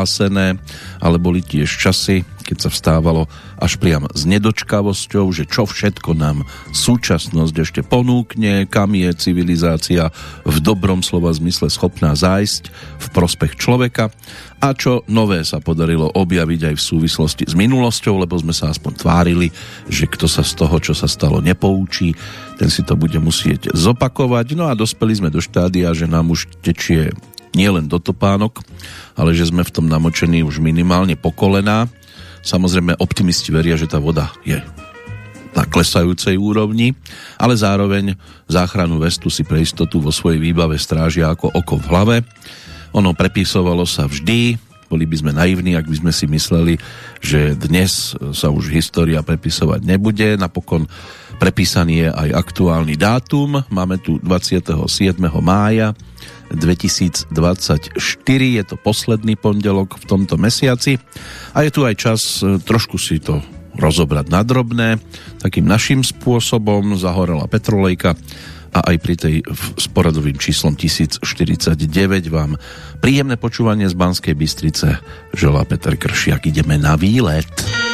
bolo ohlásené, ale boli tiež časy, keď sa vstávalo až priam s nedočkavosťou, že čo všetko nám súčasnosť ešte ponúkne, kam je civilizácia v dobrom slova zmysle schopná zájsť v prospech človeka a čo nové sa podarilo objaviť aj v súvislosti s minulosťou, lebo sme sa aspoň tvárili, že kto sa z toho, čo sa stalo, nepoučí, ten si to bude musieť zopakovať. No a dospeli sme do štádia, že nám už tečie nielen do topánok, ale že sme v tom namočení už minimálne po kolená. Samozrejme, optimisti veria, že tá voda je na klesajúcej úrovni, ale zároveň záchranu vestu si pre istotu vo svojej výbave strážia ako oko v hlave. Ono prepisovalo sa vždy, boli by sme naivní, ak by sme si mysleli, že dnes sa už história prepisovať nebude. Napokon prepísaný je aj aktuálny dátum. Máme tu 27. mája 2024. Je to posledný pondelok v tomto mesiaci a je tu aj čas e, trošku si to rozobrať na drobné. Takým našim spôsobom zahorela Petrolejka a aj pri tej s poradovým číslom 1049 vám príjemné počúvanie z Banskej Bystrice želá Peter Kršiak. Ideme na výlet.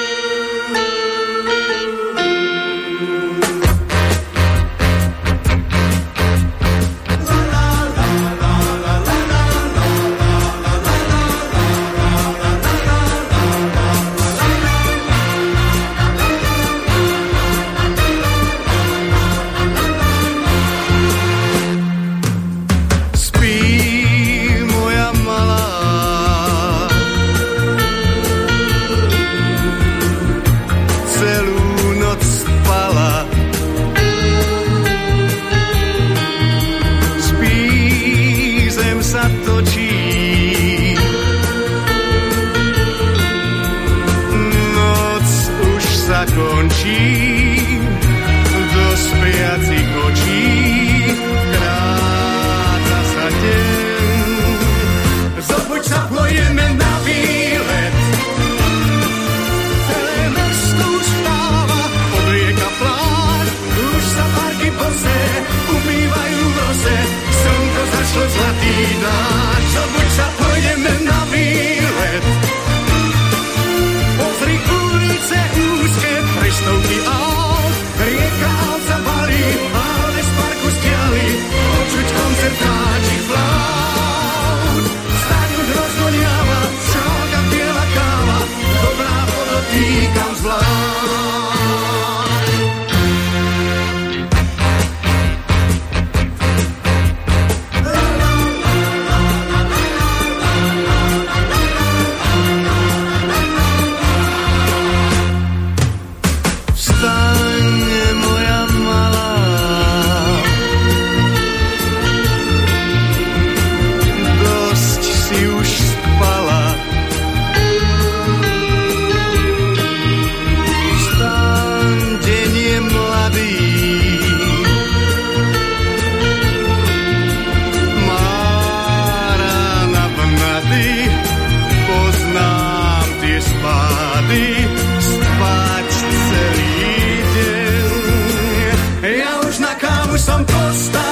stop.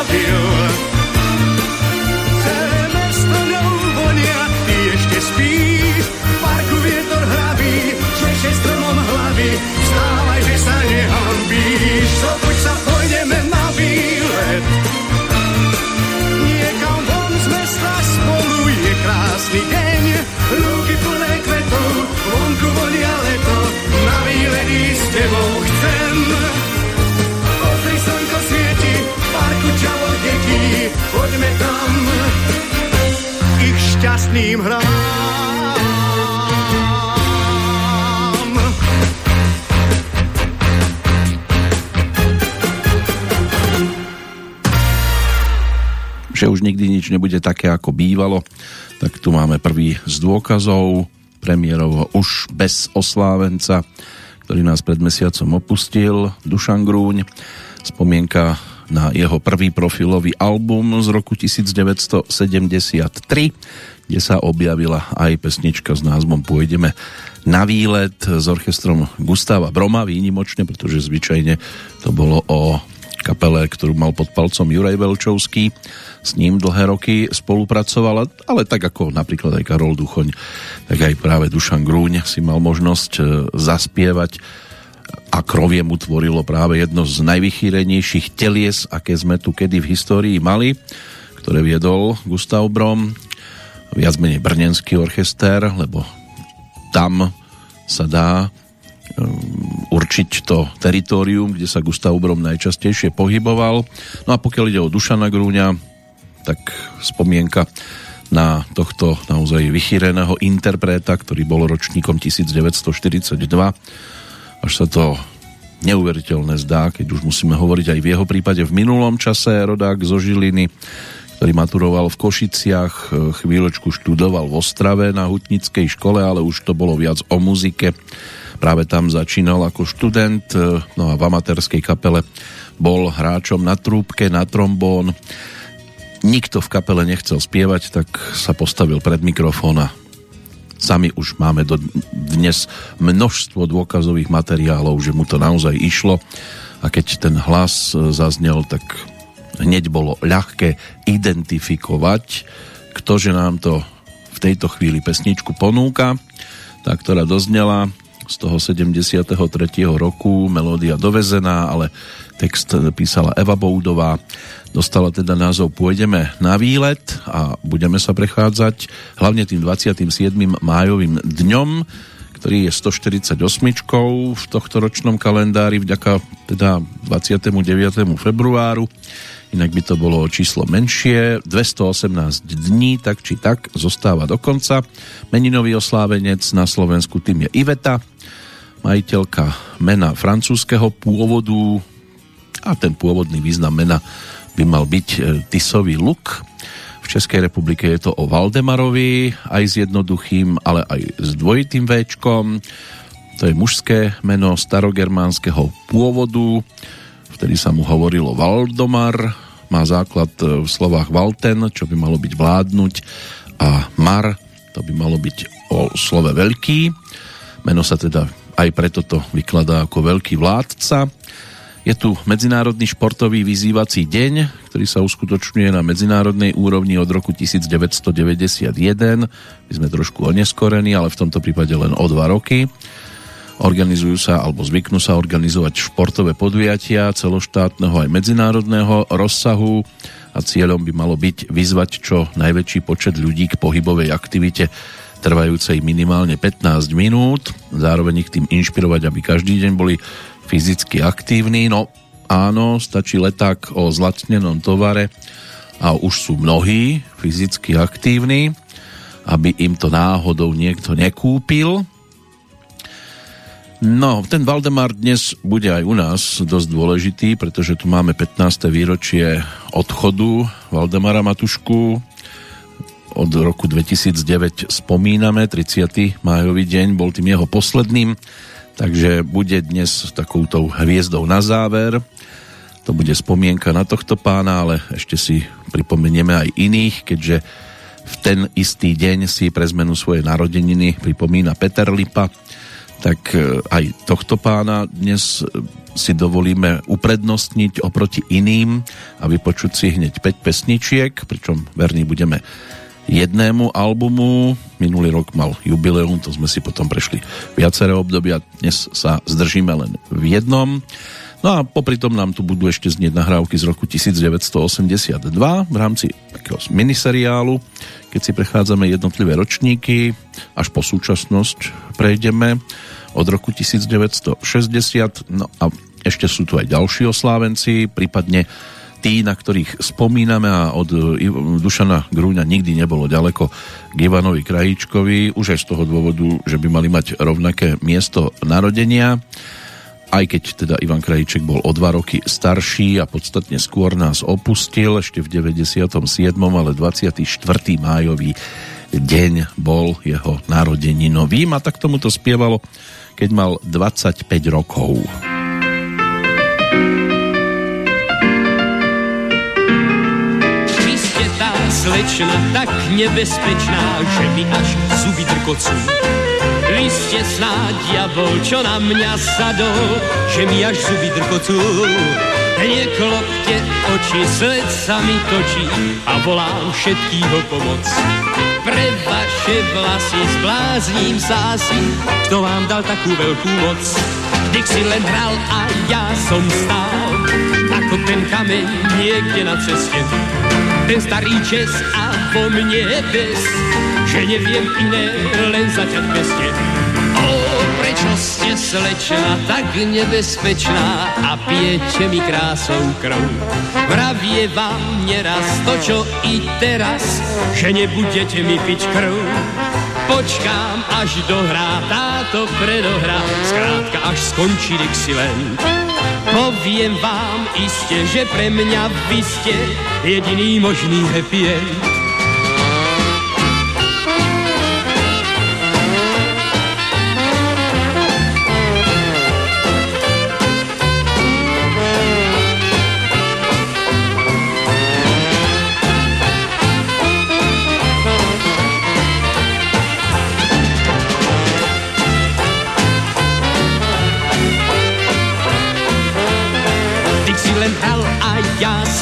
Bývalo, tak tu máme prvý z dôkazov. Premiérov už bez oslávenca, ktorý nás pred mesiacom opustil, Dušan Grúň, spomienka na jeho prvý profilový album z roku 1973, kde sa objavila aj pesnička s názvom Pôjdeme na výlet s orchestrom Gustava Broma, výnimočne, pretože zvyčajne to bolo o kapele, ktorú mal pod palcom Juraj Velčovský. S ním dlhé roky spolupracoval, ale tak ako napríklad aj Karol Duchoň, tak aj práve Dušan Grúň si mal možnosť e, zaspievať a Krovie mu tvorilo práve jedno z najvychýrenejších telies, aké sme tu kedy v histórii mali, ktoré viedol Gustav Brom, viac menej brnenský orchester, lebo tam sa dá um, určiť to teritorium, kde sa Gustav Brom najčastejšie pohyboval. No a pokiaľ ide o Dušana Grúňa, tak spomienka na tohto naozaj vychýreného interpreta, ktorý bol ročníkom 1942. Až sa to neuveriteľné zdá, keď už musíme hovoriť aj v jeho prípade v minulom čase, rodák zo Žiliny, ktorý maturoval v Košiciach, chvíľočku študoval v Ostrave na hutnickej škole, ale už to bolo viac o muzike Práve tam začínal ako študent, e, no a v amatérskej kapele bol hráčom na trúbke, na trombón. Nikto v kapele nechcel spievať, tak sa postavil pred mikrofón a sami už máme do dnes množstvo dôkazových materiálov, že mu to naozaj išlo a keď ten hlas e, zaznel, tak hneď bolo ľahké identifikovať, ktože nám to v tejto chvíli pesničku ponúka. Tá, ktorá doznela, z toho 73. roku, melódia dovezená, ale text písala Eva Boudová. Dostala teda názov Pôjdeme na výlet a budeme sa prechádzať hlavne tým 27. májovým dňom, ktorý je 148. v tohto ročnom kalendári vďaka teda 29. februáru inak by to bolo číslo menšie, 218 dní, tak či tak, zostáva do konca. Meninový oslávenec na Slovensku tým je Iveta, majiteľka mena francúzského pôvodu a ten pôvodný význam mena by mal byť e, Tisový luk. V Českej republike je to o Valdemarovi, aj s jednoduchým, ale aj s dvojitým Včkom. To je mužské meno starogermánskeho pôvodu, vtedy sa mu hovorilo Valdomar, má základ e, v slovách Valten, čo by malo byť vládnuť a Mar, to by malo byť o slove veľký. Meno sa teda aj preto to vykladá ako veľký vládca. Je tu Medzinárodný športový vyzývací deň, ktorý sa uskutočňuje na medzinárodnej úrovni od roku 1991. My sme trošku oneskorení, ale v tomto prípade len o dva roky. Organizujú sa, alebo zvyknú sa organizovať športové podujatia celoštátneho aj medzinárodného rozsahu a cieľom by malo byť vyzvať čo najväčší počet ľudí k pohybovej aktivite trvajúcej minimálne 15 minút, zároveň ich tým inšpirovať, aby každý deň boli fyzicky aktívni. No áno, stačí leták o zlatnenom tovare a už sú mnohí fyzicky aktívni, aby im to náhodou niekto nekúpil. No, ten Valdemar dnes bude aj u nás dosť dôležitý, pretože tu máme 15. výročie odchodu Valdemara Matušku, od roku 2009 spomíname. 30. májový deň bol tým jeho posledným, takže bude dnes takouto hviezdou na záver. To bude spomienka na tohto pána, ale ešte si pripomenieme aj iných, keďže v ten istý deň si pre zmenu svoje narodeniny pripomína Peter Lipa, tak e, aj tohto pána dnes e, si dovolíme uprednostniť oproti iným a vypočuť si hneď 5 pesničiek, pričom verní budeme jednému albumu. Minulý rok mal jubileum, to sme si potom prešli viaceré obdobia. Dnes sa zdržíme len v jednom. No a popri tom nám tu budú ešte znieť nahrávky z roku 1982 v rámci takého miniseriálu, keď si prechádzame jednotlivé ročníky, až po súčasnosť prejdeme od roku 1960. No a ešte sú tu aj ďalší oslávenci, prípadne tí, na ktorých spomíname a od e, Dušana Grúňa nikdy nebolo ďaleko k Ivanovi Krajíčkovi, už aj z toho dôvodu, že by mali mať rovnaké miesto narodenia, aj keď teda Ivan Krajíček bol o dva roky starší a podstatne skôr nás opustil, ešte v 97. ale 24. májový deň bol jeho narodeninovým a tak tomu to spievalo, keď mal 25 rokov. slečna tak nebezpečná, že mi až zuby drkocú. Vy ste snáď diabol, čo na mňa sadol, že mi až zuby drkocú. Neklopte oči, sled sa mi točí a volám všetkýho pomoc. Pre vaše vlasy zblázním sa asi, kto vám dal takú veľkú moc. len hral a ja som stál, ako ten kameň niekde na ceste. Ten starý čes a po mne bez, že neviem iné, len zaťať peste. Prečo ste slečna tak nebezpečná a pijete mi krásou krv? Vravie vám neraz to, čo i teraz, že nebudete mi piť krv. Počkám, až dohrá táto predohra, skrátka až skončí Dixieland. Poviem vám iste, že pre mňa vy ste jediný možný happy end.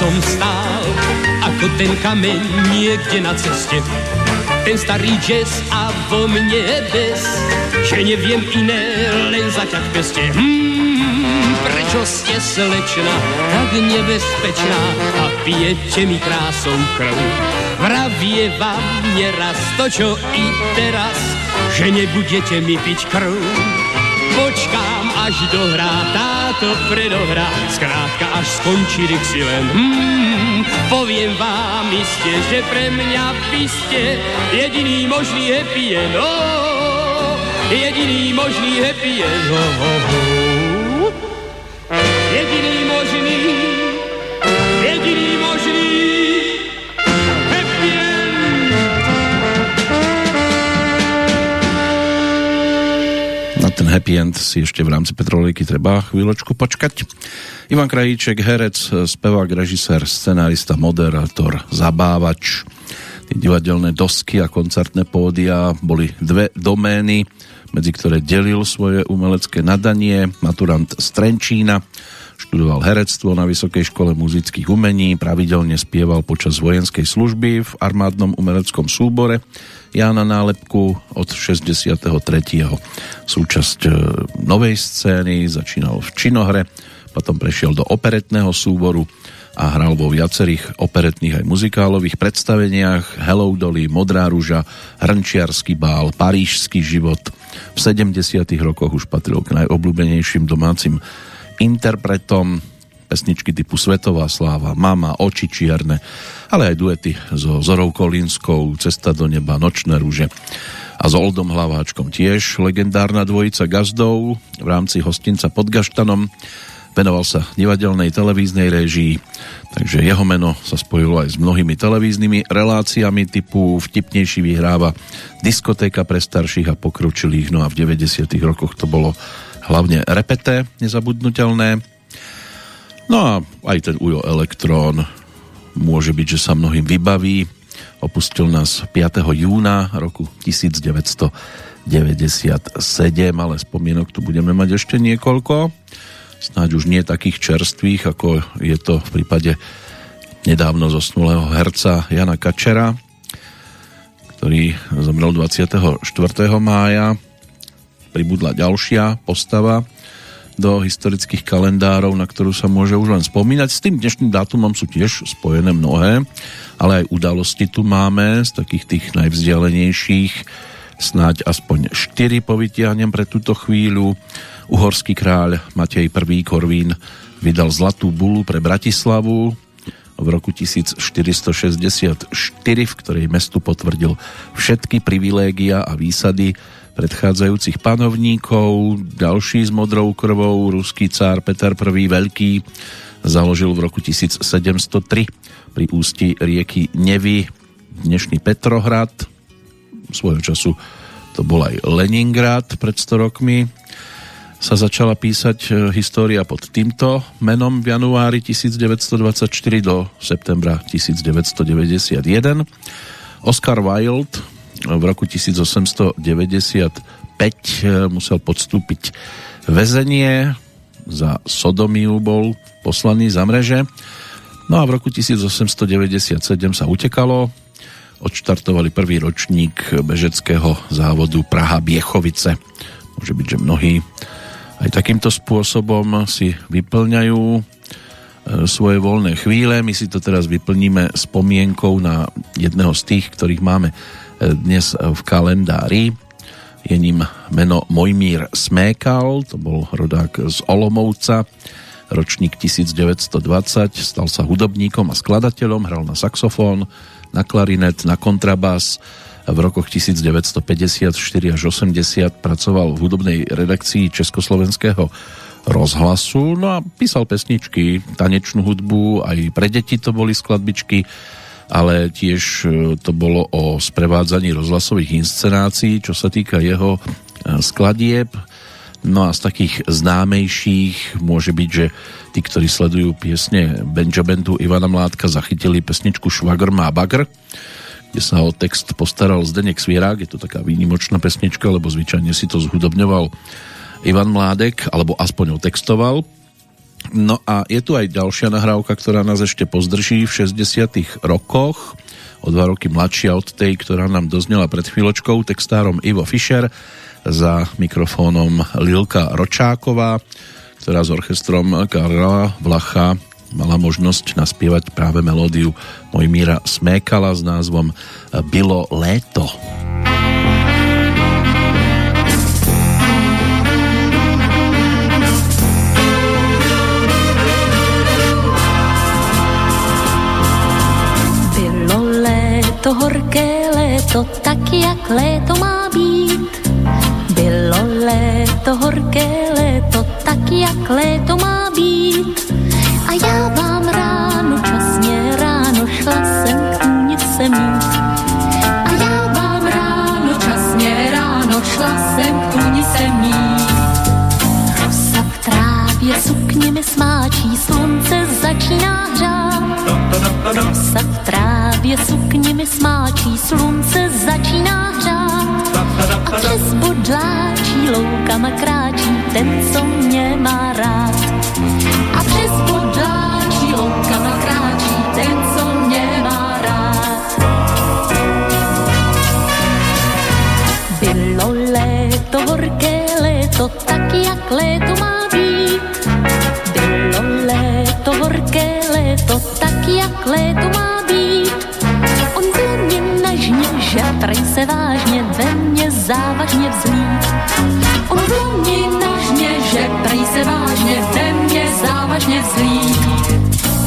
Som stál, ako ten kameň niekde na ceste. Ten starý jazz a vo mne bez, že neviem iné, len zaťať peste. Hmm, prečo ste slečna, tak nebezpečná a pijete mi krásou krv? Vravie vám neraz to, čo i teraz, že nebudete mi piť krv. Počkám, až dohrá táto predohra, skrátka až skončí Dixieland. Hmm, poviem vám iste, že pre mňa vy ste jediný možný happy end. Oh, jediný možný happy end. Oh, oh, oh. Jediný možný, happy end si ešte v rámci Petrolejky treba chvíľočku počkať. Ivan Krajíček, herec, spevák, režisér, scenárista, moderátor, zabávač. Tí divadelné dosky a koncertné pódia boli dve domény, medzi ktoré delil svoje umelecké nadanie. Maturant z Trenčína, študoval herectvo na Vysokej škole muzických umení, pravidelne spieval počas vojenskej služby v armádnom umeleckom súbore Jána Nálepku od 63. Súčasť e, novej scény, začínal v činohre, potom prešiel do operetného súboru a hral vo viacerých operetných aj muzikálových predstaveniach Hello Dolly, Modrá ruža, Hrnčiarsky bál, Parížský život. V 70. rokoch už patril k najobľúbenejším domácim interpretom pesničky typu Svetová sláva, Mama, Oči čierne, ale aj duety so Zorou Kolínskou, Cesta do neba, Nočné rúže. A s Oldom Hlaváčkom tiež legendárna dvojica gazdov v rámci hostinca pod Gaštanom. Venoval sa divadelnej televíznej réžii, takže jeho meno sa spojilo aj s mnohými televíznymi reláciami typu vtipnejší vyhráva diskotéka pre starších a pokročilých, no a v 90 rokoch to bolo hlavne repete nezabudnutelné. No a aj ten Ujo Elektrón môže byť, že sa mnohým vybaví. Opustil nás 5. júna roku 1997, ale spomienok tu budeme mať ešte niekoľko. Snáď už nie takých čerstvých, ako je to v prípade nedávno zosnulého herca Jana Kačera, ktorý zomrel 24. mája. Pribudla ďalšia postava do historických kalendárov, na ktorú sa môže už len spomínať. S tým dnešným dátumom sú tiež spojené mnohé, ale aj udalosti tu máme z takých tých najvzdialenejších. Snáď aspoň 4 povytiahnem pre túto chvíľu. Uhorský kráľ Matej I. Korvín vydal zlatú bulu pre Bratislavu v roku 1464, v ktorej mestu potvrdil všetky privilégia a výsady predchádzajúcich panovníkov. Ďalší s modrou krvou, ruský cár Peter I. Veľký, založil v roku 1703 pri ústi rieky Nevy dnešný Petrohrad. Svojho času to bol aj Leningrad pred 100 rokmi. Sa začala písať e, história pod týmto menom v januári 1924 do septembra 1991. Oscar Wilde v roku 1895 eh, musel podstúpiť väzenie za sodomiu bol poslaný za mreže. No a v roku 1897 sa utekalo, odštartovali prvý ročník bežeckého závodu Praha Biechovice. Môže byť, že mnohí aj takýmto spôsobom si vyplňajú e, svoje voľné chvíle. My si to teraz vyplníme spomienkou na jedného z tých, ktorých máme dnes v kalendári. Je ním meno Mojmír Smékal, to bol rodák z Olomovca, ročník 1920, stal sa hudobníkom a skladateľom, hral na saxofón, na klarinet, na kontrabás. V rokoch 1954 až 80 pracoval v hudobnej redakcii Československého rozhlasu, no a písal pesničky, tanečnú hudbu, aj pre deti to boli skladbičky, ale tiež e, to bolo o sprevádzaní rozhlasových inscenácií, čo sa týka jeho e, skladieb No a z takých známejších môže byť, že tí, ktorí sledujú piesne Benjabentu Ivana Mládka, zachytili pesničku Švagr má bagr, kde sa o text postaral Zdenek Svierák. Je to taká výnimočná pesnička, lebo zvyčajne si to zhudobňoval Ivan Mládek, alebo aspoň otextoval. No a je tu aj ďalšia nahrávka, ktorá nás ešte pozdrží v 60 rokoch o dva roky mladšia od tej, ktorá nám doznela pred chvíľočkou, textárom Ivo Fischer za mikrofónom Lilka Ročáková, ktorá s orchestrom Karla Vlacha mala možnosť naspievať práve melódiu Mojmíra Smékala s názvom Bylo léto. Bylo léto, tak jak léto má být bylo léto, horké léto, tak jak léto má být. A já vám ráno, časně ráno, šla jsem k tůnice mít. A já vám ráno, časně ráno, šla jsem k tůnice mít. V trávě sukněmi smáčí, slunce začíná hřát. Rosa v trávě sukněmi smáčí, slunce začíná hřát. A přes bodláčí loukama kráčí ten, co mě má rád. A přes bodláčí loukama kráčí ten, co mě rád. Bylo léto, horké léto, tak jak léto má léto, tak jak léto má být. On byl mě že prej se vážně ve mně závažně vzlít. On byl mě že prej se vážně ve mně závažně vzlít.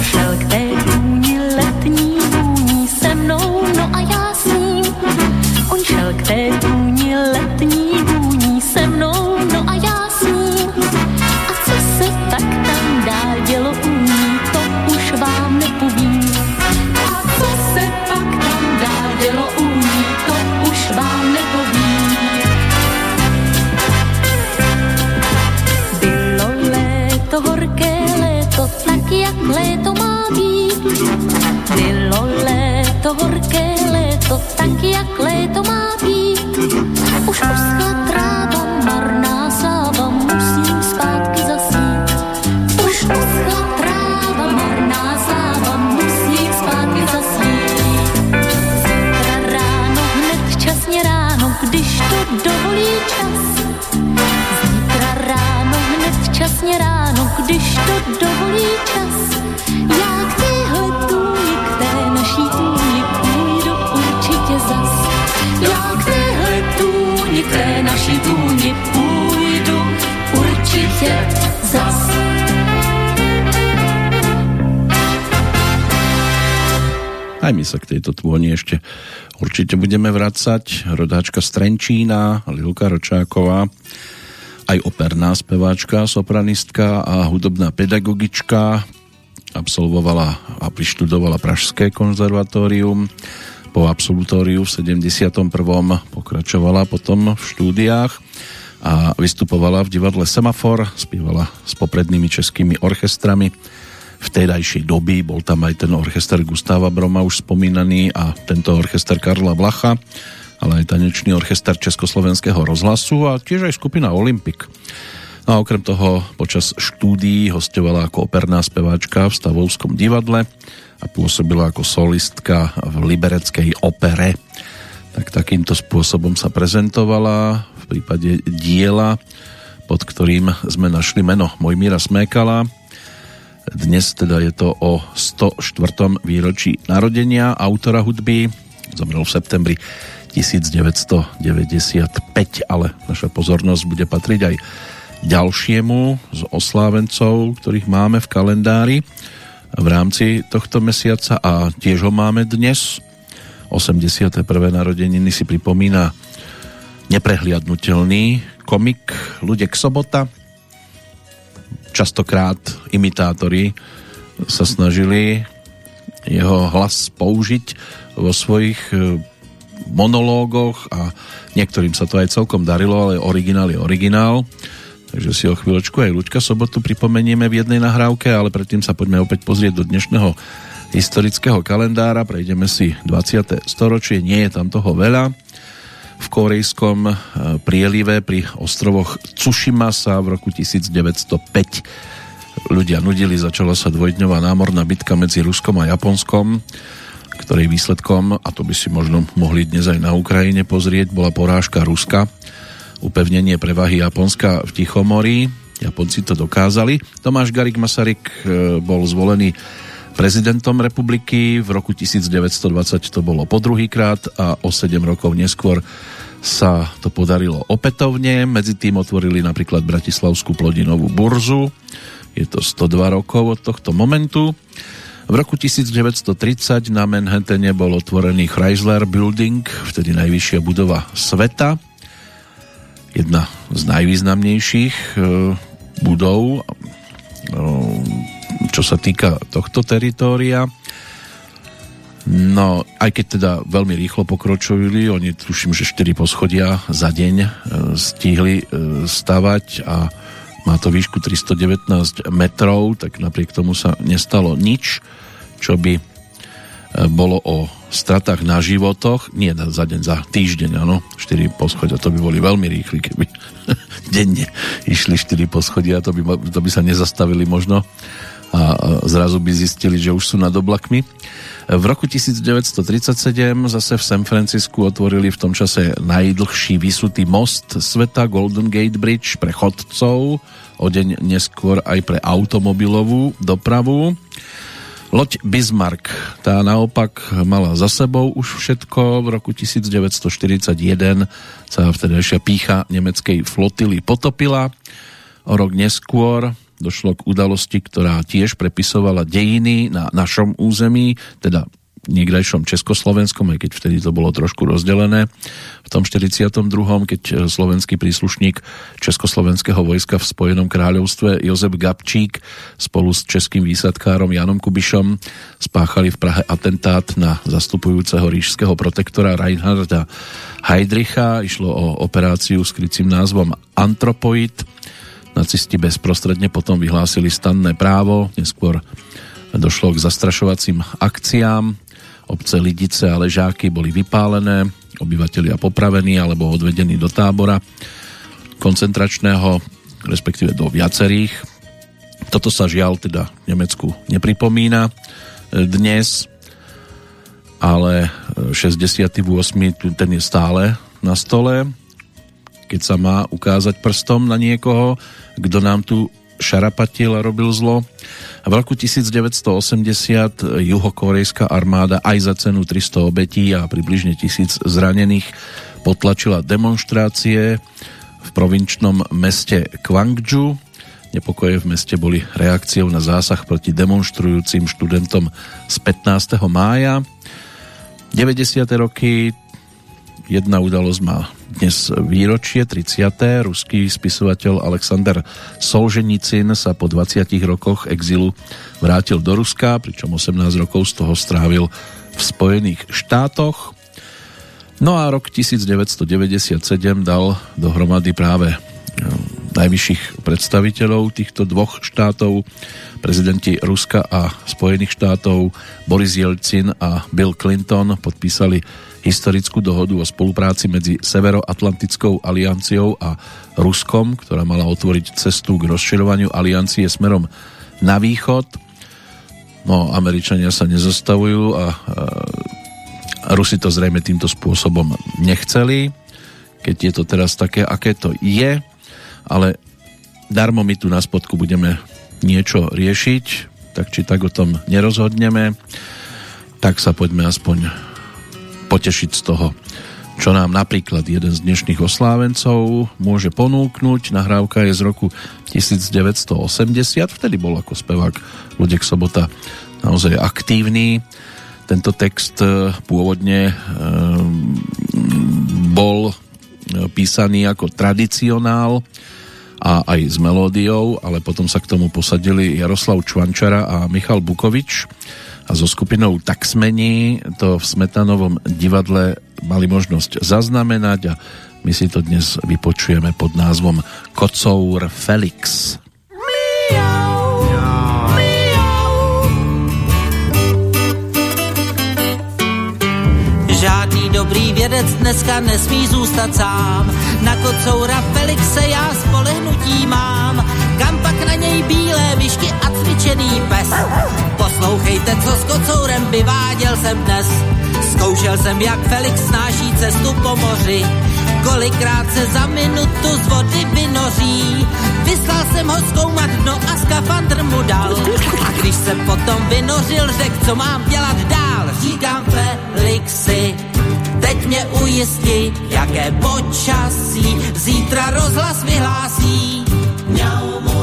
Šel k té horké léto, tak jak léto má být. Už uschla tráva, marná sáva, musím zpátky zasít. Už uschla tráva, marná sáva, musím zpátky zasít. Zítra ráno, hned časně ráno, když to dovolí čas. Zítra ráno, hned časně ráno, když to dovolí čas. Aj my sa k tejto tvoni ešte určite budeme vracať. Rodáčka z Trenčína, Lilka Ročáková, aj operná speváčka, sopranistka a hudobná pedagogička. Absolvovala a vyštudovala Pražské konzervatórium. Po absolutóriu v 71. pokračovala potom v štúdiách a vystupovala v divadle Semafor, spievala s poprednými českými orchestrami vtedajšej doby. Bol tam aj ten orchester Gustáva Broma už spomínaný a tento orchester Karla Vlacha, ale aj tanečný orchester Československého rozhlasu a tiež aj skupina Olympik. A okrem toho počas štúdií hostovala ako operná speváčka v Stavovskom divadle a pôsobila ako solistka v libereckej opere. Tak takýmto spôsobom sa prezentovala v prípade diela, pod ktorým sme našli meno Mojmíra Smekala. Dnes teda je to o 104. výročí narodenia autora hudby. Zomrel v septembri 1995, ale naša pozornosť bude patriť aj ďalšiemu z oslávencov, ktorých máme v kalendári v rámci tohto mesiaca a tiež ho máme dnes. 81. narodeniny si pripomína neprehliadnutelný komik Ludek Sobota. Častokrát imitátori sa snažili jeho hlas použiť vo svojich e, monológoch a niektorým sa to aj celkom darilo, ale originál je originál. Takže si o chvíľočku aj Luďka Sobotu pripomenieme v jednej nahrávke, ale predtým sa poďme opäť pozrieť do dnešného historického kalendára. Prejdeme si 20. storočie, nie je tam toho veľa. V korejskom e, prielive pri ostrovoch Tsushima sa v roku 1905 ľudia nudili, začala sa dvojdňová námorná bitka medzi Ruskom a Japonskom, ktorej výsledkom, a to by si možno mohli dnes aj na Ukrajine pozrieť, bola porážka Ruska upevnenie prevahy Japonska v Tichomorí. Japonci to dokázali. Tomáš Garik Masaryk e, bol zvolený prezidentom republiky. V roku 1920 to bolo po druhýkrát a o 7 rokov neskôr sa to podarilo opätovne. Medzi tým otvorili napríklad Bratislavskú plodinovú burzu. Je to 102 rokov od tohto momentu. V roku 1930 na Manhattane bol otvorený Chrysler Building, vtedy najvyššia budova sveta jedna z najvýznamnejších e, budov, e, čo sa týka tohto teritória. No, aj keď teda veľmi rýchlo pokročili, oni tuším, že 4 poschodia za deň e, stihli stavať a má to výšku 319 metrov, tak napriek tomu sa nestalo nič, čo by bolo o stratách na životoch, nie za deň, za týždeň, áno, 4 poschodia, to by boli veľmi rýchli, keby denne išli 4 poschodia, to by, to by sa nezastavili možno a zrazu by zistili, že už sú nad oblakmi. V roku 1937 zase v San Francisku otvorili v tom čase najdlhší vysutý most sveta Golden Gate Bridge pre chodcov, o deň neskôr aj pre automobilovú dopravu. Loď Bismarck, tá naopak mala za sebou už všetko. V roku 1941 sa vtedajšia pícha nemeckej flotily potopila. O rok neskôr došlo k udalosti, ktorá tiež prepisovala dejiny na našom území, teda niekdajšom Československom, aj keď vtedy to bolo trošku rozdelené. V tom 42., keď slovenský príslušník Československého vojska v Spojenom kráľovstve Jozef Gabčík spolu s českým výsadkárom Janom Kubišom spáchali v Prahe atentát na zastupujúceho ríšského protektora Reinharda Heidricha. Išlo o operáciu s krycím názvom Antropoid. Nacisti bezprostredne potom vyhlásili stanné právo, neskôr došlo k zastrašovacím akciám Obce Lidice a Ležáky boli vypálené, obyvatelia popravení alebo odvedení do tábora koncentračného, respektíve do viacerých. Toto sa žiaľ teda v Nemecku nepripomína e, dnes, ale 68. E, ten je stále na stole, keď sa má ukázať prstom na niekoho, kto nám tu šarapatil a robil zlo. A v roku 1980 juhokorejská armáda aj za cenu 300 obetí a približne 1000 zranených potlačila demonstrácie v provinčnom meste Kwangju. Nepokoje v meste boli reakciou na zásah proti demonstrujúcim študentom z 15. mája. 90. roky jedna udalosť má dnes výročie 30. Ruský spisovateľ Alexander Solženicin sa po 20 rokoch exilu vrátil do Ruska, pričom 18 rokov z toho strávil v Spojených štátoch. No a rok 1997 dal dohromady práve e, najvyšších predstaviteľov týchto dvoch štátov, prezidenti Ruska a Spojených štátov Boris Jelcin a Bill Clinton podpísali historickú dohodu o spolupráci medzi Severoatlantickou alianciou a Ruskom, ktorá mala otvoriť cestu k rozširovaniu aliancie smerom na východ. No, Američania sa nezastavujú a, a Rusi to zrejme týmto spôsobom nechceli, keď je to teraz také, aké to je, ale darmo my tu na spodku budeme niečo riešiť, tak či tak o tom nerozhodneme, tak sa poďme aspoň potešiť z toho, čo nám napríklad jeden z dnešných oslávencov môže ponúknuť. Nahrávka je z roku 1980, vtedy bol ako spevák Ludek Sobota naozaj aktívny. Tento text e, pôvodne e, bol e, písaný ako tradicionál a aj s melódiou, ale potom sa k tomu posadili Jaroslav Čvančara a Michal Bukovič a so skupinou Taxmeni to v Smetanovom divadle mali možnosť zaznamenať a my si to dnes vypočujeme pod názvom Kocour Felix. Žádný dobrý vědec dneska nesmí zůstat sám. Na kocoura Felixe já spolehnutí mám. Myšky a cvičený pes. Poslouchejte, co s kocourem vyváděl jsem dnes. Zkoušel jsem, jak Felix snáší cestu po moři. Kolikrát se za minutu z vody vynoří. Vyslal jsem ho zkoumat dno a skafandr mu dal. A když se potom vynořil, řekl, co mám dělat dál. Říkám Felixi, teď mě ujisti, jaké počasí zítra rozhlas vyhlásí. Mňau,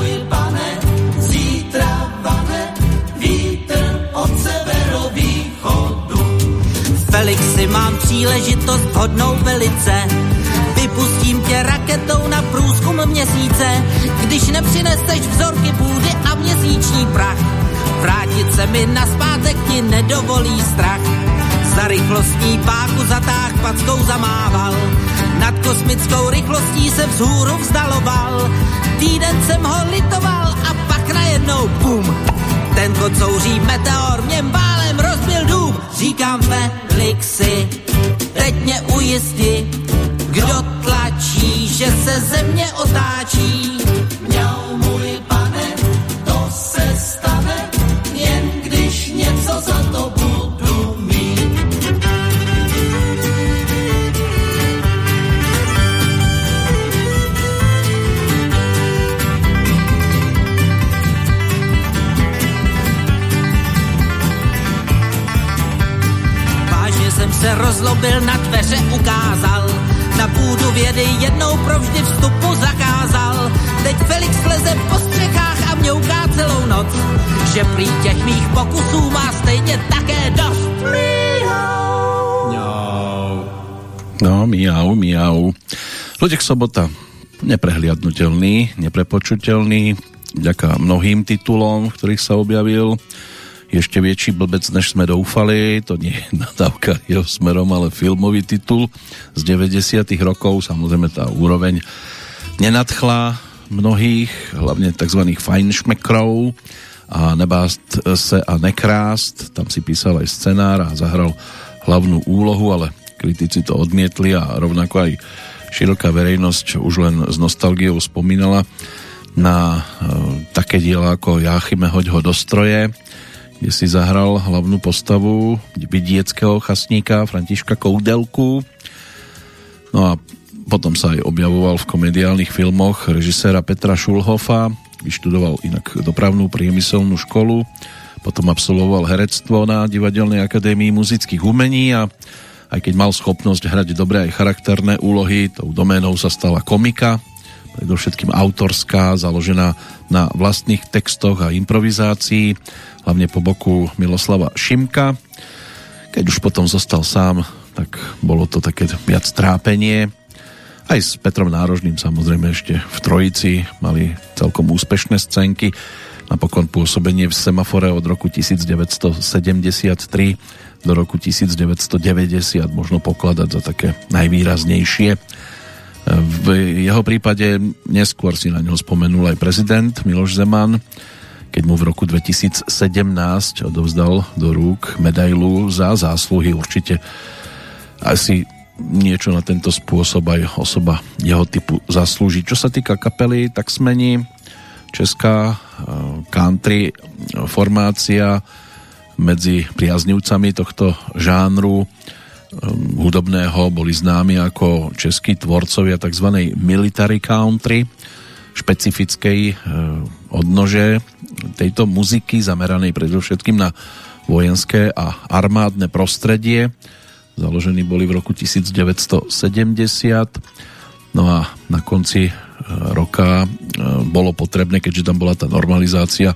Felixi, mám příležitost hodnou velice, vypustím tě raketou na průzkum měsíce, když nepřineseš vzorky půdy a měsíční prach. Vrátit se mi na zpátek ti nedovolí strach. Za rychlostní páku zatáh packou zamával. Nad kosmickou rychlostí se vzhůru vzdaloval. Týden jsem ho litoval a pak najednou bum. Ten kocouří meteor mě bálem rozbil dům. Říkám Felixi, teď mě ujisti, kdo tlačí, že se země otáčí. Mňau, můj se rozlobil, na dveře ukázal, na půdu vědy jednou provždy vstupu zakázal. Teď Felix leze po střechách a mňouká celou noc, že prý těch mých pokusů má stejně také dost. No, miau, miau. Ludek Sobota, neprehliadnutelný, neprepočutelný, vďaka mnohým titulom, v ktorých sa objavil. Ešte väčší blbec, než sme doufali, to nie je nadávka jeho smerom, ale filmový titul z 90 rokov, samozrejme tá úroveň nenadchla mnohých, hlavne tzv. fajnšmekrov a nebást se a nekrást, tam si písal aj scenár a zahral hlavnú úlohu, ale kritici to odmietli a rovnako aj široká verejnosť už len s nostalgiou spomínala na e, také diela ako Jáchyme hoď ho do stroje, kde si zahral hlavnú postavu vidieckého chasníka Františka Koudelku. No a potom sa aj objavoval v komediálnych filmoch režiséra Petra Šulhofa, vyštudoval inak dopravnú priemyselnú školu, potom absolvoval herectvo na Divadelnej akadémii muzických umení a aj keď mal schopnosť hrať dobré aj charakterné úlohy, tou doménou sa stala komika, predovšetkým autorská, založená na vlastných textoch a improvizácii, hlavne po boku Miloslava Šimka. Keď už potom zostal sám, tak bolo to také viac trápenie. Aj s Petrom Nárožným samozrejme ešte v Trojici mali celkom úspešné scénky. Napokon pôsobenie v semafore od roku 1973 do roku 1990 možno pokladať za také najvýraznejšie. V jeho prípade neskôr si na neho spomenul aj prezident Miloš Zeman, keď mu v roku 2017 odovzdal do rúk medailu za zásluhy určite asi niečo na tento spôsob aj osoba jeho typu zaslúži. Čo sa týka kapely, tak smení česká country formácia medzi priaznivcami tohto žánru hudobného boli známi ako českí tvorcovia tzv. military country špecifickej odnože tejto muziky zameranej predovšetkým na vojenské a armádne prostredie. Založení boli v roku 1970. No a na konci e, roka e, bolo potrebné, keďže tam bola tá normalizácia,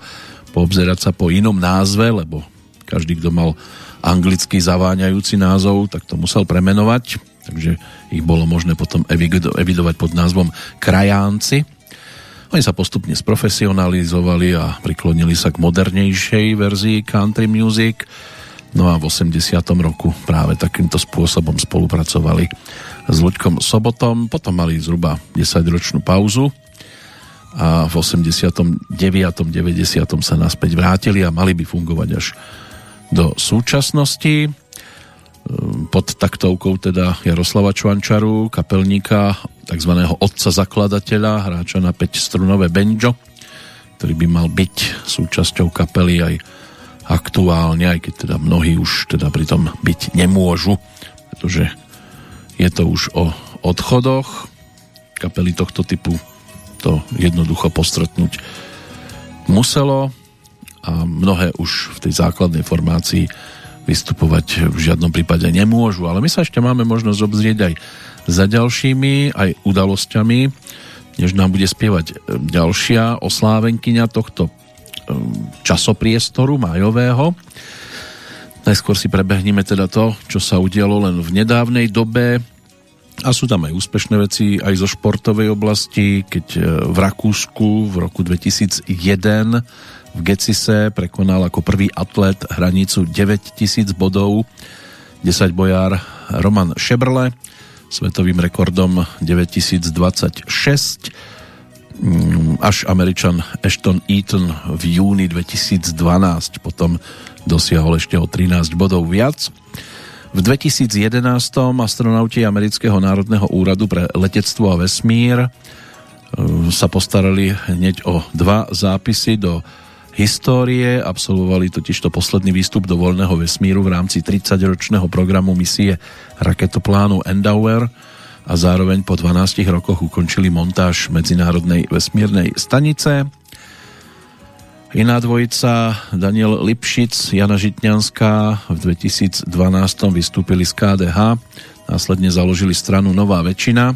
poobzerať sa po inom názve, lebo každý, kto mal anglicky zaváňajúci názov, tak to musel premenovať. Takže ich bolo možné potom evidovať pod názvom Krajánci. Oni sa postupne sprofesionalizovali a priklonili sa k modernejšej verzii country music. No a v 80. roku práve takýmto spôsobom spolupracovali s Luďkom Sobotom, potom mali zhruba 10-ročnú pauzu a v 89. 90. sa naspäť vrátili a mali by fungovať až do súčasnosti pod taktovkou teda Jaroslava Čvančaru, kapelníka tzv. otca zakladateľa, hráča na 5 strunové banjo, ktorý by mal byť súčasťou kapely aj aktuálne, aj keď teda mnohí už teda pritom byť nemôžu, pretože je to už o odchodoch. Kapely tohto typu to jednoducho postretnúť muselo a mnohé už v tej základnej formácii vystupovať v žiadnom prípade nemôžu, ale my sa ešte máme možnosť obzrieť aj za ďalšími, aj udalosťami, než nám bude spievať e, ďalšia oslávenkyňa tohto e, časopriestoru majového. Najskôr si prebehneme teda to, čo sa udialo len v nedávnej dobe a sú tam aj úspešné veci aj zo športovej oblasti, keď e, v Rakúsku v roku 2001 v Gecise prekonal ako prvý atlet hranicu 9000 bodov. 10 bojár Roman Šebrle svetovým rekordom 9026 mm, až Američan Ashton Eaton v júni 2012 potom dosiahol ešte o 13 bodov viac. V 2011 astronauti Amerického národného úradu pre letectvo a vesmír e, sa postarali hneď o dva zápisy do histórie, absolvovali totižto posledný výstup do voľného vesmíru v rámci 30-ročného programu misie raketoplánu Endower a zároveň po 12 rokoch ukončili montáž Medzinárodnej vesmírnej stanice. Iná dvojica Daniel Lipšic, Jana Žitňanská v 2012 vystúpili z KDH, následne založili stranu Nová väčšina,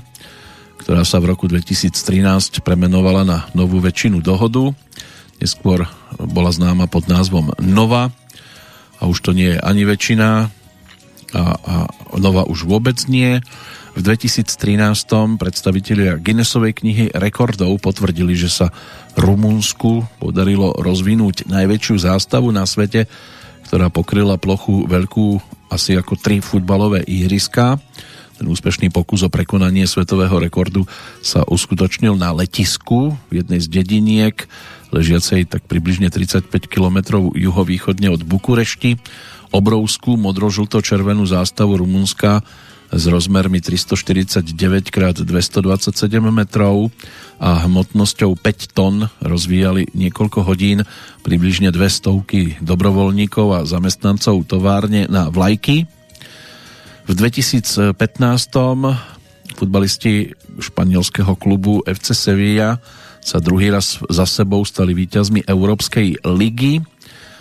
ktorá sa v roku 2013 premenovala na Novú väčšinu dohodu neskôr bola známa pod názvom Nova a už to nie je ani väčšina a, a Nova už vôbec nie. V 2013 predstavitelia Guinnessovej knihy rekordov potvrdili, že sa Rumunsku podarilo rozvinúť najväčšiu zástavu na svete, ktorá pokryla plochu veľkú asi ako tri futbalové ihriska. Ten úspešný pokus o prekonanie svetového rekordu sa uskutočnil na letisku v jednej z dediniek ležiacej tak približne 35 km juhovýchodne od Bukurešti, obrovskú modro-žlto-červenú zástavu Rumunska s rozmermi 349 x 227 metrov a hmotnosťou 5 tón rozvíjali niekoľko hodín približne 200 dobrovoľníkov a zamestnancov továrne na vlajky. V 2015 futbalisti španielského klubu FC Sevilla sa druhý raz za sebou stali víťazmi Európskej ligy.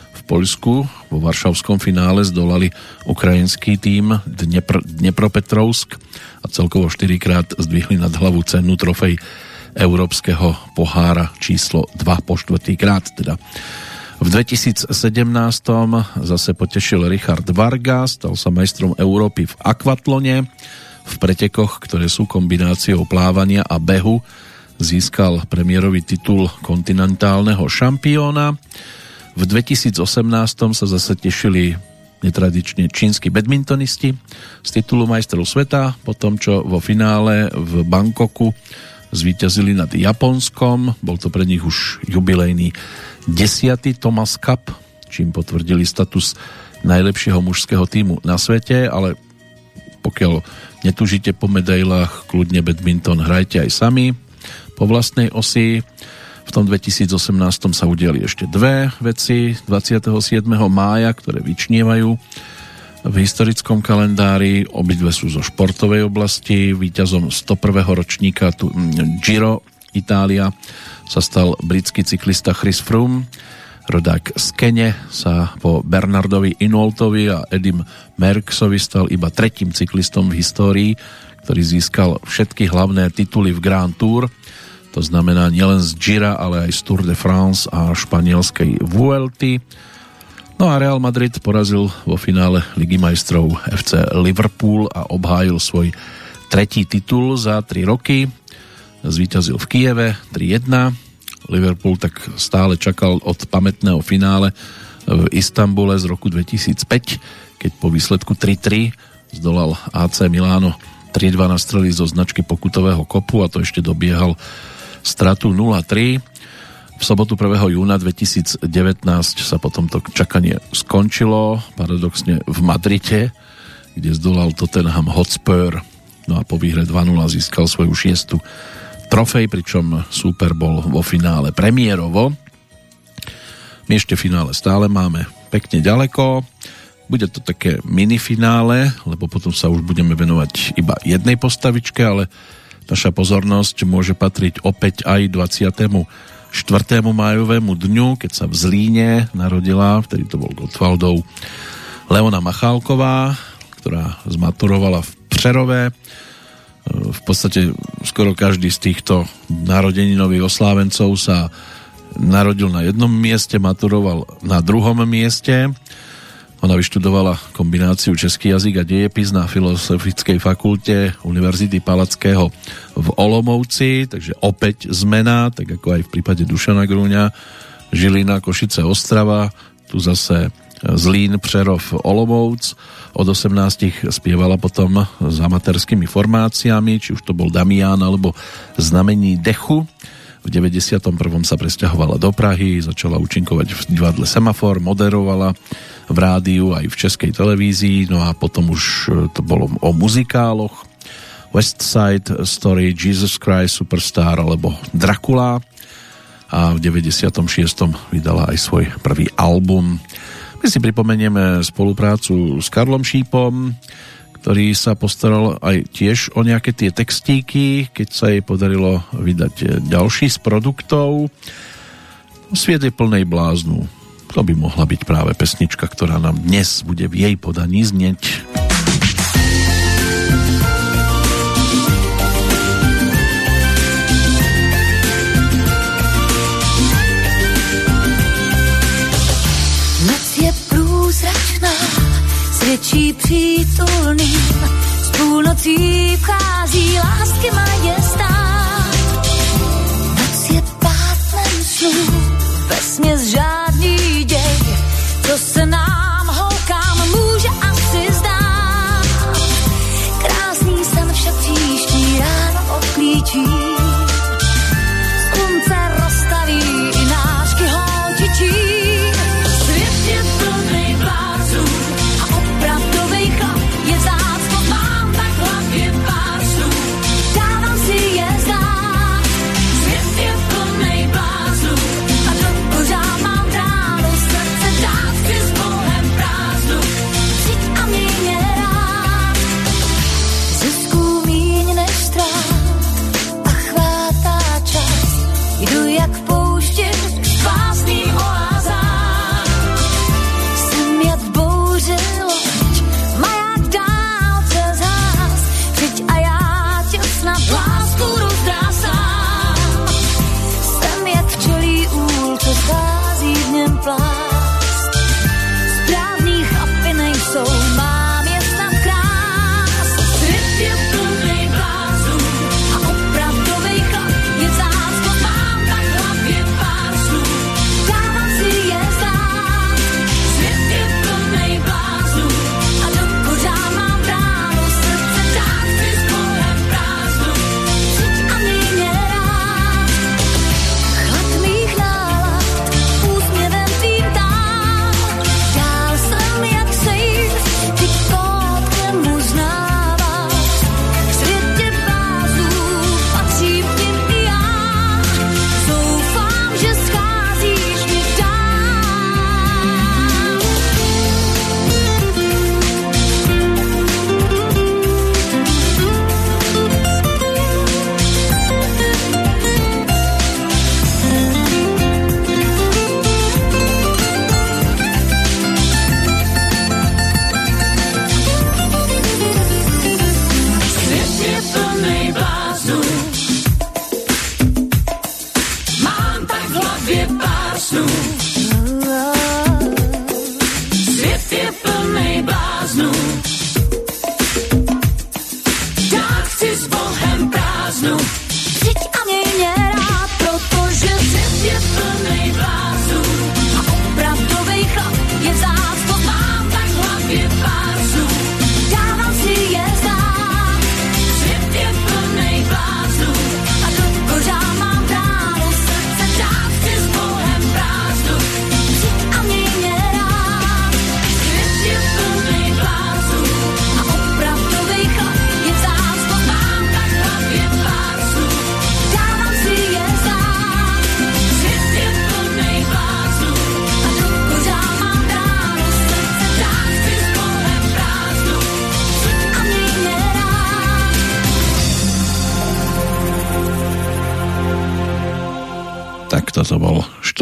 V Poľsku vo varšavskom finále zdolali ukrajinský tým Dnepr- Dnepropetrovsk a celkovo 4 krát zdvihli nad hlavu cenu trofej Európskeho pohára číslo 2 po 4 krát teda. V 2017 zase potešil Richard Varga, stal sa majstrom Európy v akvatlone, v pretekoch, ktoré sú kombináciou plávania a behu získal premiérový titul kontinentálneho šampióna. V 2018 sa zase tešili netradične čínsky badmintonisti z titulu majstrov sveta, po tom, čo vo finále v Bangkoku zvíťazili nad Japonskom. Bol to pre nich už jubilejný desiatý Thomas Cup, čím potvrdili status najlepšieho mužského týmu na svete, ale pokiaľ netužite po medailách, kľudne badminton hrajte aj sami po vlastnej osi. V tom 2018 sa udiali ešte dve veci. 27. mája, ktoré vyčnievajú v historickom kalendári. Obidve sú zo športovej oblasti. Výťazom 101. ročníka tu, Giro Itália sa stal britský cyklista Chris Froome. Rodák z Kene sa po Bernardovi Inoltovi a Edim Merksovi stal iba tretím cyklistom v histórii, ktorý získal všetky hlavné tituly v Grand Tour to znamená nielen z Gira, ale aj z Tour de France a španielskej Vuelty. No a Real Madrid porazil vo finále Ligy majstrov FC Liverpool a obhájil svoj tretí titul za 3 roky. Zvíťazil v Kieve 3-1. Liverpool tak stále čakal od pamätného finále v Istambule z roku 2005, keď po výsledku 3-3 zdolal AC Miláno 3-2 na strely zo značky pokutového kopu a to ešte dobiehal stratu 0-3. V sobotu 1. júna 2019 sa potom to čakanie skončilo, paradoxne v Madrite, kde zdolal Tottenham Hotspur. No a po výhre 2-0 získal svoju šiestu trofej, pričom super bol vo finále premiérovo. My ešte finále stále máme pekne ďaleko. Bude to také minifinále, lebo potom sa už budeme venovať iba jednej postavičke, ale Naša pozornosť môže patriť opäť aj 24. májovému dňu, keď sa v Zlíne narodila, vtedy to bol Gottwaldov, Leona Machálková, ktorá zmaturovala v Přerové. V podstate skoro každý z týchto narodeninových oslávencov sa narodil na jednom mieste, maturoval na druhom mieste ona vyštudovala kombináciu český jazyk a dejepis na Filozofickej fakulte Univerzity Palackého v Olomouci, takže opäť zmena, tak ako aj v prípade Dušana Grúňa, Žilina, Košice, Ostrava, tu zase Zlín, Přerov, Olomouc. Od 18 spievala potom s amatérskými formáciami, či už to bol Damián alebo Znamení Dechu. V 91. sa presťahovala do Prahy, začala účinkovať v divadle Semafor, moderovala v rádiu aj v českej televízii, no a potom už e, to bolo o muzikáloch West Side Story, Jesus Christ Superstar alebo Dracula a v 96. vydala aj svoj prvý album. My si pripomenieme spoluprácu s Karlom Šípom, ktorý sa postaral aj tiež o nejaké tie textíky, keď sa jej podarilo vydať ďalší z produktov. Sviet je plnej bláznu to by mohla byť práve pesnička, ktorá nám dnes bude v jej podaní znieť. Noc je průzračná, svědčí přítulným, z půlnocí vchází lásky majestát. Noc je pátnem snů, vesměs žádný co se nám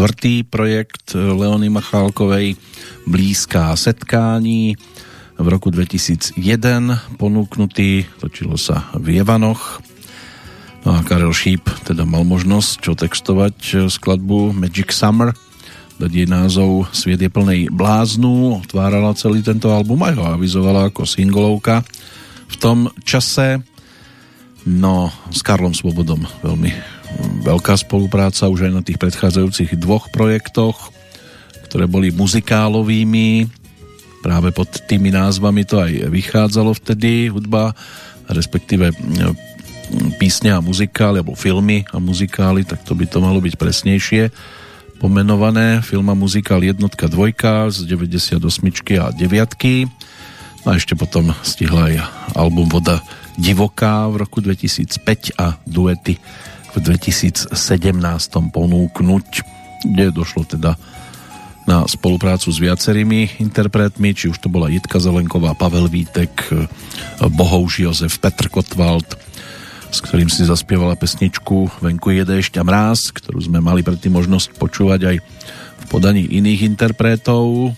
štvrtý projekt Leony Machálkovej Blízká setkání v roku 2001 ponúknutý, točilo sa v Jevanoch. No a Karel Šíp teda mal možnosť otextovať skladbu Magic Summer. Dať jej názov Sviet je plnej bláznu otvárala celý tento album aj ho avizovala ako singlovka v tom čase. No s Karlom Svobodom veľmi veľká spolupráca už aj na tých predchádzajúcich dvoch projektoch, ktoré boli muzikálovými. Práve pod tými názvami to aj vychádzalo vtedy, hudba, respektíve písne a muzikály, alebo filmy a muzikály, tak to by to malo byť presnejšie pomenované. Film a muzikál jednotka, dvojka z 98 a 9. No a ešte potom stihla aj album Voda divoká v roku 2005 a duety v 2017 ponúknuť, kde došlo teda na spoluprácu s viacerými interpretmi, či už to bola Jitka Zelenková, Pavel Vítek, Bohouž Jozef, Petr Kotwald, s ktorým si zaspievala pesničku Venku je déšť a mráz, ktorú sme mali predtým možnosť počúvať aj v podaní iných interpretov.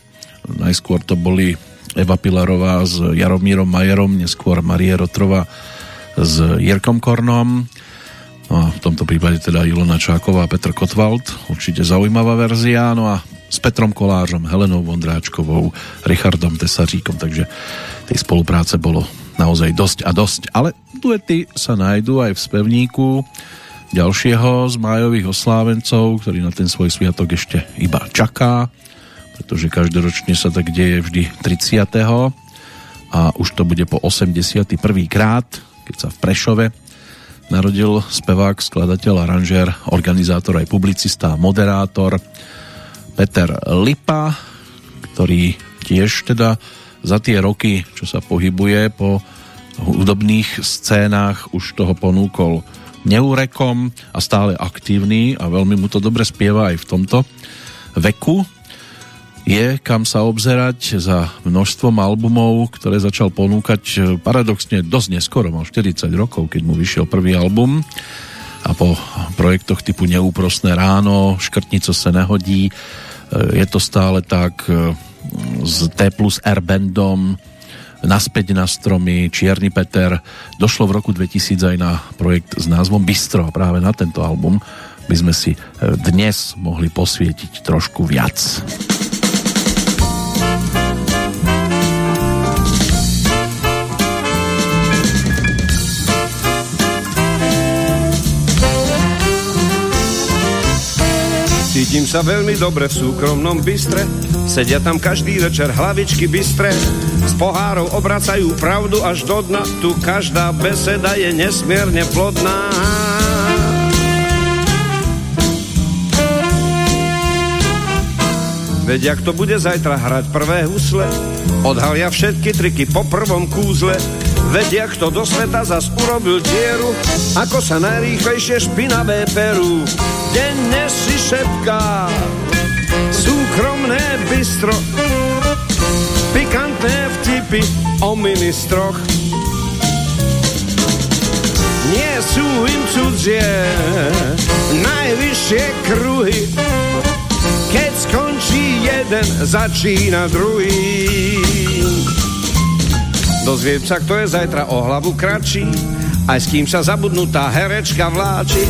Najskôr to boli Eva Pilarová s Jaromírom Majerom, neskôr Marie Rotrova s Jirkom Kornom No a v tomto prípade teda Ilona Čáková a Petr Kotwald, určite zaujímavá verzia, no a s Petrom Kolářom, Helenou Vondráčkovou, Richardom Tesaříkom, takže tej spolupráce bolo naozaj dosť a dosť, ale duety sa nájdú aj v spevníku ďalšieho z májových oslávencov, ktorý na ten svoj sviatok ešte iba čaká, pretože každoročne sa tak deje vždy 30. a už to bude po 81. krát, keď sa v Prešove narodil spevák, skladateľ, aranžér, organizátor aj publicista a moderátor Peter Lipa, ktorý tiež teda za tie roky, čo sa pohybuje po hudobných scénách, už toho ponúkol neurekom a stále aktívny a veľmi mu to dobre spieva aj v tomto veku je kam sa obzerať za množstvom albumov, ktoré začal ponúkať e, paradoxne dosť neskoro, mal 40 rokov, keď mu vyšiel prvý album a po projektoch typu Neúprosné ráno, Škrtnico se nehodí, e, je to stále tak e, s T plus R bandom, Naspäť na stromy, Čierny Peter. Došlo v roku 2000 aj na projekt s názvom Bistro a práve na tento album by sme si dnes mohli posvietiť trošku viac. Cítim sa veľmi dobre v súkromnom bystre, sedia tam každý večer hlavičky bystre, z pohárov obracajú pravdu až do dna, tu každá beseda je nesmierne plodná. Veď jak to bude zajtra hrať prvé husle, odhalia všetky triky po prvom kúzle, Vedia, kto do sveta zas urobil dieru, ako sa najrýchlejšie špinavé perú. Denne si šepká, súkromné bistro, pikantné vtipy o ministroch. Nie sú im cudzie najvyššie kruhy, keď skončí jeden, začína druhý. Dozviem sa, kto je zajtra o hlavu kratší, aj s kým sa zabudnutá herečka vláči.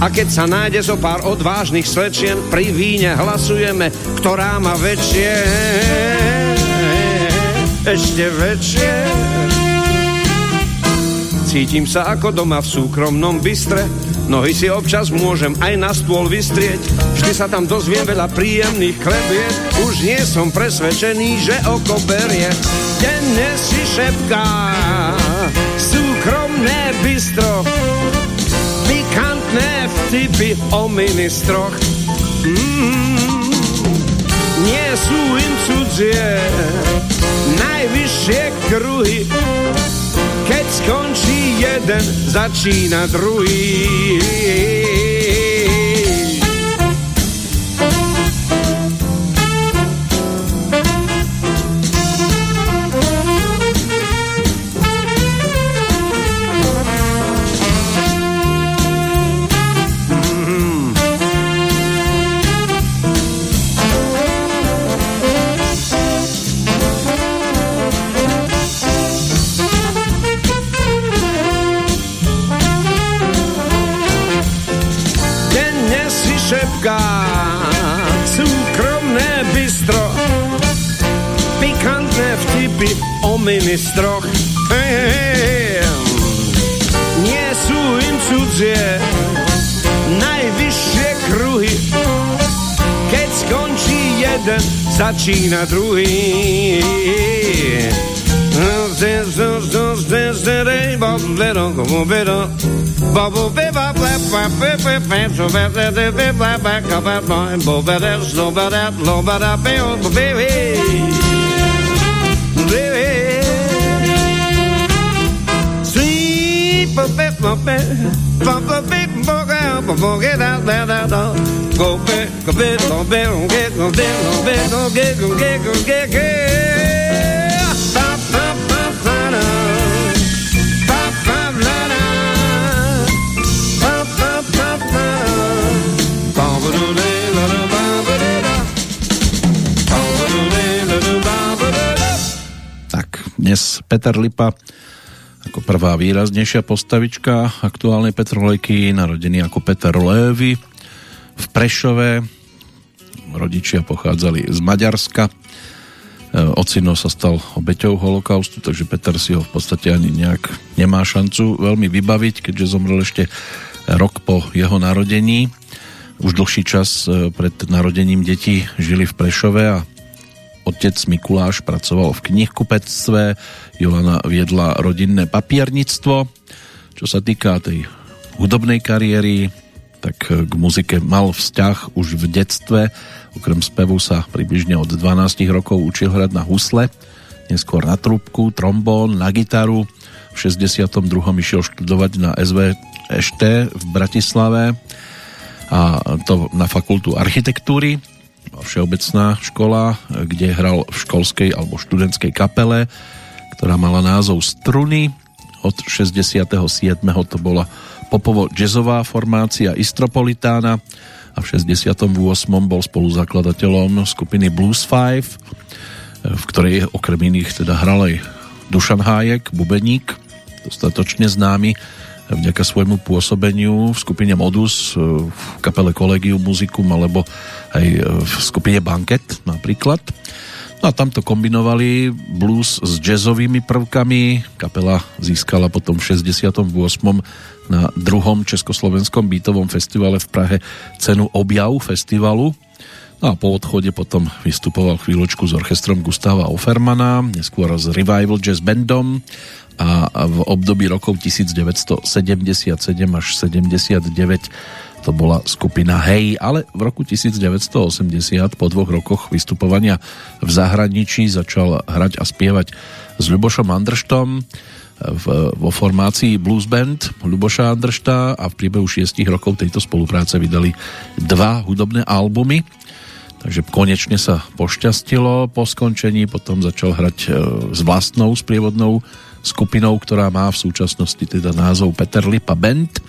A keď sa nájde zo pár odvážnych slečien, pri víne hlasujeme, ktorá má väčšie, ešte väčšie. Cítim sa ako doma v súkromnom bystre, nohy si občas môžem aj na stôl vystrieť, vždy sa tam dozviem veľa príjemných klebiet, už nie som presvedčený, že oko berie. Denne si šepká súkromné bistro pikantné vtipy o ministroch. Mm, nie sú im cudzie najvyššie kruhy. Keď skončí jeden, začína druhý o ministroch. Hey, hey, hey. Nie sú im cudzie, najvyššie kruhy, keď skončí jeden, začína druhý. Dnes Peter Lipa prvá výraznejšia postavička aktuálnej Petrolejky, narodený ako Peter Lévy v Prešove. Rodičia pochádzali z Maďarska. E, ocino sa stal obeťou holokaustu, takže Peter si ho v podstate ani nejak nemá šancu veľmi vybaviť, keďže zomrel ešte rok po jeho narodení. Už dlhší čas e, pred narodením detí žili v Prešove a Otec Mikuláš pracoval v knihkupectve, Jolana viedla rodinné papiernictvo. Čo sa týka tej hudobnej kariéry, tak k muzike mal vzťah už v detstve. Okrem spevu sa približne od 12 rokov učil hrať na husle, neskôr na trúbku, trombón, na gitaru. V 62. išiel študovať na SVŠT v Bratislave a to na fakultu architektúry všeobecná škola, kde hral v školskej alebo študentskej kapele, ktorá mala názov Struny. Od 67. to bola popovo-jazzová formácia Istropolitána a v 68. bol spoluzakladateľom skupiny Blues 5, v ktorej okrem iných teda hral aj Dušan Hájek, bubeník, dostatočne známy vďaka svojmu pôsobeniu v skupine Modus, v kapele Collegium Musicum alebo aj v skupine Banket napríklad. No a tamto kombinovali blues s jazzovými prvkami. Kapela získala potom v 68. na druhom Československom bytovom festivale v Prahe cenu Objav festivalu. No a po odchode potom vystupoval chvíľočku s orchestrom Gustava Offermana, neskôr s Revival Jazz Bandom a v období rokov 1977 až 79 to bola skupina Hej, ale v roku 1980 po dvoch rokoch vystupovania v zahraničí začal hrať a spievať s Ľubošom Andrštom v, vo formácii Blues Band Ľuboša Andršta a v priebehu šiestich rokov tejto spolupráce vydali dva hudobné albumy. Takže konečne sa pošťastilo. Po skončení, potom začal hrať e, s vlastnou sprievodnou skupinou, ktorá má v súčasnosti teda názov Peter Lipa Band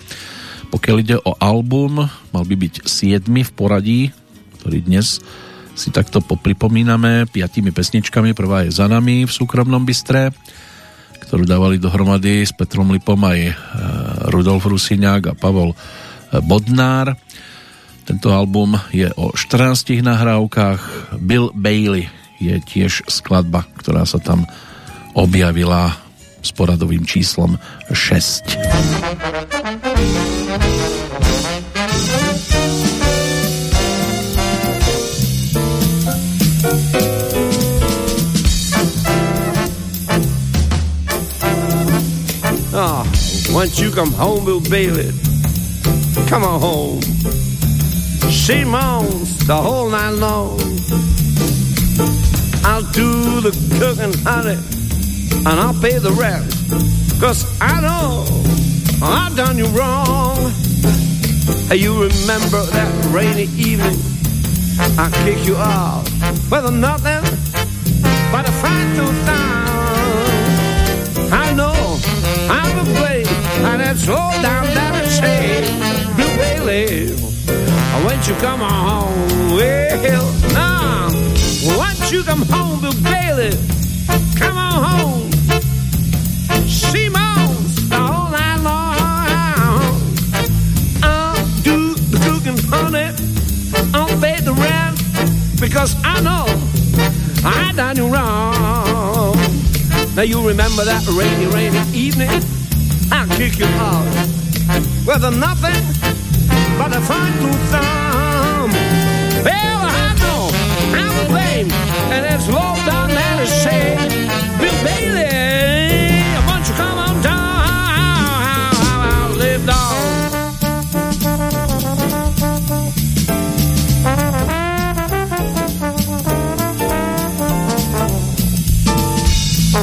pokiaľ ide o album, mal by byť 7 v poradí, ktorý dnes si takto popripomíname piatimi pesničkami. Prvá je za nami v súkromnom bystre, ktorú dávali dohromady s Petrom Lipom aj e, Rudolf Rusiňák a Pavol e, Bodnár. Tento album je o 14 nahrávkach. Bill Bailey je tiež skladba, ktorá sa tam objavila s poradovým číslom 6. Oh, once you come home, Bill Bailey, come on home. She moans the whole night long. I'll do the cooking, honey, and I'll pay the rent. Cause I know I've done you wrong. You remember that rainy evening? I kicked you out with nothing but a fight to down. I know I'm a blade, and it's all down that chain. Blue Bailey, when't you come home? Well, ah, now, once you come home, Blue Bailey, come on home. She moans because I know I done you wrong. Now you remember that rainy, rainy evening? I'll kick you out with a nothing but a fine tooth thumb. Well, I know I'm to blame, and it's low down there to say, Bill Bailey,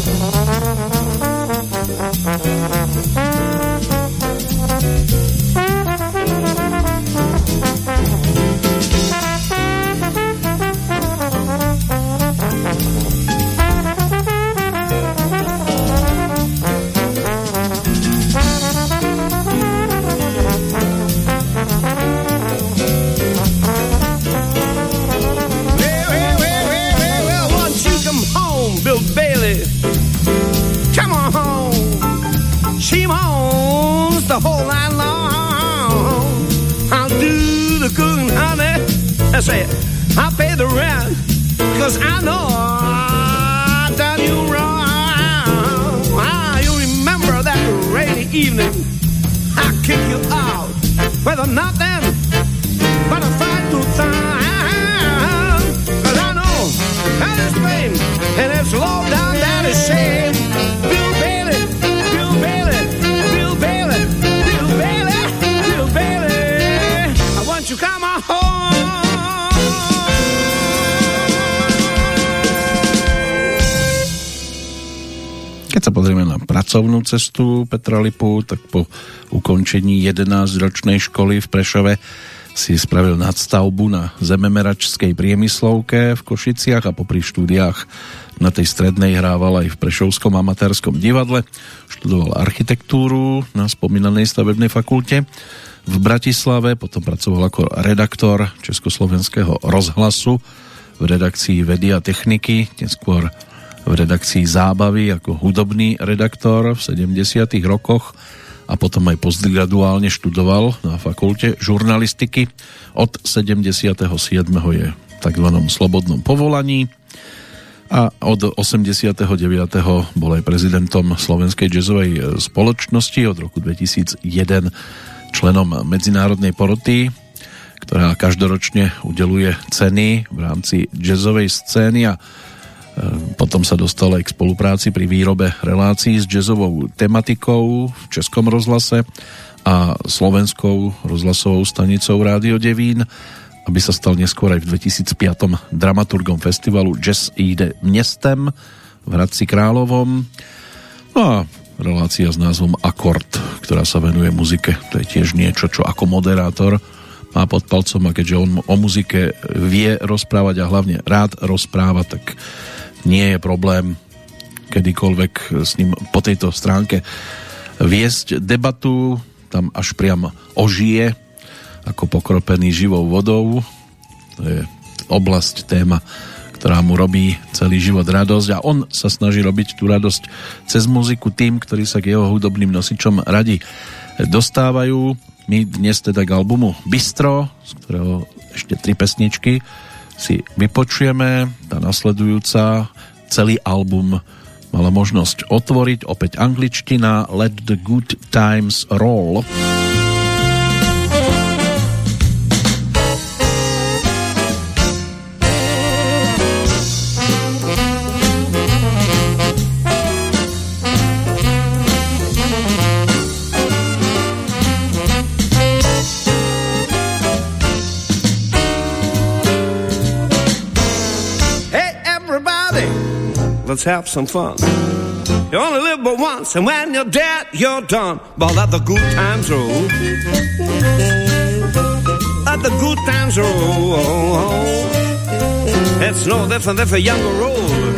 Thank you. Say, I love I'll do the and honey. That's it. I'll pay the rent, cause I know I done you wrong. Ah, you remember that rainy evening, I kick you out with nothing but a fight to time. Cause I know that is pain, and it's low down, that is shame. Keď sa pozrieme na pracovnú cestu Petra Lipu, tak po ukončení 11-ročnej školy v Prešove si spravil nadstavbu na zememeračskej priemyslovke v Košiciach a popri štúdiách na tej strednej hrával aj v Prešovskom amatérskom divadle. Študoval architektúru na spomínanej stavebnej fakulte v Bratislave, potom pracoval ako redaktor Československého rozhlasu v redakcii vedy a techniky, neskôr v redakcii Zábavy ako hudobný redaktor v 70. rokoch a potom aj postgraduálne študoval na fakulte žurnalistiky. Od 77. je v tzv. slobodnom povolaní a od 89. bol aj prezidentom Slovenskej jazzovej spoločnosti od roku 2001 členom medzinárodnej poroty, ktorá každoročne udeluje ceny v rámci jazzovej scény a potom sa dostal aj k spolupráci pri výrobe relácií s jazzovou tematikou v Českom rozhlase a slovenskou rozhlasovou stanicou Rádio Devín, aby sa stal neskôr aj v 2005 dramaturgom festivalu Jazz ide městem v Hradci Královom. No a relácia s názvom Akord, ktorá sa venuje muzike. To je tiež niečo, čo ako moderátor má pod palcom a keďže on o muzike vie rozprávať a hlavne rád rozpráva, tak nie je problém kedykoľvek s ním po tejto stránke viesť debatu, tam až priam ožije ako pokropený živou vodou. To je oblasť, téma, ktorá mu robí celý život radosť a on sa snaží robiť tú radosť cez muziku tým, ktorí sa k jeho hudobným nosičom radi dostávajú. My dnes teda k albumu Bistro, z ktorého ešte tri pesničky si vypočujeme. Tá nasledujúca celý album mala možnosť otvoriť opäť angličtina Let the Good Times Roll. Let's have some fun. You only live but once, and when you're dead, you're done. But let the good times roll. Let the good times roll. It's no different if a younger roll.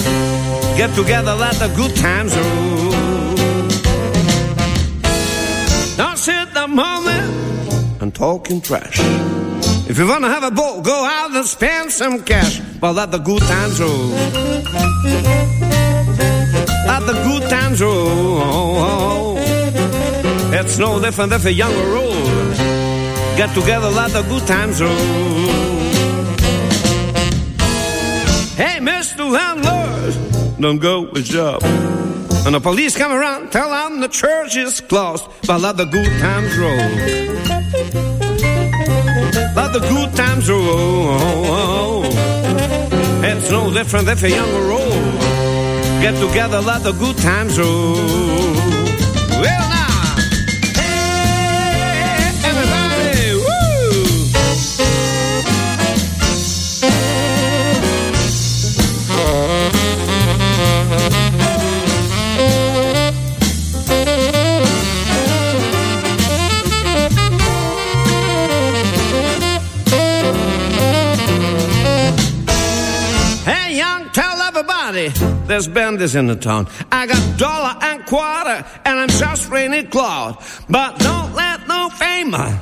Get together, let the good times roll. Don't sit the moment and talking trash. If you wanna have a ball, go out and spend some cash. But let the good times roll. Let the good times roll. It's no different if a younger roll. Get together, let the good times roll. Hey, Mr. Landlord, don't go with job. And the police come around, tell them the church is closed, but let the good times roll. Let the good times roll. It's no different if you're young or old. Get together, let the good times roll. Well, now. There's bandits in the town. I got dollar and quarter, and I'm just Rainy Claude. But don't let no famer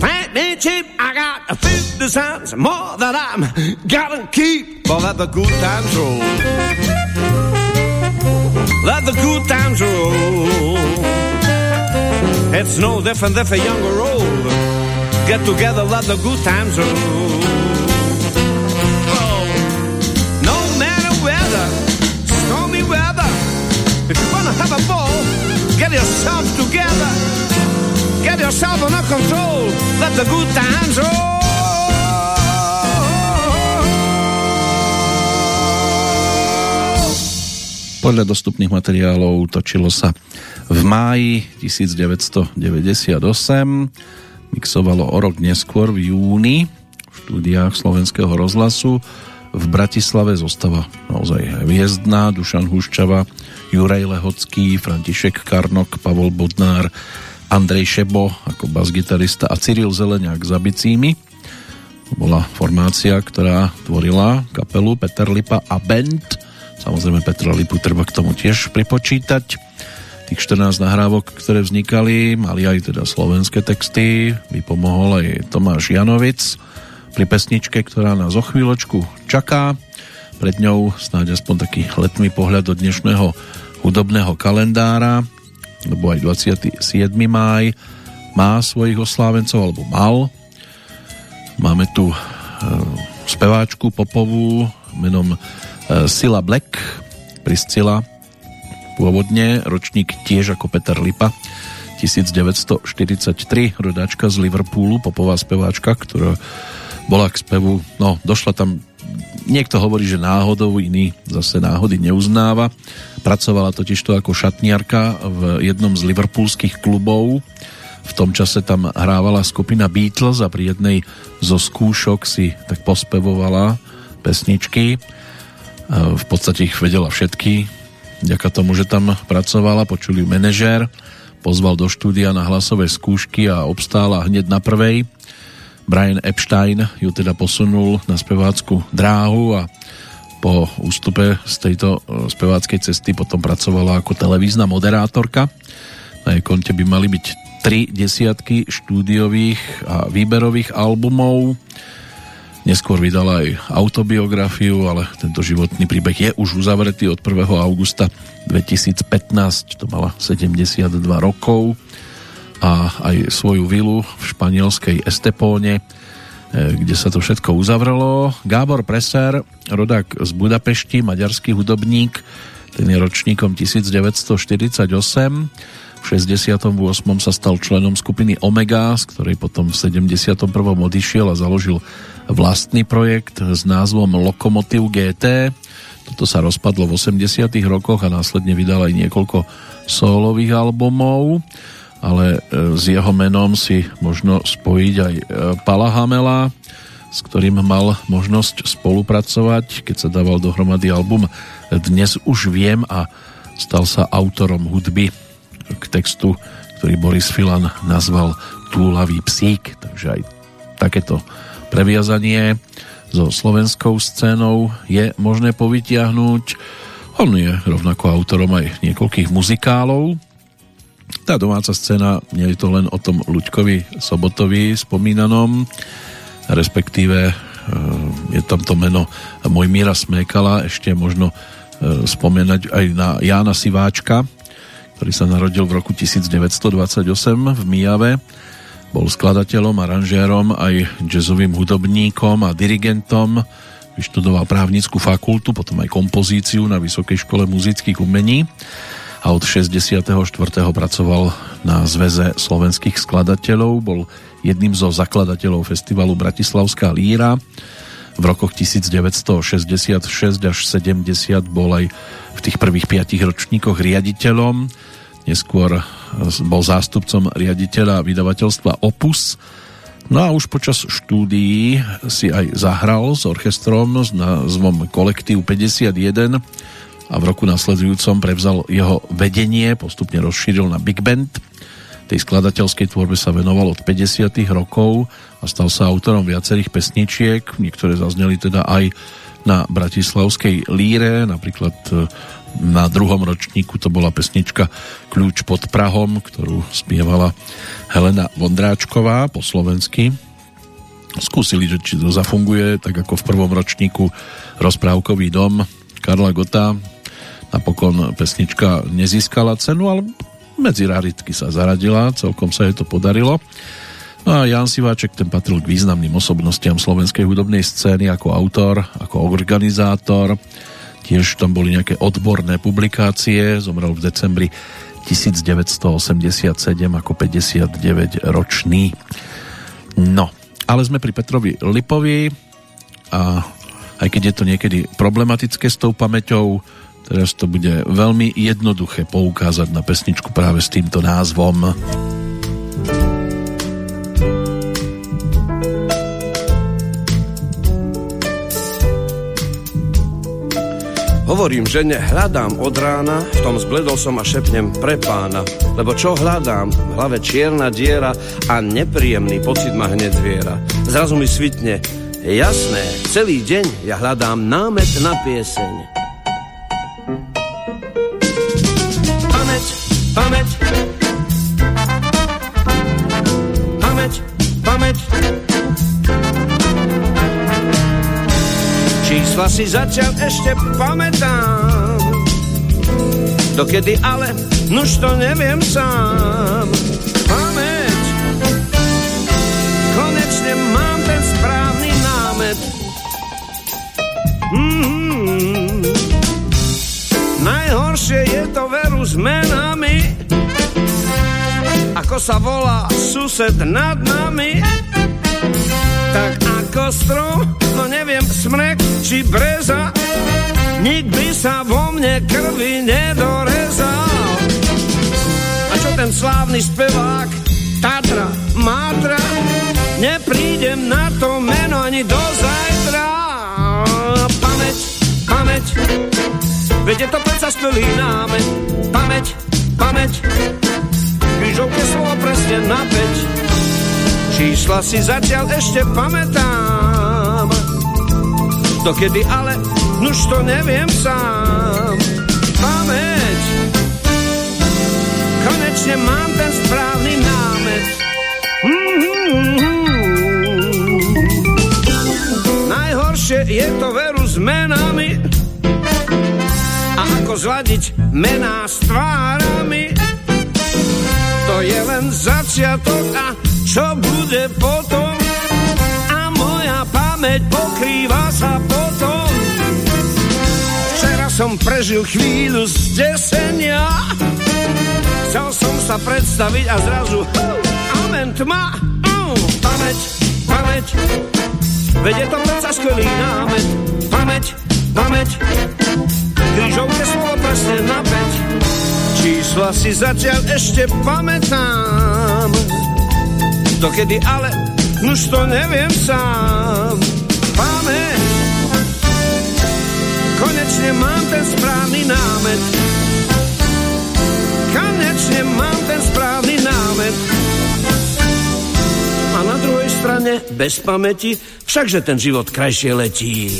paint me cheap. I got a fifty cents more that I'm gonna keep. But let the good times roll. Let the good times roll. It's no different if a young or old. Get together, let the good times roll. Have a ball, get yourself together. Get yourself under control. Let the good times roll. Podľa dostupných materiálov točilo sa v máji 1998, mixovalo o rok neskôr v júni v štúdiách slovenského rozhlasu. V Bratislave zostava naozaj hviezdná, Dušan Huščava Juraj Lehocký, František Karnok, Pavol Bodnár, Andrej Šebo ako basgitarista a Cyril Zeleňák za bicími. To bola formácia, ktorá tvorila kapelu Peter Lipa a Band. Samozrejme Petra Lipu treba k tomu tiež pripočítať. Tých 14 nahrávok, ktoré vznikali, mali aj teda slovenské texty, vypomohol aj Tomáš Janovic pri pesničke, ktorá nás o chvíľočku čaká. Pred ňou snáď aspoň taký letný pohľad do dnešného hudobného kalendára, lebo aj 27. máj má svojich oslávencov, alebo mal. Máme tu e, speváčku popovú menom e, Sila Black, Priscila, pôvodne ročník tiež ako Peter Lipa, 1943, rodáčka z Liverpoolu, popová speváčka, ktorá bola k spevu, no došla tam Niekto hovorí, že náhodou, iný zase náhody neuznáva. Pracovala totiž to ako šatniarka v jednom z liverpoolských klubov. V tom čase tam hrávala skupina Beatles a pri jednej zo skúšok si tak pospevovala pesničky. V podstate ich vedela všetky. Ďaka tomu, že tam pracovala, počuli manažér, pozval do štúdia na hlasové skúšky a obstála hneď na prvej Brian Epstein ju teda posunul na spevácku dráhu a po ústupe z tejto e, speváckej cesty potom pracovala ako televízna moderátorka. Na jej konte by mali byť tri desiatky štúdiových a výberových albumov. Neskôr vydala aj autobiografiu, ale tento životný príbeh je už uzavretý od 1. augusta 2015, to mala 72 rokov a aj svoju vilu v španielskej Estepóne, e, kde sa to všetko uzavrelo. Gábor Preser, rodák z Budapešti, maďarský hudobník, ten je ročníkom 1948. V 68. sa stal členom skupiny Omega, z ktorej potom v 71. odišiel a založil vlastný projekt s názvom Lokomotiv GT. Toto sa rozpadlo v 80. rokoch a následne vydal aj niekoľko solových albumov ale e, s jeho menom si možno spojiť aj e, Pala Hamela, s ktorým mal možnosť spolupracovať, keď sa dával dohromady album Dnes už viem a stal sa autorom hudby k textu, ktorý Boris Filan nazval Túlavý psík, takže aj takéto previazanie so slovenskou scénou je možné povytiahnuť. On je rovnako autorom aj niekoľkých muzikálov, tá domáca scéna nie je to len o tom Luďkovi Sobotovi spomínanom, respektíve e, je tam to meno Mojmíra Smekala, ešte možno e, spomenať aj na Jána Siváčka, ktorý sa narodil v roku 1928 v Mijave. Bol skladateľom, aranžérom, aj jazzovým hudobníkom a dirigentom vyštudoval právnickú fakultu, potom aj kompozíciu na Vysokej škole muzických umení a od 64. pracoval na Zveze slovenských skladateľov, bol jedným zo zakladateľov festivalu Bratislavská líra. V rokoch 1966 až 70 bol aj v tých prvých piatich ročníkoch riaditeľom. Neskôr bol zástupcom riaditeľa vydavateľstva Opus. No a už počas štúdií si aj zahral s orchestrom s názvom Kolektív 51 a v roku nasledujúcom prevzal jeho vedenie, postupne rozšíril na Big Band. Tej skladateľskej tvorbe sa venoval od 50. rokov a stal sa autorom viacerých pesničiek, niektoré zazneli teda aj na Bratislavskej líre, napríklad e, na druhom ročníku to bola pesnička Kľúč pod Prahom, ktorú spievala Helena Vondráčková po slovensky. Skúsili, že či to zafunguje, tak ako v prvom ročníku rozprávkový dom Karla Gota, Napokon pesnička nezískala cenu, ale medzi raritky sa zaradila, celkom sa jej to podarilo. No a Jan Siváček ten patril k významným osobnostiam slovenskej hudobnej scény ako autor, ako organizátor. Tiež tam boli nejaké odborné publikácie. Zomrel v decembri 1987 ako 59 ročný. No, ale sme pri Petrovi Lipovi a aj keď je to niekedy problematické s tou pamäťou, Teraz to bude veľmi jednoduché poukázať na pesničku práve s týmto názvom. Hovorím žene, hľadám od rána, v tom zbledol som a šepnem pre pána. Lebo čo hľadám? V hlave čierna diera a nepríjemný pocit ma hneď zviera. Zrazu mi svitne, jasné, celý deň ja hľadám námet na pieseň. Čísla si zatiaľ ešte pamätám. Dokedy ale, nuž to neviem sám. Pamäť. Konečne mám ten správny námet. Mm-hmm. Najhoršie je to veru zmena ako sa volá sused nad nami. Tak ako strom, no neviem, smrek či breza, nik by sa vo mne krvi nedorezal. A čo ten slávny spevák, Tatra, Matra, neprídem na to meno ani do zajtra. Pamäť, pamäť, veď je to predsa skvelý námet. Pamäť, pamäť, krížovke slovo presne na peť. Čísla si zatiaľ ešte pamätám. Dokedy ale, nuž to neviem sám. Pamäť, konečne mám ten správny námet. Mm-hmm. Najhoršie je to veru s menami a ako zladiť mená s tvárami to je len začiatok a čo bude potom? A moja pamäť pokrýva sa potom. Včera som prežil chvíľu zdesenia, chcel som sa predstaviť a zrazu amen tma, uh, pamäť, pamäť, veď je to predsa skvelý námet, pamäť, pamäť, krížovke slovo presne na peť, Čísla si zatiaľ ešte pamätám Dokedy ale, už to neviem sám Pamäť Konečne mám ten správny námet Konečne mám ten správny námet A na druhej strane, bez pamäti, všakže ten život krajšie letí.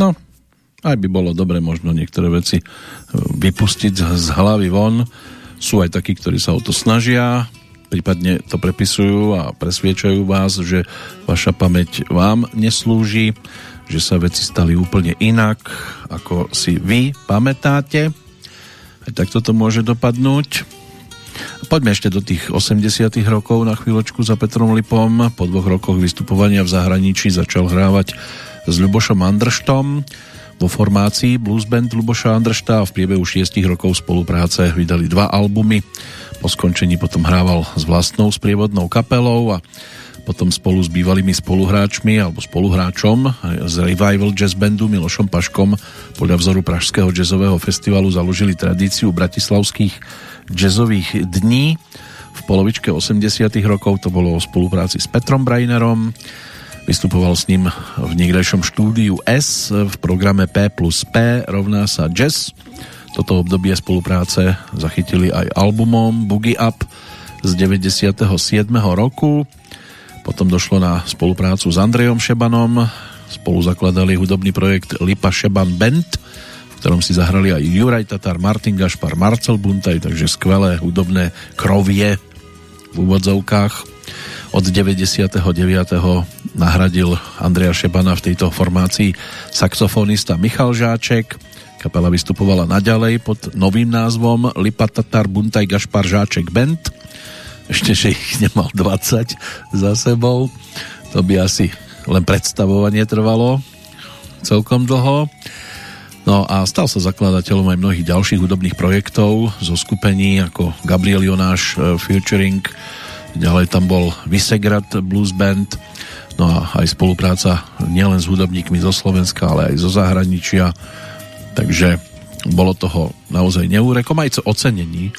No, aj by bolo dobre možno niektoré veci e, vypustiť z hlavy von. Sú aj takí, ktorí sa o to snažia, prípadne to prepisujú a presviečajú vás, že vaša pamäť vám neslúži, že sa veci stali úplne inak, ako si vy pamätáte. Aj takto to môže dopadnúť. Poďme ešte do tých 80 rokov na chvíľočku za Petrom Lipom. Po dvoch rokoch vystupovania v zahraničí začal hrávať s Ľubošom Andrštom vo formácii Blues Band Luboša Andršta a v priebehu 6 rokov spolupráce vydali dva albumy. Po skončení potom hrával s vlastnou sprievodnou kapelou a potom spolu s bývalými spoluhráčmi alebo spoluhráčom z Revival Jazz Bandu Milošom Paškom podľa vzoru Pražského jazzového festivalu založili tradíciu bratislavských jazzových dní. V polovičke 80 rokov to bolo o spolupráci s Petrom Brainerom. Vystupoval s ním v niekdejšom štúdiu S v programe P plus P rovná sa Jazz. Toto obdobie spolupráce zachytili aj albumom Boogie Up z 97. roku potom došlo na spoluprácu s Andrejom Šebanom, spolu zakladali hudobný projekt Lipa Šeban Band, v ktorom si zahrali aj Juraj Tatar, Martin Gašpar, Marcel Buntaj, takže skvelé hudobné krovie v úvodzovkách. Od 99. nahradil Andreja Šebana v tejto formácii saxofonista Michal Žáček. Kapela vystupovala naďalej pod novým názvom Lipa Tatar Buntaj Gašpar Žáček Band ešte, že ich nemal 20 za sebou. To by asi len predstavovanie trvalo celkom dlho. No a stal sa zakladateľom aj mnohých ďalších hudobných projektov zo skupení ako Gabriel Jonáš uh, featuring, ďalej tam bol Visegrad Blues Band, no a aj spolupráca nielen s hudobníkmi zo Slovenska, ale aj zo zahraničia. Takže bolo toho naozaj neúrekom aj ocenení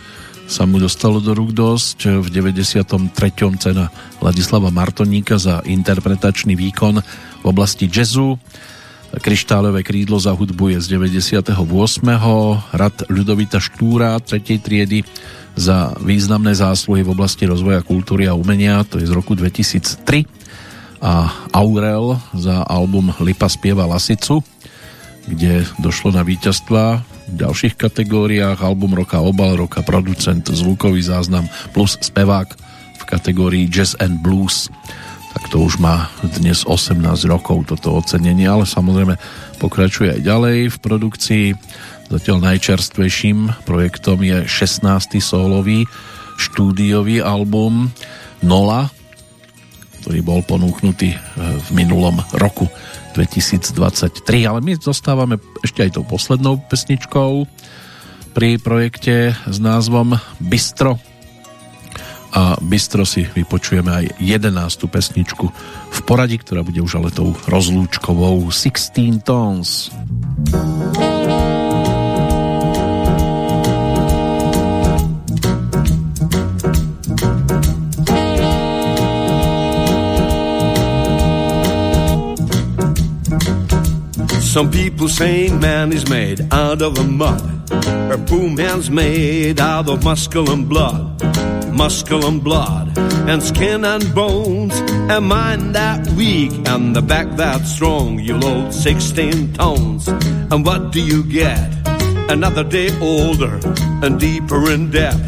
sa mu dostalo do rúk dosť. V 93. cena Ladislava Martoníka za interpretačný výkon v oblasti jazzu. Kryštálové krídlo za hudbu je z 98. Rad Ľudovita Štúra 3. triedy za významné zásluhy v oblasti rozvoja kultúry a umenia, to je z roku 2003 a Aurel za album Lipa spieva Lasicu, kde došlo na víťazstva v ďalších kategóriách album roka, obal roka, producent, zvukový záznam plus spevák v kategórii Jazz and Blues tak to už má dnes 18 rokov toto ocenenie, ale samozrejme pokračuje aj ďalej v produkcii. Zatiaľ najčerstvejším projektom je 16. solový štúdiový album Nola, ktorý bol ponúknutý v minulom roku 2023. Ale my zostávame ešte aj tou poslednou pesničkou pri projekte s názvom Bistro. A Bistro si vypočujeme aj 11. pesničku v poradí, ktorá bude už ale tou rozlúčkovou 16 Tons. Some people say man is made out of a mud. A poor man's made out of muscle and blood. Muscle and blood, and skin and bones, and mind that weak, and the back that strong. You load 16 tons, and what do you get? Another day older and deeper in debt.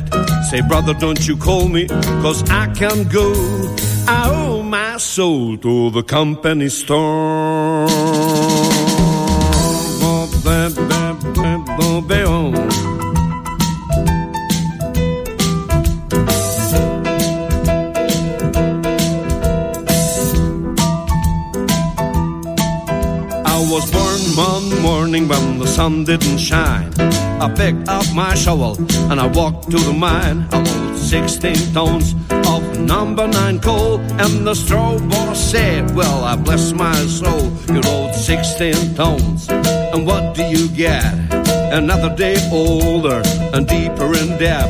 Say, brother, don't you call me, cause I can go. I owe my soul to the company store. Didn't shine. I picked up my shovel and I walked to the mine. I loaded 16 tons of number nine coal. And the straw boss said, Well, I bless my soul, you load 16 tons. And what do you get? Another day older and deeper in debt.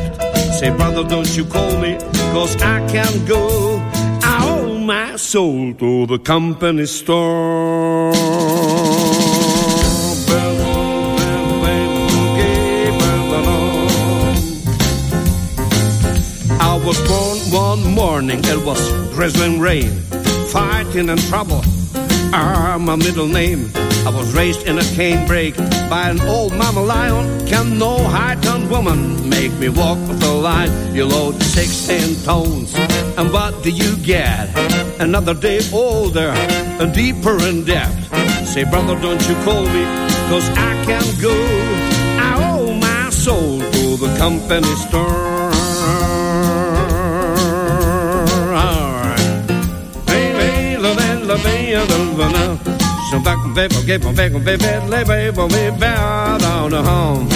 Say, brother, don't you call me, cause I can't go. I owe my soul to the company store. One morning, it was drizzling rain, fighting and trouble are my middle name. I was raised in a cane break by an old mama lion. Can no high-toned woman make me walk with the line? You load 16 tons, and what do you get? Another day older and deeper in debt. Say, brother, don't you call me, cause I can't go. I owe my soul to the company store. moving up. So back and back, back and back and back, back, back, back, back, on the home.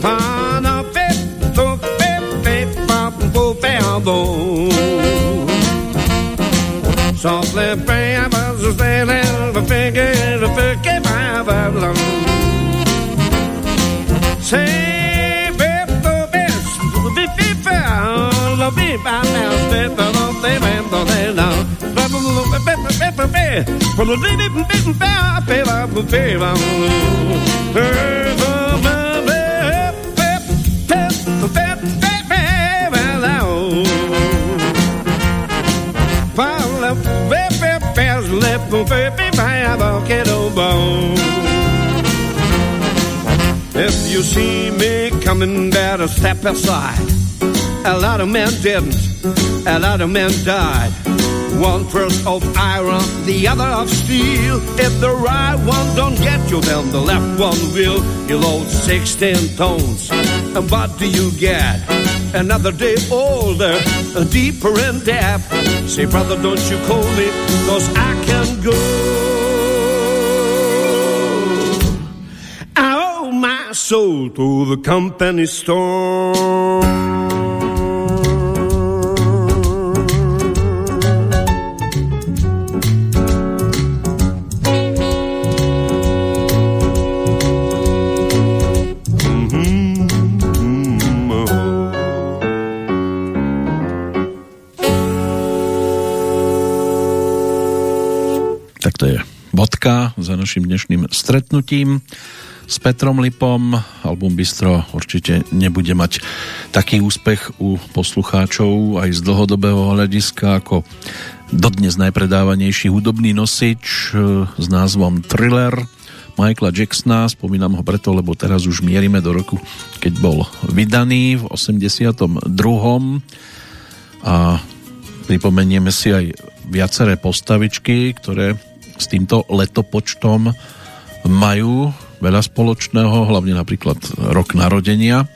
Pana pep, to pep, pep, pop, go, peado. Softly pray, I was a stand and a figure, a figure, my violin. Say, If you see me coming, better step aside. A lot of men didn't, a lot of men died. One first of iron, the other of steel. If the right one don't get you, then the left one will. You load 16 tons. And what do you get? Another day older, deeper in depth. Say, brother, don't you call me, cause I can go. I owe my soul to the company store. Za našim dnešným stretnutím s Petrom Lipom. Album Bistro určite nebude mať taký úspech u poslucháčov aj z dlhodobého hľadiska ako dodnes najpredávanejší hudobný nosič e, s názvom Thriller Michaela Jacksona. Spomínam ho preto, lebo teraz už mierime do roku, keď bol vydaný v 82. A pripomenieme si aj viaceré postavičky, ktoré s týmto letopočtom majú veľa spoločného, hlavne napríklad rok narodenia.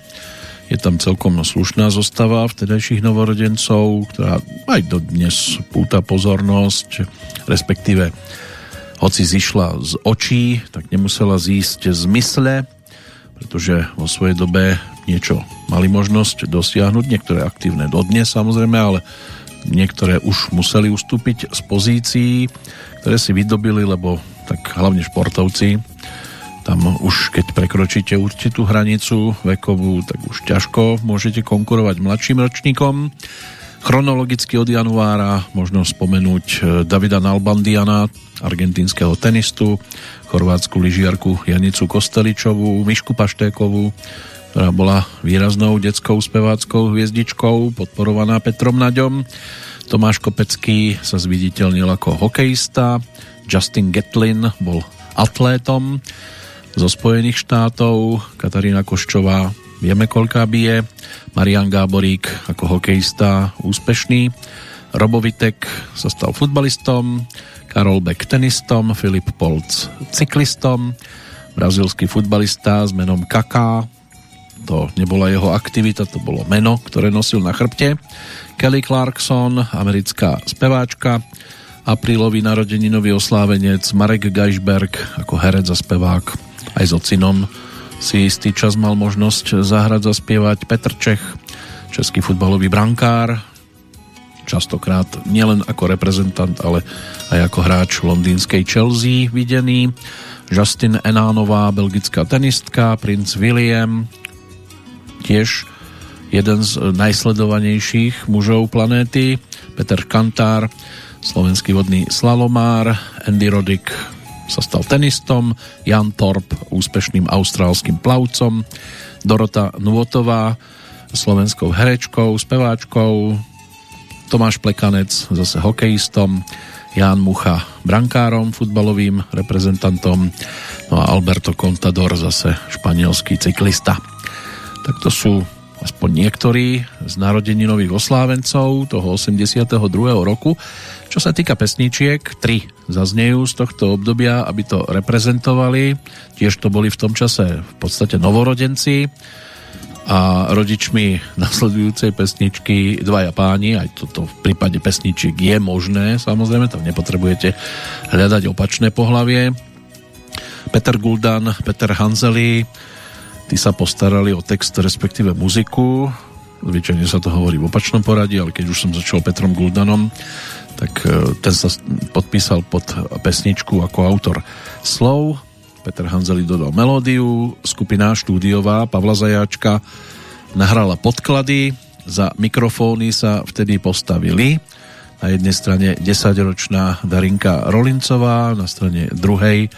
Je tam celkom slušná zostava vtedajších novorodencov, ktorá aj dodnes púta pozornosť, respektíve hoci zišla z očí, tak nemusela zísť z mysle, pretože vo svojej dobe niečo mali možnosť dosiahnuť, niektoré aktívne dodnes samozrejme, ale niektoré už museli ustúpiť z pozícií ktoré si vydobili, lebo tak hlavne športovci tam už keď prekročíte určitú hranicu vekovú, tak už ťažko môžete konkurovať mladším ročníkom. Chronologicky od januára možno spomenúť e, Davida Nalbandiana, argentínskeho tenistu, chorvátsku lyžiarku Janicu Kosteličovú, Mišku Paštékovú, ktorá bola výraznou detskou speváckou hviezdičkou, podporovaná Petrom Naďom Tomáš Kopecký sa zviditeľnil ako hokejista, Justin Gatlin bol atlétom zo Spojených štátov, Katarína Koščová vieme koľká bije, Marian Gáborík ako hokejista úspešný, Robovitek sa stal futbalistom, Karol Beck tenistom, Filip Polc cyklistom, brazilský futbalista s menom Kaká, to nebola jeho aktivita, to bolo meno, ktoré nosil na chrbte. Kelly Clarkson, americká speváčka, aprílový narodeninový oslávenec Marek Geisberg ako herec a spevák aj s ocinom si istý čas mal možnosť zahrať zaspievať Petr Čech, český futbalový brankár, častokrát nielen ako reprezentant, ale aj ako hráč londýnskej Chelsea videný. Justin Enánová, belgická tenistka, princ William, tiež jeden z najsledovanejších mužov planéty, Peter Kantár, slovenský vodný slalomár, Andy Roddick sa stal tenistom, Jan Torp úspešným austrálským plavcom, Dorota Nuotová slovenskou herečkou, speváčkou, Tomáš Plekanec zase hokejistom, Ján Mucha brankárom, futbalovým reprezentantom, no a Alberto Contador zase španielský cyklista. Tak to sú aspoň niektorí z narodeninových oslávencov toho 82. roku. Čo sa týka pesničiek, tri zaznejú z tohto obdobia, aby to reprezentovali. Tiež to boli v tom čase v podstate novorodenci. a rodičmi nasledujúcej pesničky Dvaja páni, aj toto v prípade pesničiek je možné, samozrejme, tam nepotrebujete hľadať opačné pohlavie. Peter Guldan, Peter Hanzeli, tí sa postarali o text, respektíve muziku, zvyčajne sa to hovorí v opačnom poradí, ale keď už som začal Petrom Guldanom, tak e, ten sa podpísal pod pesničku ako autor slov, Peter Hanzeli dodal melódiu, skupina štúdiová Pavla Zajáčka nahrala podklady, za mikrofóny sa vtedy postavili. Na jednej strane 10-ročná Darinka Rolincová, na strane druhej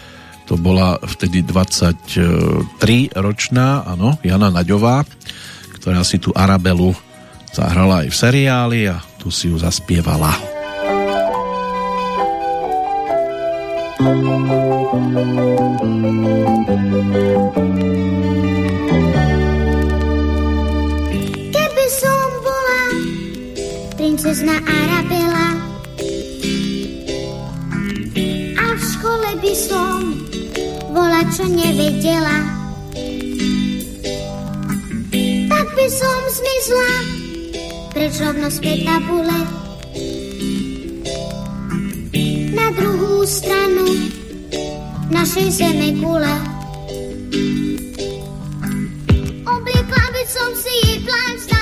to bola vtedy 23-ročná, áno, Jana Naďová, ktorá si tu Arabelu zahrala aj v seriáli a tu si ju zaspievala. Keby som bola princezna Arabela a v škole by som bola, čo nevedela, tak by som zmizla. Preč rovno späť tabule na druhú stranu našej zeme kule. Obliekla by som si jej pláč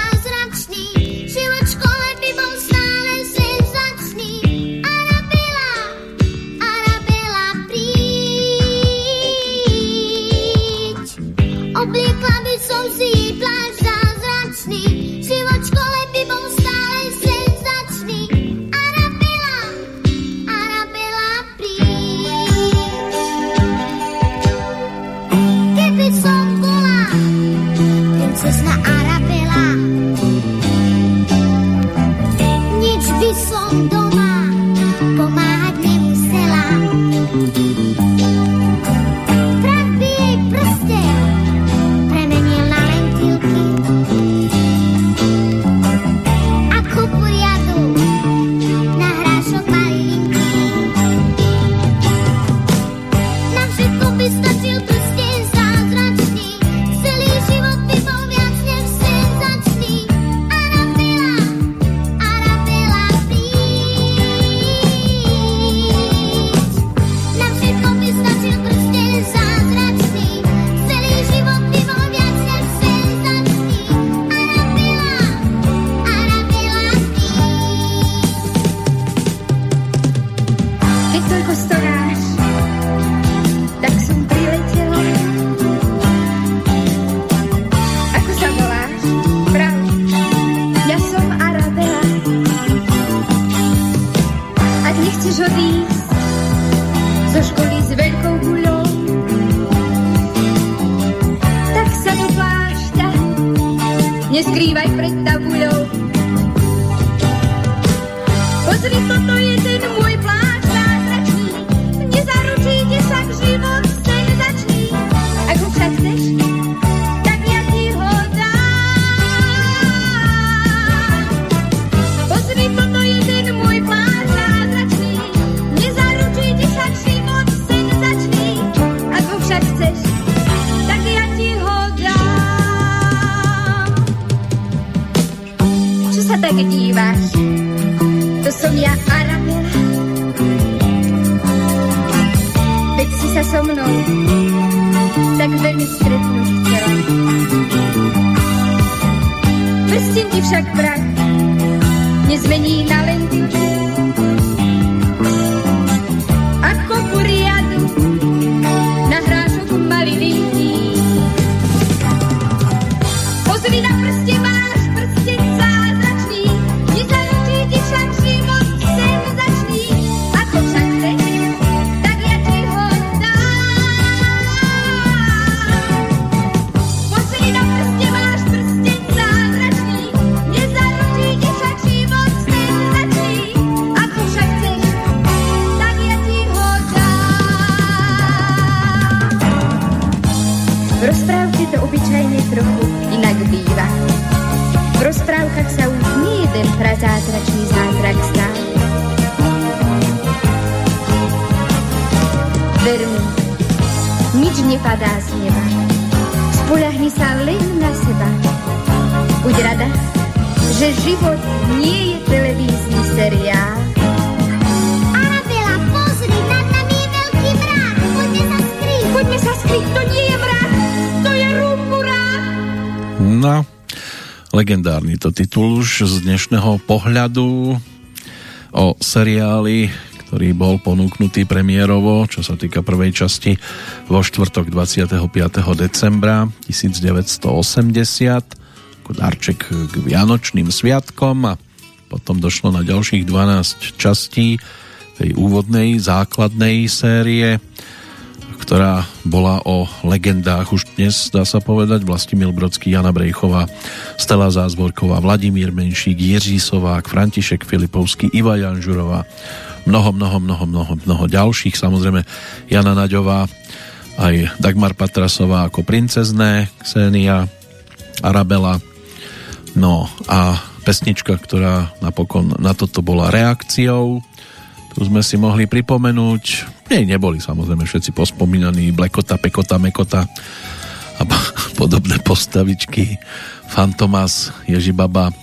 legendárny to titul už z dnešného pohľadu o seriáli, ktorý bol ponúknutý premiérovo, čo sa týka prvej časti vo štvrtok 25. decembra 1980 ako darček k Vianočným sviatkom a potom došlo na ďalších 12 častí tej úvodnej základnej série ktorá bola o legendách už dnes, dá sa povedať, Vlastimil Brodský, Jana Brejchová, Stela Zázvorková, Vladimír Menšík, Jiří Sovák, František Filipovský, Iva Janžurová, mnoho, mnoho, mnoho, mnoho, mnoho ďalších, samozrejme Jana Naďová, aj Dagmar Patrasová ako princezné, Ksenia, Arabela, no a pesnička, ktorá napokon na toto bola reakciou, tu sme si mohli pripomenúť, nie, neboli samozrejme všetci pospomínaní, Blekota, Pekota, Mekota a podobné postavičky, Fantomas, Ježibaba,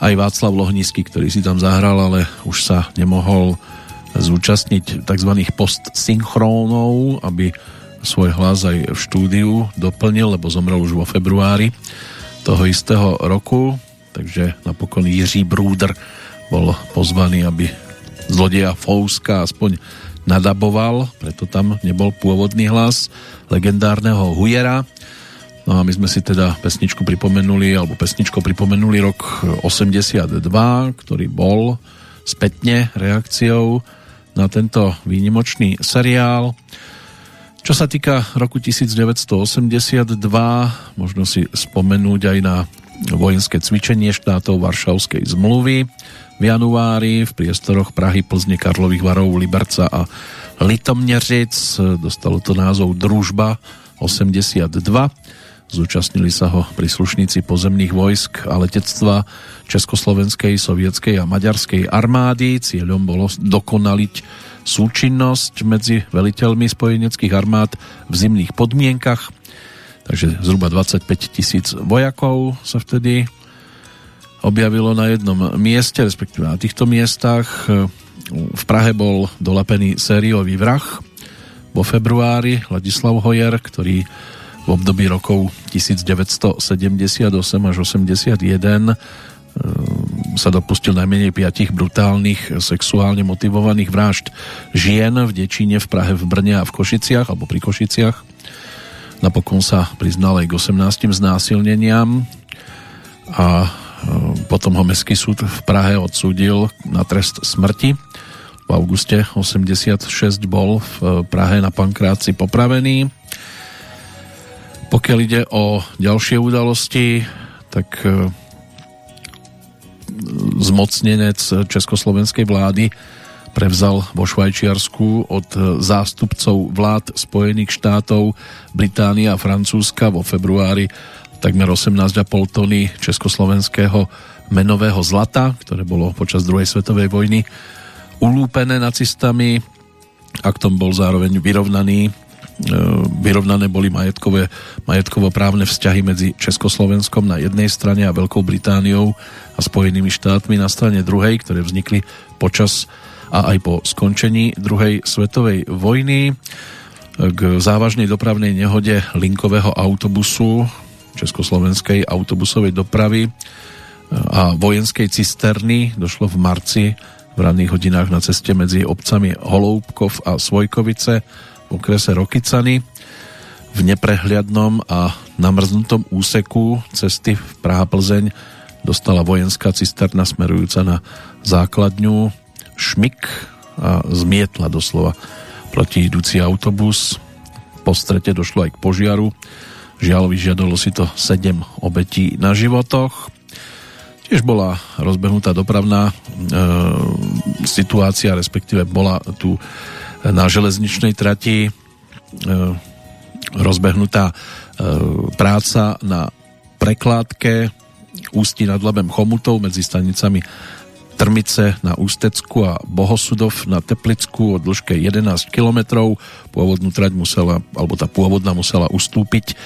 aj Václav Lohnisky, ktorý si tam zahral, ale už sa nemohol zúčastniť tzv. postsynchrónov, aby svoj hlas aj v štúdiu doplnil, lebo zomrel už vo februári toho istého roku, takže napokon Jiří Brúder bol pozvaný, aby zlodeja Fouska aspoň nadaboval, preto tam nebol pôvodný hlas legendárneho Hujera. No a my sme si teda pesničku pripomenuli, alebo pesničko pripomenuli rok 82, ktorý bol spätne reakciou na tento výnimočný seriál. Čo sa týka roku 1982, možno si spomenúť aj na vojenské cvičenie štátov Varšavskej zmluvy, v januári v priestoroch Prahy, Plzne, Karlových Varov, Liberca a Litomneřic. Dostalo to názov Družba 82. Zúčastnili sa ho príslušníci pozemných vojsk a letectva Československej, Sovietskej a Maďarskej armády. Cieľom bolo dokonaliť súčinnosť medzi veliteľmi spojeneckých armád v zimných podmienkach. Takže zhruba 25 tisíc vojakov sa vtedy objavilo na jednom mieste, respektíve na týchto miestach. V Prahe bol dolapený sériový vrah vo februári Ladislav Hojer, ktorý v období rokov 1978 až 81 e, sa dopustil najmenej piatich brutálnych sexuálne motivovaných vražd žien v Dečíne, v Prahe, v Brne a v Košiciach alebo pri Košiciach. Napokon sa priznal aj k 18 znásilneniam a potom ho Mestský súd v Prahe odsúdil na trest smrti. V auguste 86 bol v Prahe na Pankráci popravený. Pokiaľ ide o ďalšie udalosti, tak e, zmocnenec československej vlády prevzal vo Švajčiarsku od zástupcov vlád Spojených štátov Británia a Francúzska vo februári takmer 18,5 tony československého menového zlata, ktoré bolo počas druhej svetovej vojny ulúpené nacistami. Aktom bol zároveň vyrovnaný e, vyrovnané boli majetkové, majetkovo-právne vzťahy medzi Československom na jednej strane a Veľkou Britániou a Spojenými štátmi na strane druhej, ktoré vznikli počas a aj po skončení druhej svetovej vojny. K závažnej dopravnej nehode linkového autobusu československej autobusovej dopravy a vojenskej cisterny. Došlo v marci v ranných hodinách na ceste medzi obcami Holoubkov a Svojkovice v okrese Rokicany. V neprehliadnom a namrznutom úseku cesty v Praha-Plzeň dostala vojenská cisterna smerujúca na základňu Šmik a zmietla doslova proti autobus. Po strete došlo aj k požiaru Žiaľ, vyžiadalo si to 7 obetí na životoch. Tiež bola rozbehnutá dopravná e, situácia, respektíve bola tu na železničnej trati e, rozbehnutá e, práca na prekládke Ústí nad Labem Chomutov medzi stanicami Trmice na Ústecku a Bohosudov na Teplicku o dĺžke 11 km. Pôvodnú trať musela, alebo tá pôvodná musela ustúpiť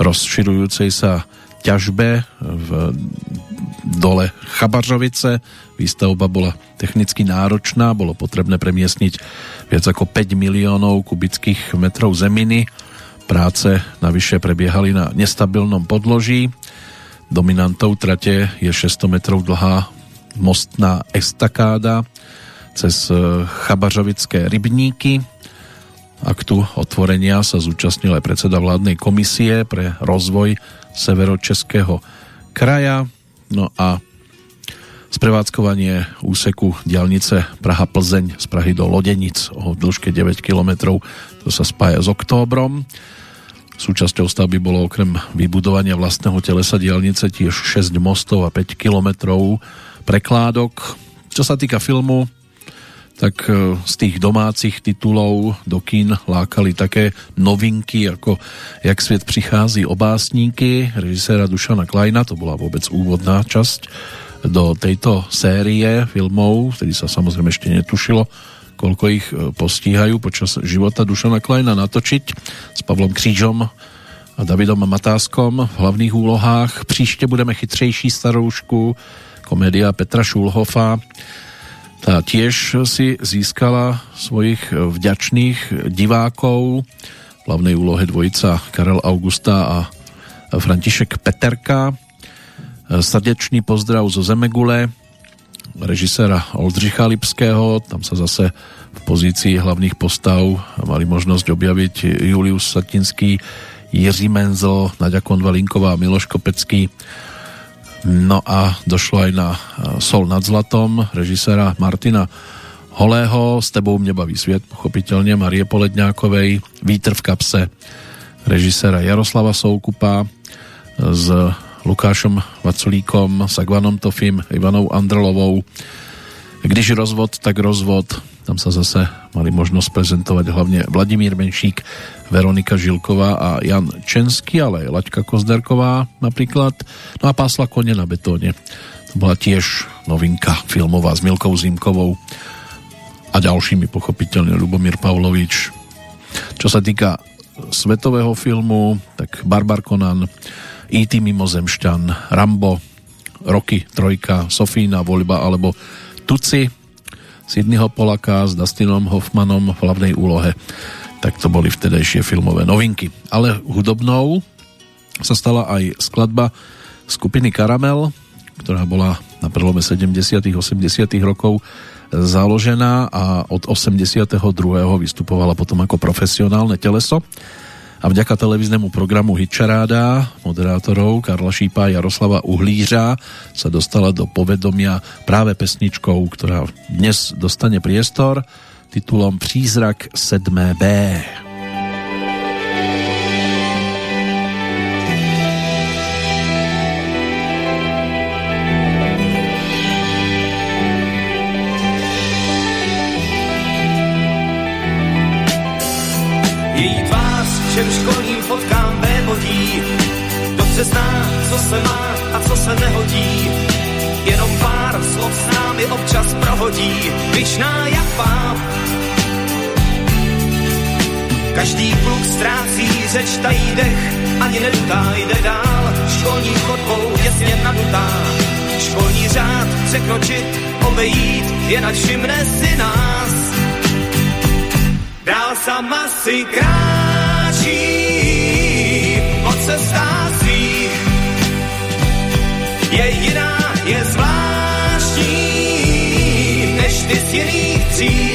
rozširujúcej sa ťažbe v dole Chabařovice. Výstavba bola technicky náročná, bolo potrebné premiestniť viac ako 5 miliónov kubických metrov zeminy. Práce navyše prebiehali na nestabilnom podloží. Dominantou trate je 600 metrov dlhá mostná estakáda cez Chabařovické rybníky. Aktu otvorenia sa zúčastnil aj predseda vládnej komisie pre rozvoj severočeského kraja. No a sprevádzkovanie úseku diálnice Praha-Plzeň z Prahy do Lodenic o dĺžke 9 km to sa spája s októbrom Súčasťou stavby bolo okrem vybudovania vlastného telesa diálnice tiež 6 mostov a 5 kilometrov prekládok. Čo sa týka filmu, tak e, z tých domácich titulov do kín lákali také novinky ako Jak svět přichází o básníky režiséra Dušana Kleina, to bola vôbec úvodná časť do tejto série filmov, vtedy sa samozrejme ešte netušilo, koľko ich e, postíhajú počas života Dušana Kleina natočiť s Pavlom Křížom a Davidom Matáskom v hlavných úlohách. Příště budeme chytřejší staroušku, komédia Petra Šulhofa. Tá tiež si získala svojich vďačných divákov. V hlavnej úlohe dvojica Karel Augusta a František Peterka. Srdečný pozdrav zo Zemegule režiséra Oldřicha Lipského, tam sa zase v pozícii hlavných postav mali možnosť objaviť Julius Satinský, Jiří Menzel, Naďa Konvalinková a Miloš Kopecký. No a došlo aj na Sol nad zlatom režiséra Martina Holého, S tebou mne baví sviet, pochopiteľne Marie Poledňákovej, Vítr v kapse režiséra Jaroslava Soukupa s Lukášom Vaculíkom, Sagvanom Tofim, Ivanou Andrlovou. Když rozvod, tak rozvod. Tam sa zase mali možnosť prezentovať hlavne Vladimír Menšík, Veronika Žilková a Jan Čenský, ale aj Laďka Kozderková napríklad. No a Pásla kone na betóne. To bola tiež novinka filmová s Milkou Zimkovou a ďalšími pochopiteľne Lubomír Pavlovič. Čo sa týka svetového filmu, tak Barbar Conan, E.T. Mimozemšťan, Rambo, Roky, Trojka, Sofína, Voľba alebo Tuci, Sidneyho Polaka s Dustinom Hoffmanom v hlavnej úlohe. Tak to boli vtedajšie filmové novinky. Ale hudobnou sa stala aj skladba skupiny Karamel, ktorá bola na prelome 70 80 rokov založená a od 82. vystupovala potom ako profesionálne teleso a vďaka televíznemu programu Hitcharáda moderátorov Karla Šípa a Jaroslava Uhlířa sa dostala do povedomia práve pesničkou, ktorá dnes dostane priestor titulom Přízrak 7B. Se má a co se nehodí. Jenom pár slov s námi občas prohodí, vyšná jak páp. Každý kluk ztrácí řeč, tají dech, ani nedutá, jde dál. Školní chodbou těsně nadutá. Školní řád překročit, obejít, jen všimne si nás. Dál sama si kráčí po cestách svých. Je jiná, je zvláštní, než ty z jiných tříd.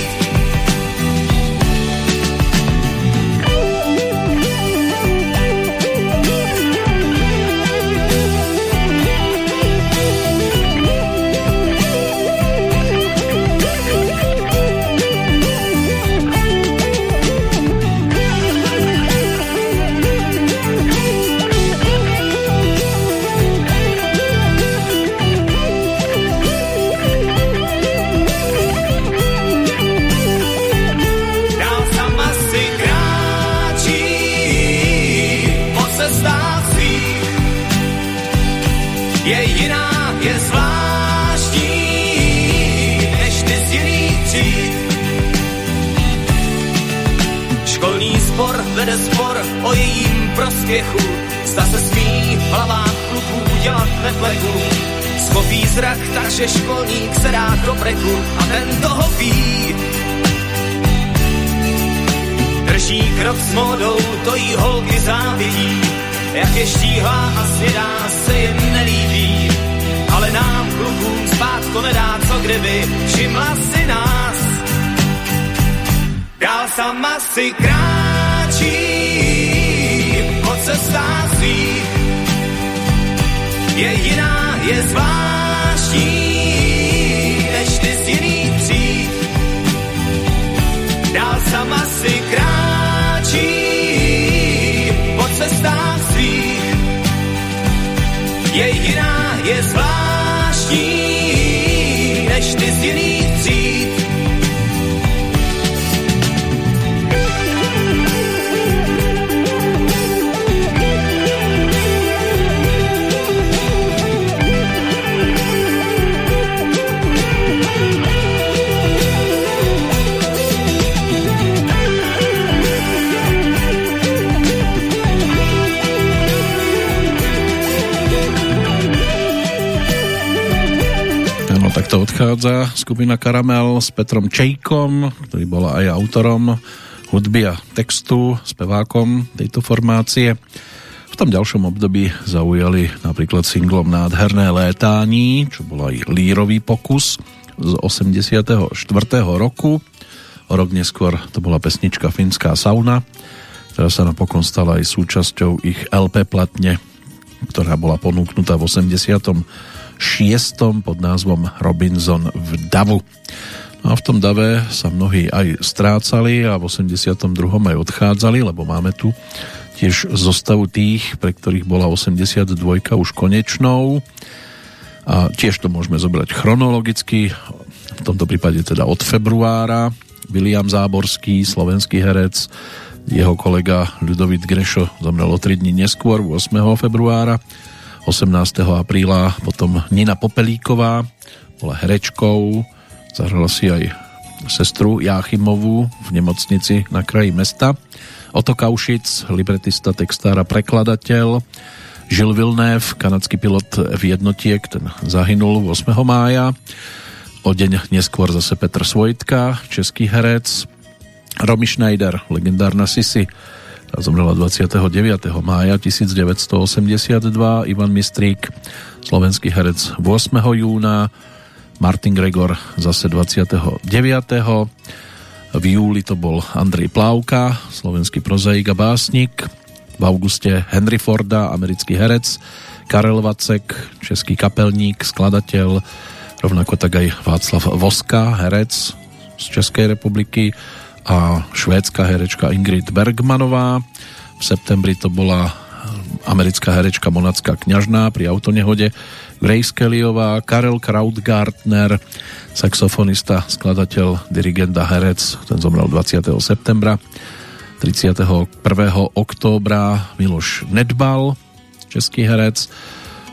Skupina Karamel s Petrom Čejkom, ktorý bol aj autorom hudby a textu, spevákom tejto formácie. V tom ďalšom období zaujali napríklad singlom Nádherné létání, čo bol aj lírový pokus z 84. roku. O rok neskôr to bola pesnička Finská sauna, ktorá sa napokon stala aj súčasťou ich LP platne, ktorá bola ponúknutá v 86. pod názvom Robinson v Davu. No a v tom dave sa mnohí aj strácali a v 82. aj odchádzali, lebo máme tu tiež zostavu tých, pre ktorých bola 82 už konečnou. A tiež to môžeme zobrať chronologicky, v tomto prípade teda od februára. William Záborský, slovenský herec, jeho kolega Ľudovit Grešo zomrel o 3 dní neskôr, 8. februára. 18. apríla potom Nina Popelíková, bola herečkou, zahrala si aj sestru Jáchymovú v nemocnici na kraji mesta. Oto Kaušic, libretista, textár a prekladateľ. Žil Vilnév, kanadský pilot v jednotiek, ten zahynul 8. mája. O deň neskôr zase Petr Svojtka, český herec. Romy Schneider, legendárna Sisi, zomrela 29. mája 1982. Ivan Mistrík, slovenský herec 8. júna. Martin Gregor zase 29. V júli to bol Andrej Plávka, slovenský prozaik a básnik. V auguste Henry Forda, americký herec. Karel Vacek, český kapelník, skladateľ. Rovnako tak aj Václav Voska, herec z Českej republiky a švédska herečka Ingrid Bergmanová. V septembri to bola americká herečka Monacká kňažná pri autonehode Grace Kellyová, Karel Krautgartner, saxofonista, skladateľ, dirigent herec, ten zomrel 20. septembra. 31. októbra Miloš Nedbal, český herec.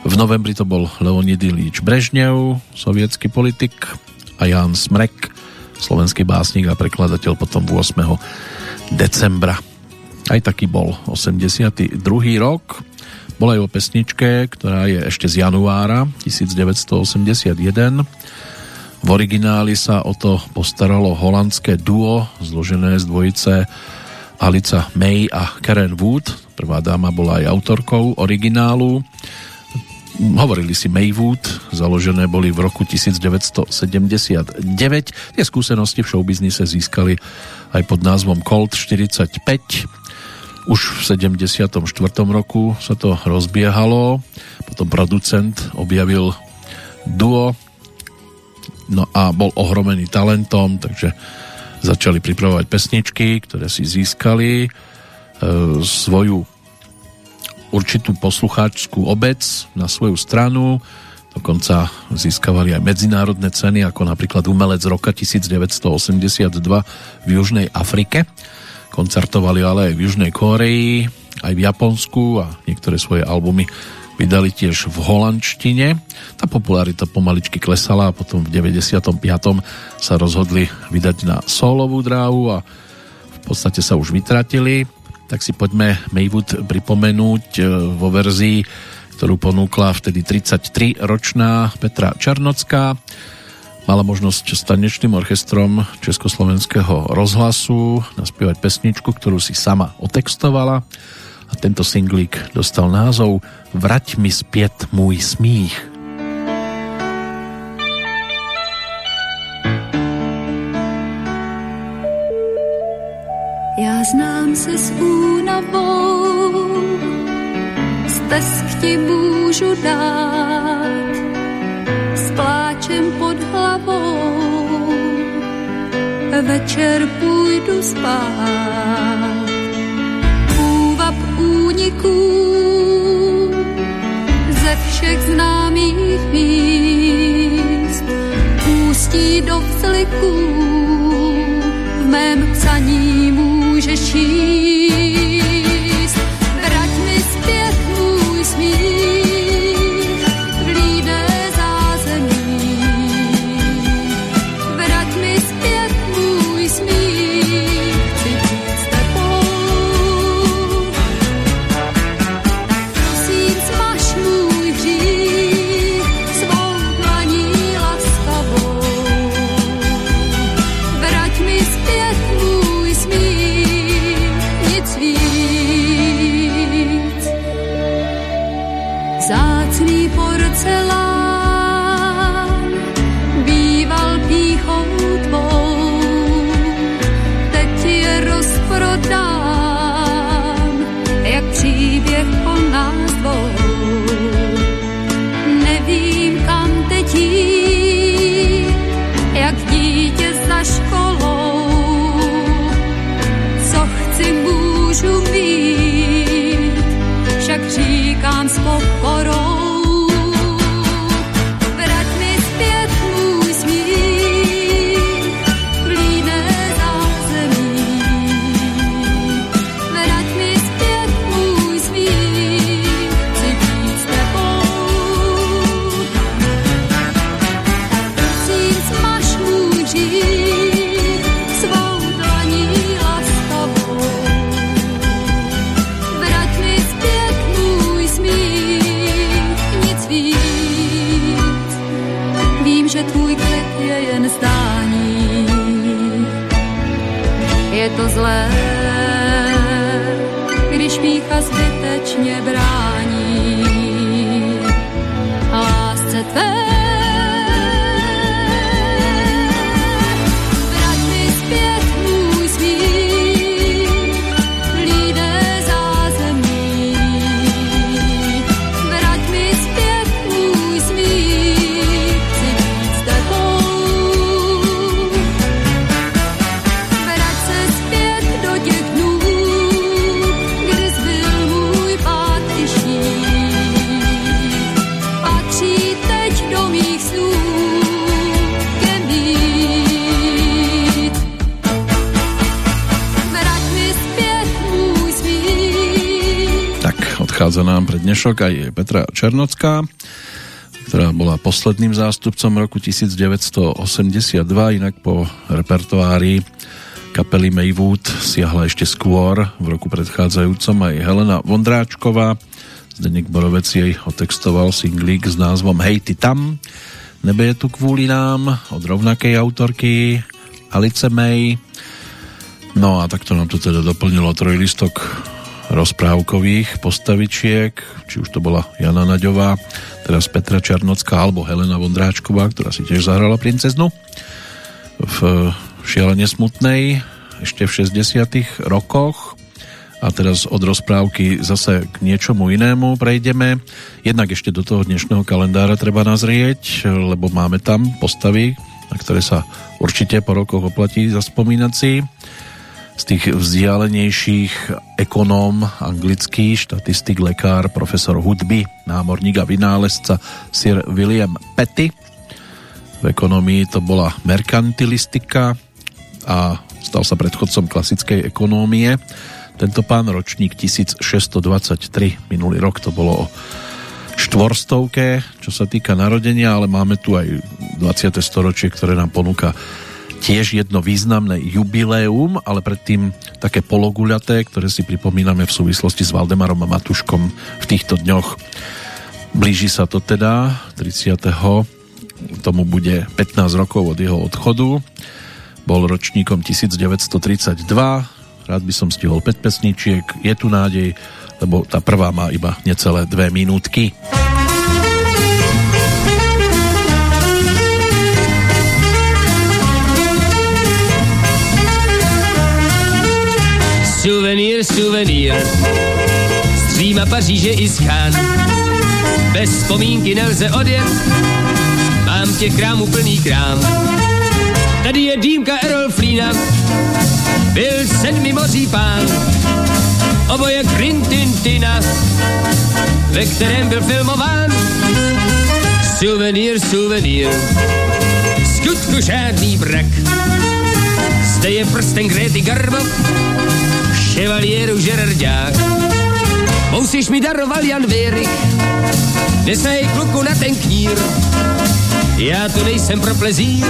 V novembri to bol Leonid Ilíč Brežnev, sovietský politik a Jan Smrek, slovenský básnik a prekladateľ potom 8. decembra. Aj taký bol 82. rok. Bola aj o pesničke, ktorá je ešte z januára 1981. V origináli sa o to postaralo holandské duo, zložené z dvojice Alica May a Karen Wood. Prvá dáma bola aj autorkou originálu. Hovorili si Maywood, založené boli v roku 1979. Tie skúsenosti v showbiznise získali aj pod názvom Colt 45 už v 74. roku sa to rozbiehalo, potom producent objavil duo, no a bol ohromený talentom, takže začali pripravovať pesničky, ktoré si získali e, svoju určitú poslucháčskú obec na svoju stranu, dokonca získavali aj medzinárodné ceny, ako napríklad Umelec roka 1982 v Južnej Afrike koncertovali ale aj v Južnej Kóreji, aj v Japonsku a niektoré svoje albumy vydali tiež v holandštine. Tá popularita pomaličky klesala a potom v 95. sa rozhodli vydať na solovú dráhu a v podstate sa už vytratili. Tak si poďme Maywood pripomenúť e, vo verzii, ktorú ponúkla vtedy 33-ročná Petra Čarnocká. Mala možnosť s tanečným orchestrom Československého rozhlasu naspievať pesničku, ktorú si sama otextovala a tento singlík dostal názov Vrať mi zpět môj smích. Já znám se s únavou, stesk ti můžu dát, s pláčem pod hlavou, večer půjdu spát. Úvab úniků ze všech známých míst. Ústí do vzliků v mém psaní 着心。Můžeš dnešok aj Petra Černocká, ktorá bola posledným zástupcom roku 1982, inak po repertoári kapely Maywood siahla ešte skôr, v roku predchádzajúcom aj Helena Vondráčková. Zdeněk Borovec jej otextoval singlík s názvom Hej ty tam, nebe je tu kvôli nám, od rovnakej autorky Alice May. No a takto nám to teda doplnilo trojlistok rozprávkových postavičiek, či už to bola Jana Naďová, teraz Petra Čarnocká alebo Helena Vondráčková, ktorá si tiež zahrala princeznu v šialene smutnej ešte v 60 rokoch a teraz od rozprávky zase k niečomu inému prejdeme. Jednak ešte do toho dnešného kalendára treba nazrieť, lebo máme tam postavy, na ktoré sa určite po rokoch oplatí zaspomínať si z tých vzdialenejších ekonóm anglický, štatistik, lekár, profesor hudby, námorník a vynálezca Sir William Petty. V ekonomii to bola merkantilistika a stal sa predchodcom klasickej ekonómie. Tento pán ročník 1623, minulý rok to bolo o štvorstovke, čo sa týka narodenia, ale máme tu aj 20. storočie, ktoré nám ponúka tiež jedno významné jubileum, ale predtým také pologuľaté, ktoré si pripomíname v súvislosti s Valdemarom a Matuškom v týchto dňoch. Blíži sa to teda 30. tomu bude 15 rokov od jeho odchodu. Bol ročníkom 1932. Rád by som stihol 5 pesničiek. Je tu nádej, lebo tá prvá má iba necelé dve minútky. Suvenír, suvenír, stříma Paříže i schán. Bez vzpomínky nelze odjet, mám tě krámu plný krám. Tady je dýmka Errol Flína, byl sedmi moří pán. Oboje Quintintina, ve kterém byl filmován. Suvenír, suvenír, skutku žádný brak. Zde je prsten Gréty Garbo, ševalieru Žerardák. Musíš mi daroval Jan Věrik, nesnej kluku na ten knír. Já tu nejsem pro plezír,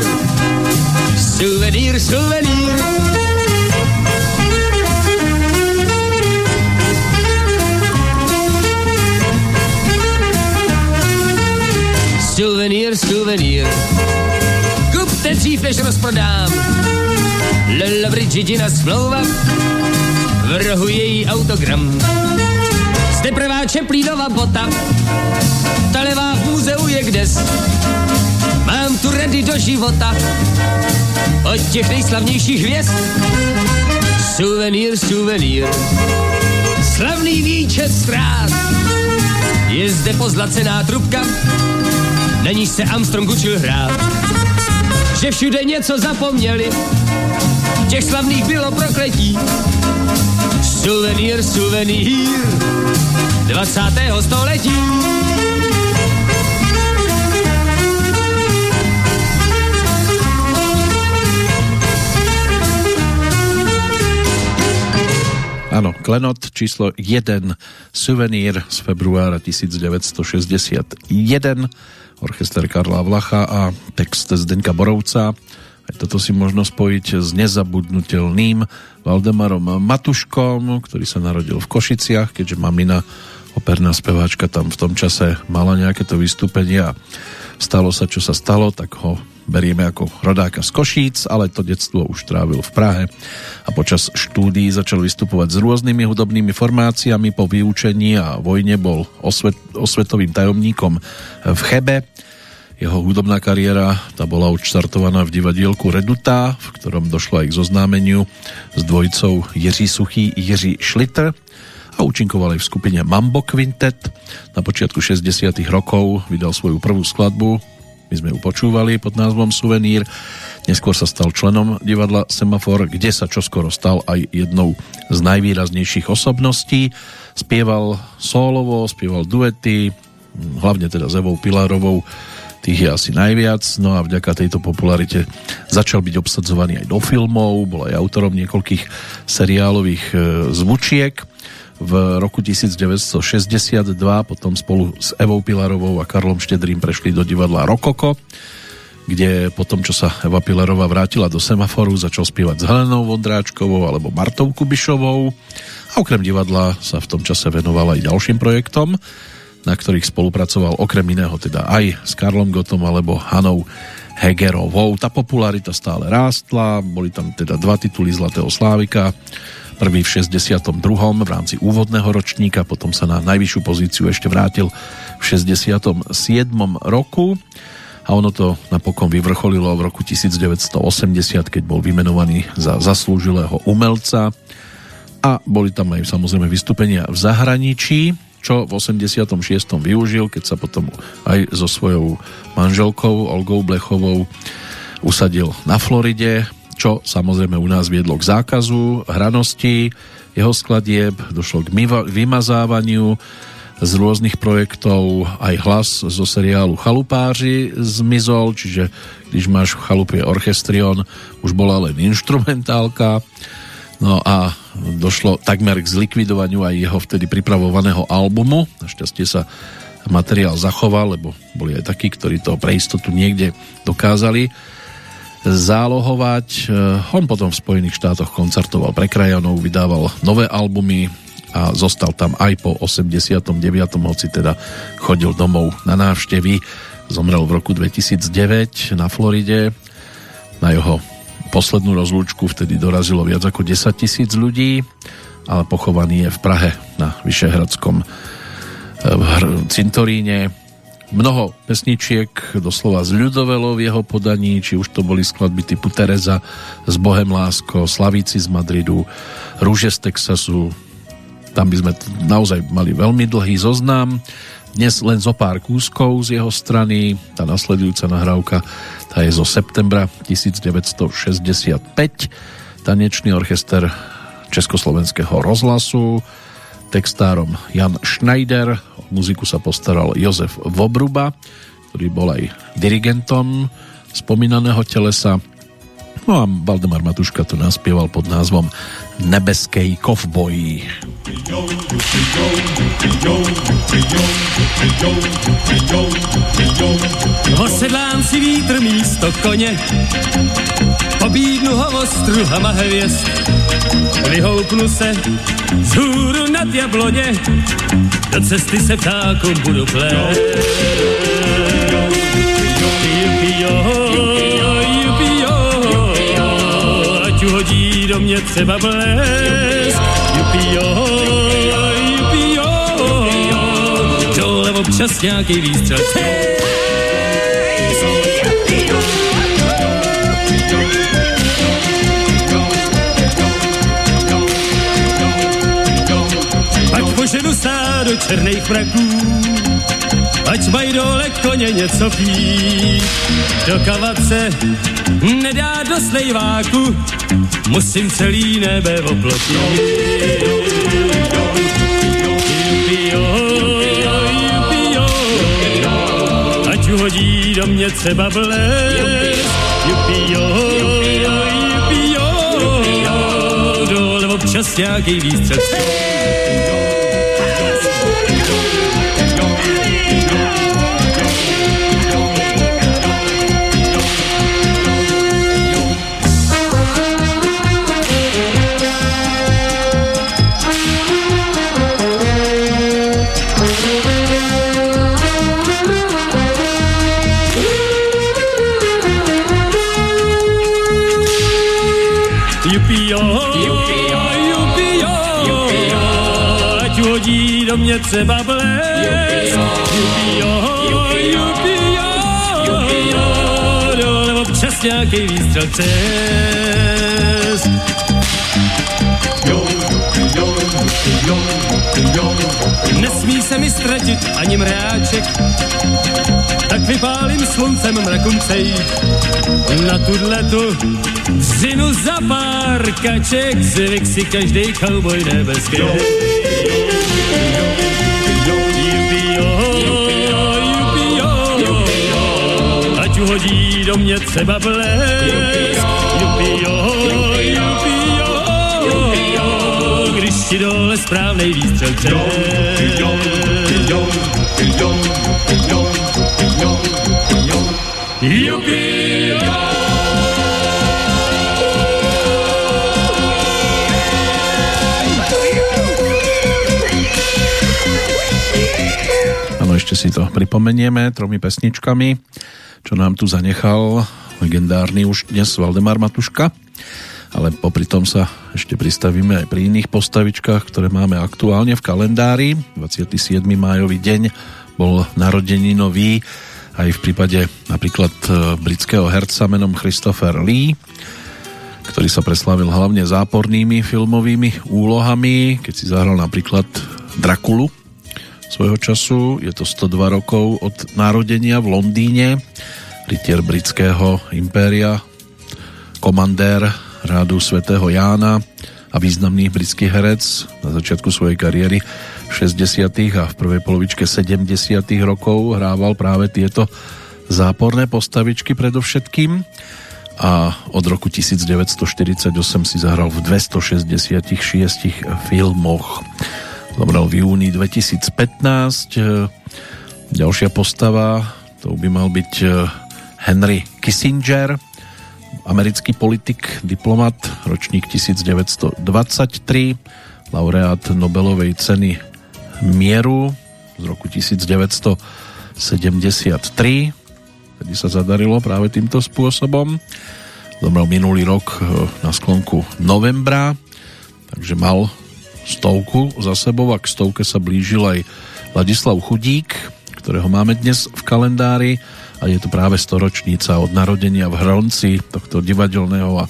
suvenír, suvenír. Suvenír, suvenír, kupte dřív, než rozprodám. Lala Brigidina smlouva, v rohu její autogram. Zde prvá Čeplínova bota, ta levá v muzeu je kdes. Mám tu rady do života, od těch nejslavnějších hvězd. Suvenír, suvenír, slavný výčet ztrát. Je zde pozlacená trubka, na níž se Armstrong učil hrát. Že všude něco zapomněli, těch slavných bylo prokletí. Suvenír, suvenír 20. století. Áno, klenot číslo 1, suvenír z februára 1961, orchester Karla Vlacha a text Zdenka Borovca. Aj toto si možno spojiť s nezabudnutelným Valdemarom Matuškom, ktorý sa narodil v Košiciach, keďže mamina operná speváčka tam v tom čase mala nejaké to vystúpenie stalo sa, čo sa stalo, tak ho berieme ako rodáka z Košíc, ale to detstvo už trávil v Prahe a počas štúdií začal vystupovať s rôznymi hudobnými formáciami. Po vyučení a vojne bol osvet, osvetovým tajomníkom v Chebe. Jeho hudobná kariéra tá bola už startovaná v divadielku Reduta, v ktorom došlo aj k zoznámeniu s dvojicou Jiří Suchý Jiří Šlitr a účinkoval aj v skupine Mambo Quintet. Na počiatku 60 rokov vydal svoju prvú skladbu my sme ju počúvali pod názvom Suvenír. Neskôr sa stal členom divadla Semafor, kde sa čoskoro stal aj jednou z najvýraznejších osobností. Spieval solovo, spieval duety, hlavne teda s Evou Pilárovou, tých je asi najviac, no a vďaka tejto popularite začal byť obsadzovaný aj do filmov, bol aj autorom niekoľkých seriálových e, zvučiek v roku 1962 potom spolu s Evou Pilarovou a Karlom Štedrým prešli do divadla Rokoko, kde potom, čo sa Eva Pilarová vrátila do semaforu, začal spievať s Helenou Vondráčkovou alebo Martou Kubišovou a okrem divadla sa v tom čase venoval aj ďalším projektom, na ktorých spolupracoval okrem iného teda aj s Karlom Gotom alebo Hanou Hegerovou. Tá popularita stále rástla, boli tam teda dva tituly Zlatého Slávika, Prvý v 62. v rámci úvodného ročníka, potom sa na najvyššiu pozíciu ešte vrátil v 67. roku a ono to napokon vyvrcholilo v roku 1980, keď bol vymenovaný za zaslúžilého umelca a boli tam aj samozrejme vystúpenia v zahraničí, čo v 86. využil, keď sa potom aj so svojou manželkou Olgou Blechovou usadil na Floride čo samozrejme u nás viedlo k zákazu hranosti jeho skladieb, došlo k vymazávaniu z rôznych projektov, aj hlas zo seriálu Chalupáři zmizol, čiže když máš v chalupie orchestrion, už bola len instrumentálka. No a došlo takmer k zlikvidovaniu aj jeho vtedy pripravovaného albumu. Našťastie sa materiál zachoval, lebo boli aj takí, ktorí to pre istotu niekde dokázali zálohovať. Eh, on potom v Spojených štátoch koncertoval pre krajanov, vydával nové albumy a zostal tam aj po 89. hoci teda chodil domov na návštevy. Zomrel v roku 2009 na Floride. Na jeho poslednú rozlúčku vtedy dorazilo viac ako 10 tisíc ľudí, ale pochovaný je v Prahe na Vyšehradskom eh, cintoríne Mnoho pesničiek doslova zľudovelo v jeho podaní, či už to boli skladby typu Teresa z Bohem Lásko, Slavíci z Madridu, Rúže z Texasu. Tam by sme naozaj mali veľmi dlhý zoznam. Dnes len zo pár kúskov z jeho strany. Tá nasledujúca nahrávka tá je zo septembra 1965. Tanečný orchester Československého rozhlasu textárom Jan Schneider, o muziku sa postaral Jozef Vobruba, ktorý bol aj dirigentom spomínaného telesa. No a Valdemar Matuška to naspieval pod názvom Nebeskej kovboji. Osedlám si vítr místo koně, pobídnu ho ostruhama hvězd, vyhoupnu se z hůru nad jabloně, do cesty se ptákům budu plést. ať uhodí do mě třeba blesk, jupio, jupio, dole občas nějaký výstřel. Stádo černých mraků, ať mají dole koně něco pít. Do kavace nedá do slejváku, musím celý nebe oplotit. Ať uhodí do mě třeba blesk, jupio, jupio, dole občas nějaký výstřel. Do mě třeba blesk. Jupio, jupio, dole občas nějaký výstřel cest. Nesmí se mi ztratit ani mráček, tak vypálím sluncem mrakuncej na tudletu zinu za pár kaček, zvyk si každý cowboy nebeský. Do mě třeba blesk. Jupio, jupio, když ti dole správnej výstřel Jupio, ešte si to pripomenieme tromi pesničkami nám tu zanechal legendárny už dnes Valdemar Matuška. Ale popri tom sa ešte pristavíme aj pri iných postavičkách, ktoré máme aktuálne v kalendári. 27. májový deň bol nový aj v prípade napríklad e, britského herca menom Christopher Lee, ktorý sa preslavil hlavne zápornými filmovými úlohami, keď si zahral napríklad Drakulu svojho času. Je to 102 rokov od narodenia v Londýne. Rytier britského impéria, komandér rádu svätého Jána a významný britský herec na začiatku svojej kariéry v 60. a v prvej polovičke 70. rokov hrával práve tieto záporné postavičky predovšetkým a od roku 1948 si zahral v 266 filmoch. Zomrel v júni 2015. Ďalšia postava, to by mal byť Henry Kissinger, americký politik, diplomat, ročník 1923, laureát Nobelovej ceny mieru z roku 1973, kedy sa zadarilo práve týmto spôsobom. Zomrel minulý rok e, na sklonku novembra, takže mal stovku za sebou a k stovke sa blížil aj Ladislav Chudík, ktorého máme dnes v kalendári a je to práve storočnica od narodenia v Hronci tohto divadelného a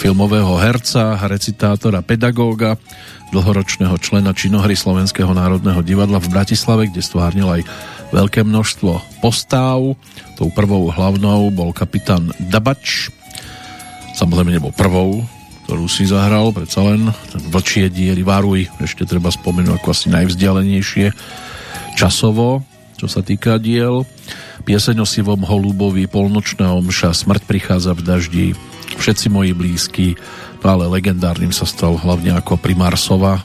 filmového herca, recitátora, pedagóga, dlhoročného člena činohry Slovenského národného divadla v Bratislave, kde stvárnil aj veľké množstvo postáv. Tou prvou hlavnou bol kapitán Dabač. Samozrejme nebol prvou, ktorú si zahral, predsa len ten vlčie diery Varuj, ešte treba spomenúť ako asi najvzdialenejšie časovo čo sa týka diel. Pieseň o sivom holubovi, polnočná omša, smrť prichádza v daždi, všetci moji blízki, no ale legendárnym sa stal hlavne ako primár Sova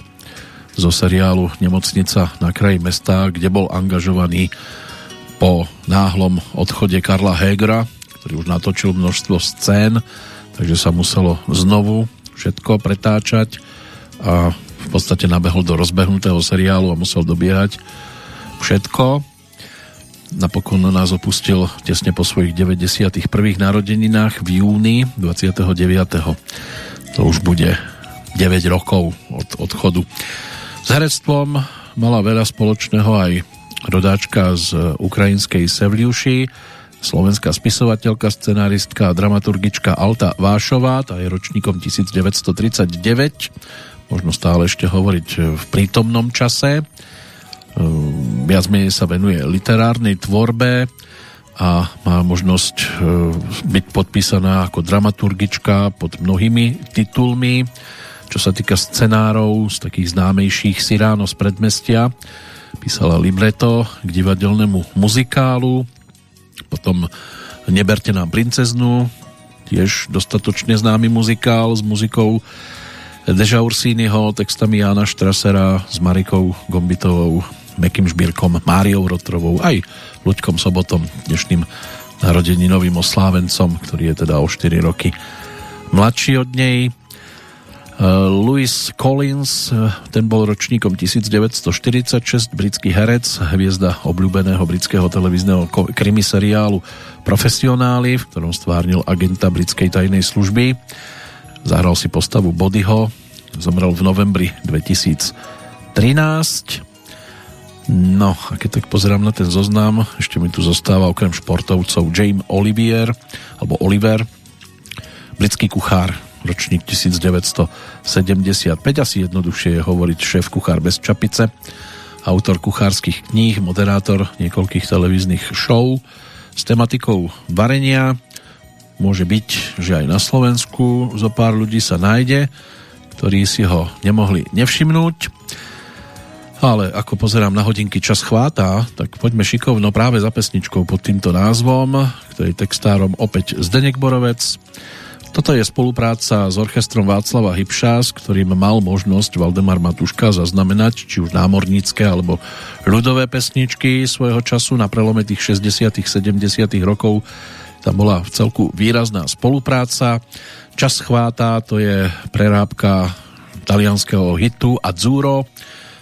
zo seriálu Nemocnica na kraji mesta, kde bol angažovaný po náhlom odchode Karla Hegera, ktorý už natočil množstvo scén, takže sa muselo znovu všetko pretáčať a v podstate nabehol do rozbehnutého seriálu a musel dobiehať všetko. Napokon nás opustil tesne po svojich 91. narodeninách v júni 29. To už bude 9 rokov od odchodu. S herectvom mala veľa spoločného aj rodáčka z ukrajinskej Sevliuši, slovenská spisovateľka, scenáristka a dramaturgička Alta Vášová, tá je ročníkom 1939, možno stále ešte hovoriť v prítomnom čase viac menej sa venuje literárnej tvorbe a má možnosť ehm, byť podpísaná ako dramaturgička pod mnohými titulmi. Čo sa týka scenárov z takých známejších si ráno z predmestia, písala libreto k divadelnému muzikálu, potom Neberte nám princeznu, tiež dostatočne známy muzikál s muzikou Deža Ursínyho, textami Jana Štrasera s Marikou Gombitovou Mekým Žbírkom, Máriou Rotrovou, aj Luďkom Sobotom, dnešným narodeninovým oslávencom, ktorý je teda o 4 roky mladší od nej. Uh, Louis Collins, ten bol ročníkom 1946, britský herec, hviezda obľúbeného britského televízneho krimi seriálu Profesionáli, v ktorom stvárnil agenta britskej tajnej služby. Zahral si postavu Bodyho, zomrel v novembri 2013. No a keď tak pozerám na ten zoznam, ešte mi tu zostáva okrem športovcov James Olivier, alebo Oliver, britský kuchár, ročník 1975, asi jednoduchšie je hovoriť šéf kuchár bez čapice, autor kuchárskych kníh, moderátor niekoľkých televíznych show s tematikou varenia. Môže byť, že aj na Slovensku zo pár ľudí sa nájde, ktorí si ho nemohli nevšimnúť. Ale ako pozerám na hodinky, čas chváta, tak poďme šikovno práve za pesničkou pod týmto názvom, ktorý textárom opäť Zdenek Borovec. Toto je spolupráca s orchestrom Václava Hybša, s ktorým mal možnosť Valdemar Matuška zaznamenať či už námornícke alebo ľudové pesničky svojho času na prelome tých 60 70 rokov. Tam bola v celku výrazná spolupráca. Čas chváta, to je prerábka talianského hitu Azzurro,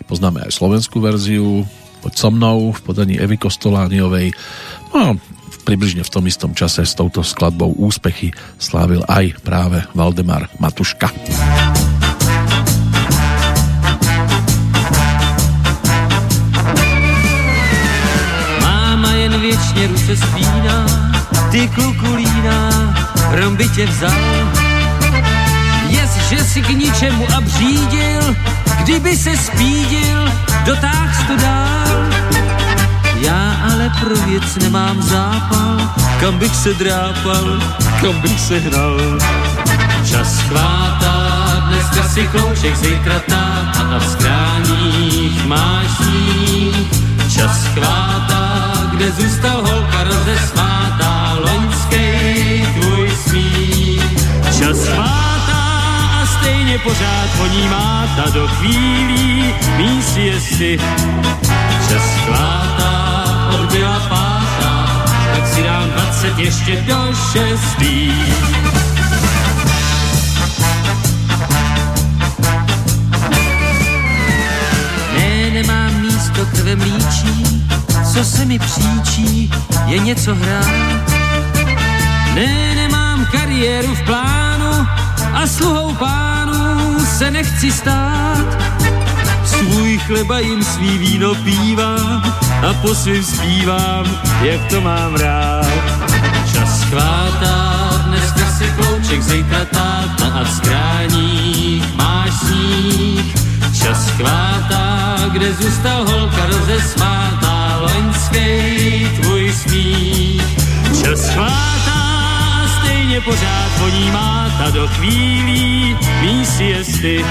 Poznáme aj slovenskú verziu Poď so mnou v podaní Evy Kostolániovej. No, približne v tom istom čase s touto skladbou úspechy slávil aj práve Valdemar Matuška. Máma jen věčně ruce spíná, ty klukulína, rom by tě vzal. Jest, že si k ničemu a Kdyby se spídil, dotáh to dál. Já ale pro věc nemám zápal, kam bych se drápal, kam bych se hnal. Čas chvátá, dneska si klouček zítra a na skráních máš. Čas chvátá, kde zůstal holka rozesmátá, loňský tvůj smích. Čas chvátá, pořád ponímá ta do chvílí mísi je si přes odbyla pátá, tak si dám 20 ještě do šestý. Ne, nemám místo krve mlíčí, co se mi příčí, je něco hrát. Ne, nemám kariéru v plánu, a sluhou pánů se nechci stát. Svůj chleba jim svý víno pívám a po svým zpívám, jak to mám rád. Čas chvátá, dneska si klouček, zítra táta a v skráních máš sníh. Čas chvátá, kde zůstal holka rozesmátá, loňský tvůj smích. Čas chvátá, stejně pořád voní máta do chvílí mý siesty.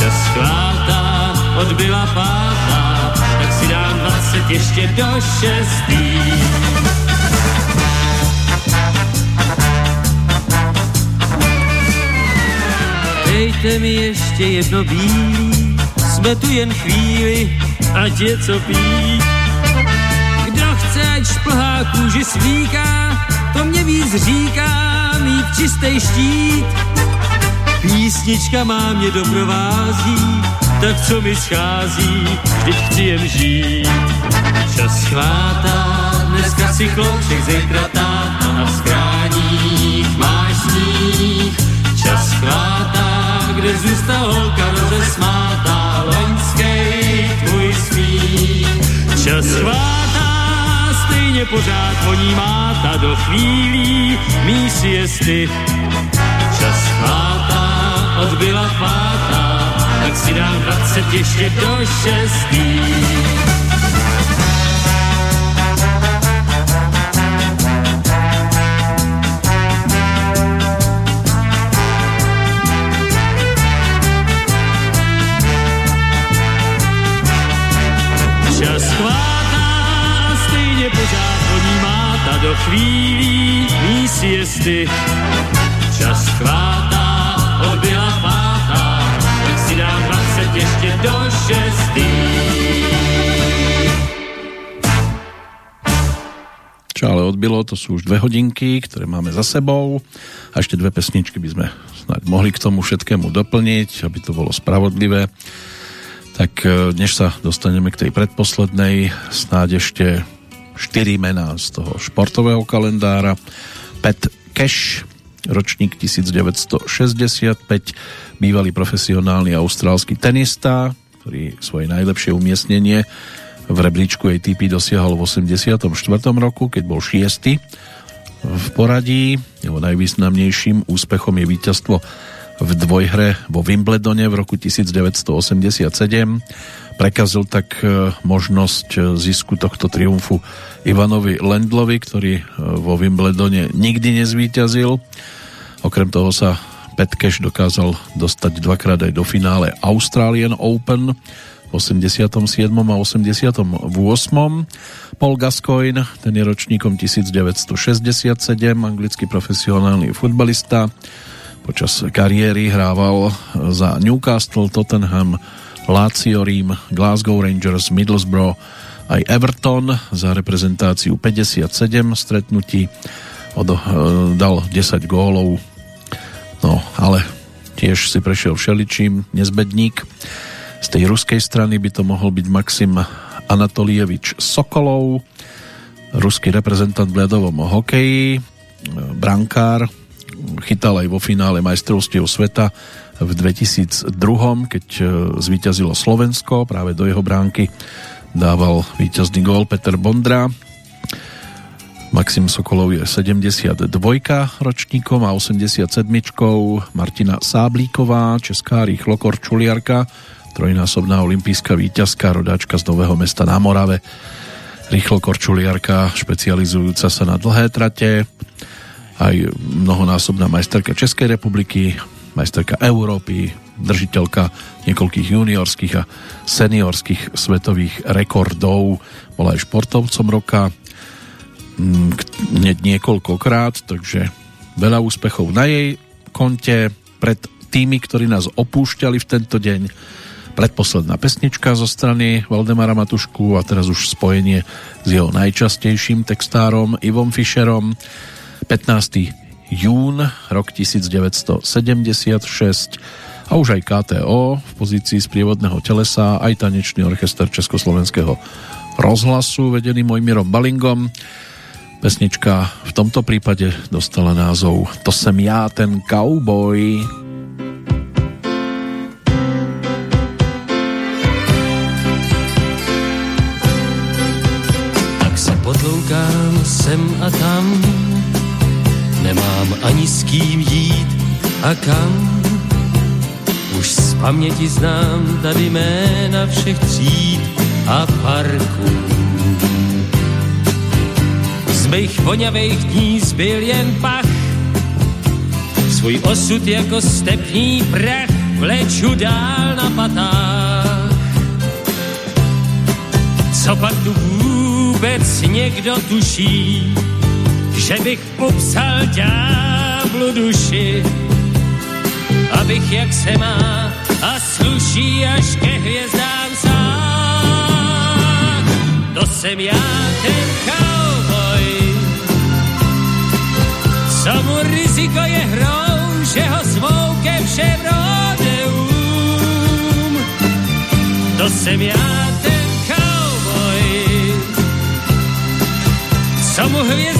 Čas chvátá, odbyla pátá, tak si dám 20 ještě do šestý. Dejte mi ještě jedno bílý, jsme tu jen chvíli, ať je co pít. Kdo chce, ať šplhá kůži svíká, to mě víc říká, mít čistý štít. Písnička má mě doprovází, tak co mi schází, vždyť chci jen žít. Čas chvátá, dneska si klouček, zítra táta a v skráních máš sníh. Čas chvátá, kde zůstal holka rozesmátá, loňský tvůj smích. Čas chvátá, pořád voní máta do chvílí mý siesty. Čas chvátá, odbyla pátá, tak si dám 20 ještě do šestý. Siesty. Čas chvátá, odbyla pátá, tak si dám 20 ještě do šestý. Čo ale odbilo, to sú už dve hodinky, ktoré máme za sebou a ešte dve pesničky by sme snáď mohli k tomu všetkému doplniť, aby to bolo spravodlivé. Tak e, než sa dostaneme k tej predposlednej, snáď ešte 4 mená z toho športového kalendára. Pat Cash, ročník 1965, bývalý profesionálny austrálsky tenista, ktorý svoje najlepšie umiestnenie v rebríčku ATP dosiahol v 84. roku, keď bol šiestý v poradí. Jeho najvýznamnejším úspechom je víťazstvo v dvojhre vo Wimbledone v roku 1987. Prekazil tak e, možnosť e, zisku tohto triumfu Ivanovi Lendlovi, ktorý e, vo Wimbledone nikdy nezvíťazil. Okrem toho sa Cash dokázal dostať dvakrát aj do finále Australian Open v 87. a 88. Paul Gascoigne, ten je ročníkom 1967, anglický profesionálny futbalista. Počas kariéry hrával za Newcastle, Tottenham, Lazio Rím, Glasgow Rangers, Middlesbrough, aj Everton za reprezentáciu 57 stretnutí. Od, dal 10 gólov. No ale tiež si prešiel všeličím nezbedník. Z tej ruskej strany by to mohol byť Maxim Anatolievič Sokolov, ruský reprezentant v ľadovom hokeji, brankár, chytal aj vo finále majstrovstiev sveta v 2002, keď e, zvíťazilo Slovensko, práve do jeho bránky dával víťazný gól Peter Bondra. Maxim Sokolov je 72 ročníkom a 87 Martina Sáblíková, česká rýchlokorčuliarka, trojnásobná olimpijská víťazka, rodáčka z Nového mesta na Morave, rýchlo korčuliarka, špecializujúca sa na dlhé trate, aj mnohonásobná majsterka Českej republiky, majsterka Európy, držiteľka niekoľkých juniorských a seniorských svetových rekordov, bola aj športovcom roka mm, niekoľkokrát, takže veľa úspechov na jej konte pred tými, ktorí nás opúšťali v tento deň predposledná pesnička zo strany Valdemara Matušku a teraz už spojenie s jeho najčastejším textárom Ivom Fischerom 15. jún rok 1976 a už aj KTO v pozícii sprievodného telesa aj tanečný orchester Československého rozhlasu vedený Mojmirom Balingom. Pesnička v tomto prípade dostala názov To sem ja, ten cowboy. Tak se podloukám sem a tam, ani s kým jít a kam. Už z paměti znám tady jména všech tříd a parků. Z mých voňavých dní zbyl jen pach, svůj osud jako stepní prach vleču dál na patách. Co pak tu vůbec někdo tuší, že bych popsal ďáblu duši, abych jak se má a sluší až ke hvězdám sám. To jsem já, ten cowboy, co mu riziko je hrou, že ho svou ke všem rodeum. To jsem já, ten cowboy, co mu hvězdá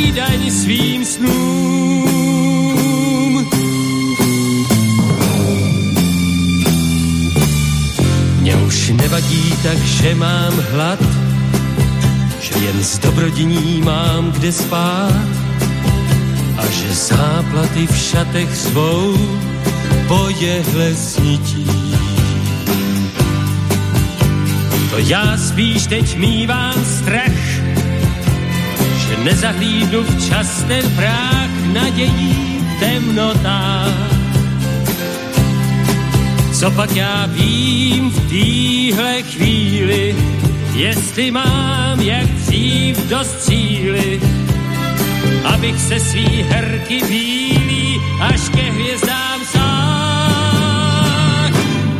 tvrdě platí daň svým snům. Mně už nevadí tak, že mám hlad, že jen z dobrodiní mám kde spát a že záplaty v šatech svou po jehle snití. To já spíš teď mívám strach, nezahlídnu včas ten práh nadějí temnotách. Co pak já vím v téhle chvíli, jestli mám jak dřív dost síly, abych se svý herky bílý až ke hvězdám sáh.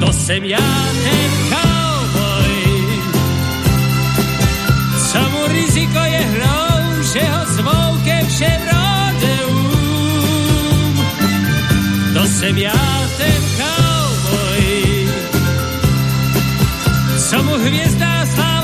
To jsem já, ten rodeum. To jsem já, ten cowboy, co mu hvězdá sláva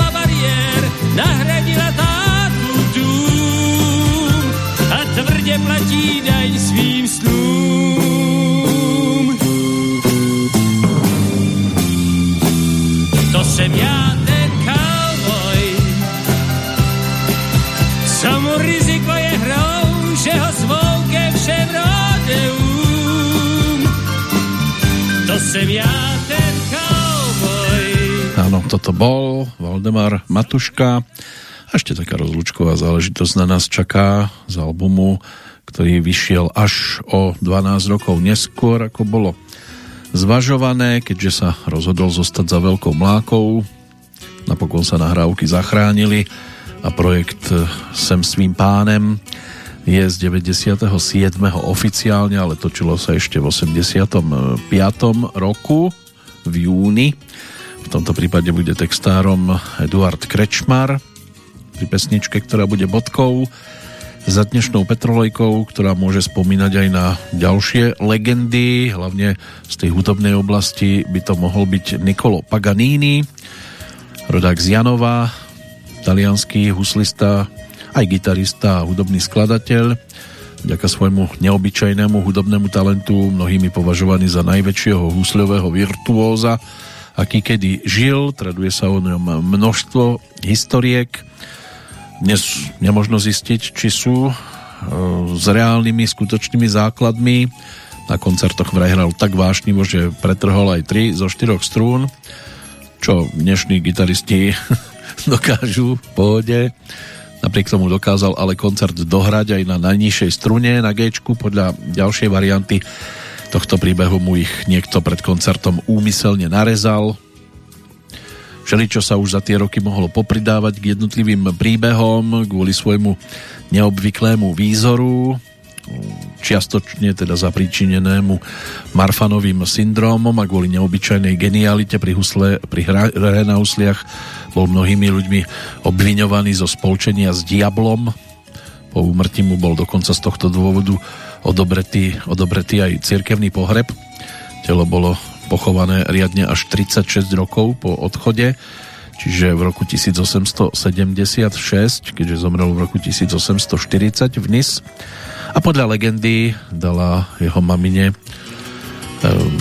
Valdemar Matuška. Ešte taká rozlúčková záležitosť na nás čaká z albumu, ktorý vyšiel až o 12 rokov neskôr, ako bolo zvažované, keďže sa rozhodol zostať za veľkou mlákou. Napokon sa nahrávky zachránili a projekt Sem svým pánem je z 97. oficiálne, ale točilo sa ešte v 85. roku v júni. V tomto prípade bude textárom Eduard Krečmar pri pesničke, ktorá bude bodkou za dnešnou petrolejkou, ktorá môže spomínať aj na ďalšie legendy, hlavne z tej hudobnej oblasti by to mohol byť Nicolo Paganini, rodák z Janova, talianský huslista, aj gitarista a hudobný skladateľ. Vďaka svojmu neobyčajnému hudobnému talentu mnohými považovaný za najväčšieho husľového virtuóza, aký kedy žil. Traduje sa o ňom množstvo historiek. Dnes nemožno zistiť, či sú e, s reálnymi, skutočnými základmi. Na koncertoch vraj hral tak vášnivo, že pretrhol aj 3 zo 4 strún, čo dnešní gitaristi dokážu v pohode. Napriek tomu dokázal ale koncert dohrať aj na najnižšej strune na G podľa ďalšej varianty tohto príbehu mu ich niekto pred koncertom úmyselne narezal. Všeličo sa už za tie roky mohlo popridávať k jednotlivým príbehom kvôli svojmu neobvyklému výzoru, čiastočne teda zapríčinenému Marfanovým syndrómom a kvôli neobyčajnej genialite pri, husle, pri hre na husliach bol mnohými ľuďmi obviňovaný zo spolčenia s diablom. Po úmrtí mu bol dokonca z tohto dôvodu odobretý, odobretý aj cirkevný pohreb. Telo bolo pochované riadne až 36 rokov po odchode, čiže v roku 1876, keďže zomrel v roku 1840 v Nice. A podľa legendy dala jeho mamine um,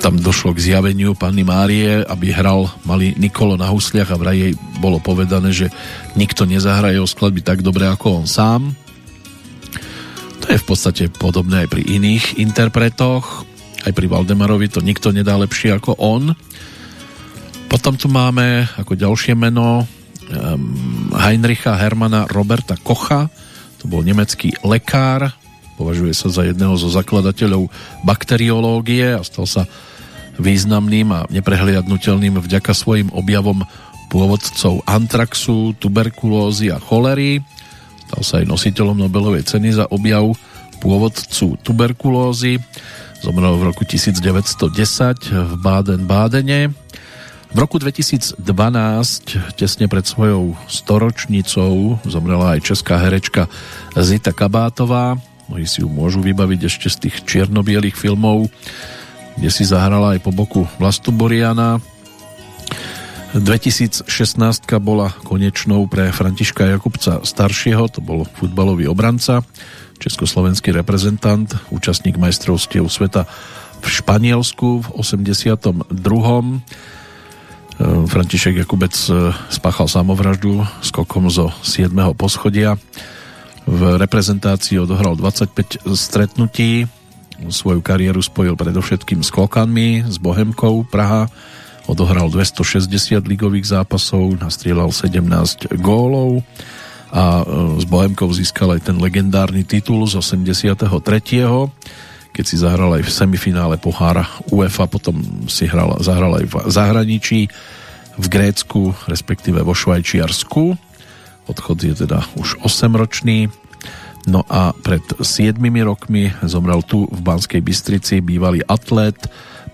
tam došlo k zjaveniu Panny Márie, aby hral malý Nikolo na husliach a vraj jej bolo povedané, že nikto nezahraje o skladby tak dobre ako on sám. To je v podstate podobné aj pri iných interpretoch. Aj pri Valdemarovi to nikto nedá lepšie ako on. Potom tu máme ako ďalšie meno Heinricha Hermana Roberta Kocha, to bol nemecký lekár, Považuje sa za jedného zo zakladateľov bakteriológie a stal sa významným a neprehliadnutelným vďaka svojim objavom pôvodcov antraxu, tuberkulózy a cholery. Stal sa aj nositeľom Nobelovej ceny za objav pôvodcu tuberkulózy. Zomrel v roku 1910 v Baden-Bádene. V roku 2012, tesne pred svojou storočnicou, zomrela aj česká herečka Zita Kabátová, Mnohí si ju môžu vybaviť ešte z tých čiernobielých filmov, kde si zahrala aj po boku Vlastu Boriana. 2016 bola konečnou pre Františka Jakubca staršieho, to bol futbalový obranca, československý reprezentant, účastník majstrovstiev sveta v Španielsku v 82. František Jakubec spáchal samovraždu skokom zo 7. poschodia v reprezentácii odohral 25 stretnutí. Svoju kariéru spojil predovšetkým s Klokanmi, s Bohemkou Praha. Odohral 260 ligových zápasov, nastrieľal 17 gólov a e, s Bohemkou získal aj ten legendárny titul z 83 keď si zahral aj v semifinále pohára UEFA, potom si hral, zahral aj v zahraničí, v Grécku, respektíve vo Švajčiarsku. Odchod je teda už 8-ročný. No a pred 7 rokmi zomrel tu v Banskej Bystrici bývalý atlét,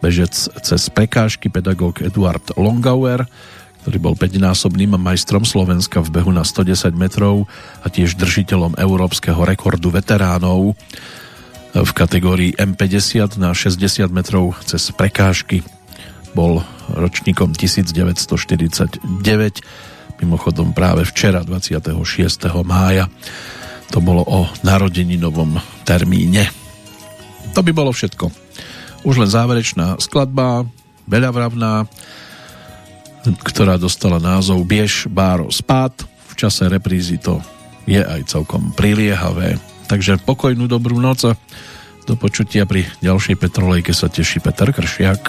bežec cez prekážky, pedagóg Eduard Longauer, ktorý bol 5-násobným majstrom Slovenska v behu na 110 metrov a tiež držiteľom európskeho rekordu veteránov v kategórii M50 na 60 metrov cez prekážky. Bol ročníkom 1949 mimochodom práve včera 26. mája to bolo o narodeninovom termíne. To by bolo všetko. Už len záverečná skladba, Beľavravná, ktorá dostala názov Biež Báro spát. V čase reprízy to je aj celkom priliehavé. Takže pokojnú dobrú noc a do počutia pri ďalšej Petrolejke sa teší Peter Kršiak.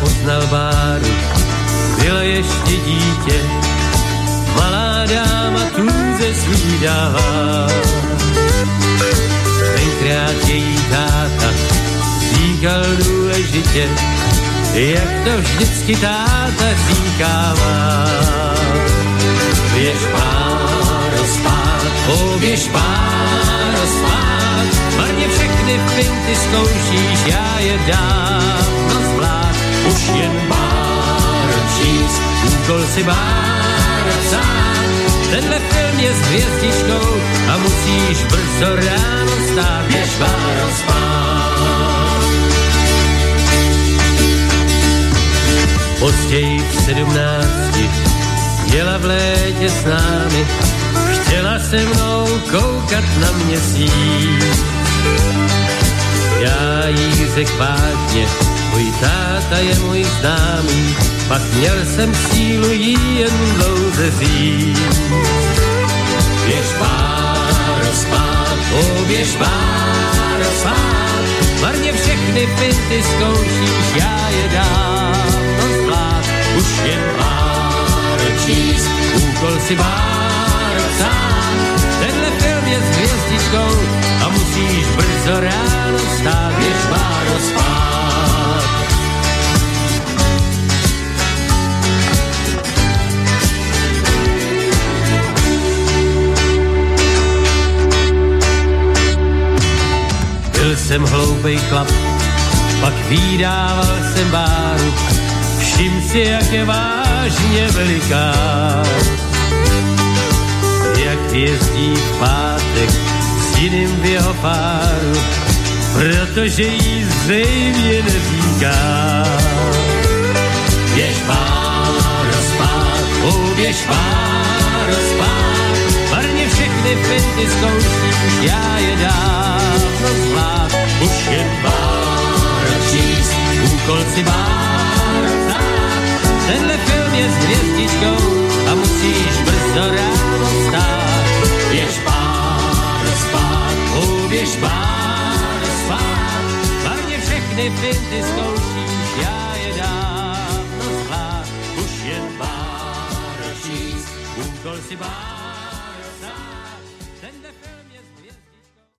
Poznal Báru, byla ještě dítě, malá dáma klůze svídává. Tenkrát její táta říkal důležitě, jak to vždycky táta říkává. Běž páro spát, poběž páro spát, marně všechny finty zkoušíš, já je dám už jen pár číst, úkol si pár sám. Tenhle film je s hvězdičkou a musíš brzo ráno stát, běž pár spát. Později v sedmnácti jela v létě s námi, chtěla se mnou koukat na měsíc. Já jí řek vážně, Tvůj táta je můj známý, pak měl jsem sílu jí jen dlouze říct. Běž páro spát, poběž páro spát, marně všechny finty zkoušíš, já je dávno zvlád, už jen páro číst, úkol si páro sám. Tenhle film je s hvězdičkou a musíš brzo ráno stát, běž páro spát. Jsem hloupej chlap, pak výdával jsem báru, všim si, jak je vážně veliká. Jak jezdí v pátek s jiným v jeho páru, protože jí zřejmě neříká. Běž pár, spát, běž pár, spát, všechny finty zkouším, já je dávno zvlád, už jen pár číst, úkol si pár Tenhle film je s hvězdičkou a musíš brzo ráno stát. Běž pár spát, běž pár spát, všechny finty zkoušíš,